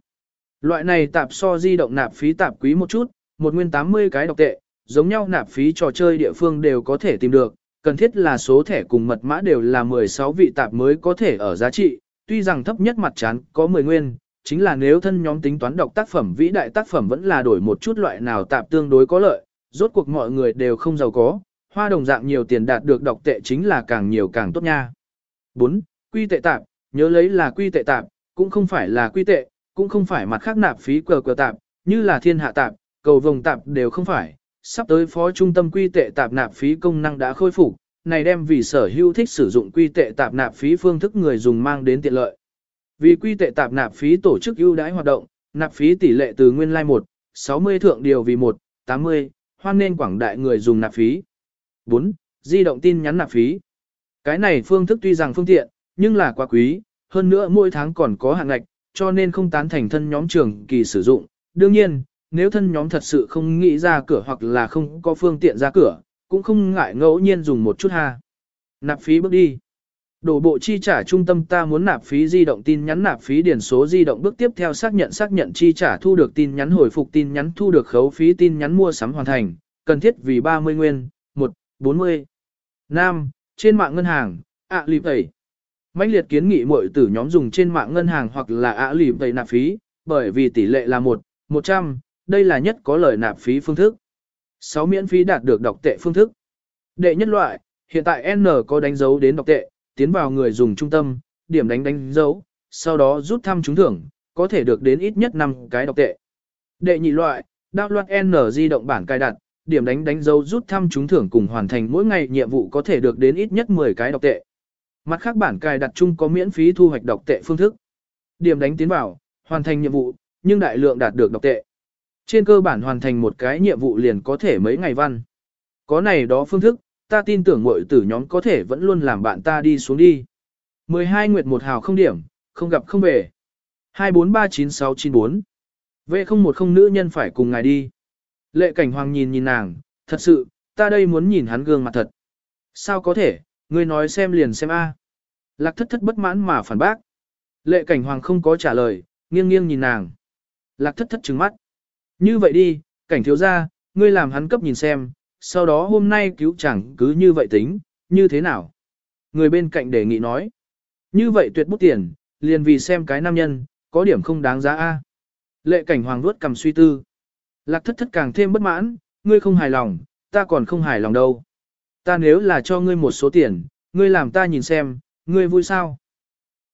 Loại này tạp so di động nạp phí tạp quý một chút, một nguyên 80 cái độc tệ, giống nhau nạp phí trò chơi địa phương đều có thể tìm được, cần thiết là số thẻ cùng mật mã đều là 16 vị tạp mới có thể ở giá trị, tuy rằng thấp nhất mặt chán có 10 nguyên, chính là nếu thân nhóm tính toán đọc tác phẩm vĩ đại tác phẩm vẫn là đổi một chút loại nào tạp tương đối có lợi, rốt cuộc mọi người đều không giàu có, hoa đồng dạng nhiều tiền đạt được đọc tệ chính là càng nhiều càng tốt nha. 4. Quy tệ tạp, nhớ lấy là quy tệ tạp, cũng không phải là quy tệ, cũng không phải mặt khác nạp phí cờ cờ tạp, như là thiên hạ tạp, cầu vồng tạp đều không phải. Sắp tới phó trung tâm quy tệ tạp nạp phí công năng đã khôi phục, này đem vì sở hữu thích sử dụng quy tệ tạp nạp phí phương thức người dùng mang đến tiện lợi. Vì quy tệ tạp nạp phí tổ chức ưu đãi hoạt động, nạp phí tỷ lệ từ nguyên lai 1, 60 thượng điều vì 1, 80, hoan nên quảng đại người dùng nạp phí. 4. Di động tin nhắn nạp phí. Cái này phương thức tuy rằng phương tiện, nhưng là quá quý, hơn nữa mỗi tháng còn có hạn ngạch, cho nên không tán thành thân nhóm trường kỳ sử dụng. Đương nhiên, nếu thân nhóm thật sự không nghĩ ra cửa hoặc là không có phương tiện ra cửa, cũng không ngại ngẫu nhiên dùng một chút ha. Nạp phí bước đi. Đổ bộ chi trả trung tâm ta muốn nạp phí di động tin nhắn nạp phí điển số di động bước tiếp theo xác nhận xác nhận chi trả thu được tin nhắn hồi phục tin nhắn thu được khấu phí tin nhắn mua sắm hoàn thành, cần thiết vì 30 nguyên, 1, 40. Nam, trên mạng ngân hàng, ạ lì tẩy. Mạnh liệt kiến nghị mọi tử nhóm dùng trên mạng ngân hàng hoặc là ạ lì tẩy nạp phí, bởi vì tỷ lệ là 1, 100, đây là nhất có lời nạp phí phương thức. 6 miễn phí đạt được đọc tệ phương thức. Đệ nhất loại, hiện tại N có đánh dấu đến đọc tệ, tiến vào người dùng trung tâm, điểm đánh đánh dấu, sau đó rút thăm trúng thưởng, có thể được đến ít nhất 5 cái đọc tệ. Đệ nhị loại, đạo loạt N di động bản cài đặt, điểm đánh đánh dấu rút thăm trúng thưởng cùng hoàn thành mỗi ngày nhiệm vụ có thể được đến ít nhất 10 cái đọc tệ. Mặt khác bản cài đặt chung có miễn phí thu hoạch đọc tệ phương thức. Điểm đánh tiến vào, hoàn thành nhiệm vụ, nhưng đại lượng đạt được đọc tệ. Trên cơ bản hoàn thành một cái nhiệm vụ liền có thể mấy ngày văn. Có này đó phương thức, ta tin tưởng mọi tử nhóm có thể vẫn luôn làm bạn ta đi xuống đi. 12 nguyệt một hào không điểm, không gặp không về. 2439694 V010 nữ nhân phải cùng ngài đi. Lệ cảnh hoàng nhìn nhìn nàng, thật sự, ta đây muốn nhìn hắn gương mặt thật. Sao có thể, ngươi nói xem liền xem a. Lạc thất thất bất mãn mà phản bác. Lệ cảnh hoàng không có trả lời, nghiêng nghiêng nhìn nàng. Lạc thất thất trừng mắt. Như vậy đi, cảnh thiếu ra, ngươi làm hắn cấp nhìn xem, sau đó hôm nay cứu chẳng cứ như vậy tính, như thế nào? người bên cạnh đề nghị nói. Như vậy tuyệt bút tiền, liền vì xem cái nam nhân, có điểm không đáng giá a. Lệ cảnh hoàng vuốt cầm suy tư. Lạc thất thất càng thêm bất mãn, ngươi không hài lòng, ta còn không hài lòng đâu. Ta nếu là cho ngươi một số tiền, ngươi làm ta nhìn xem, ngươi vui sao?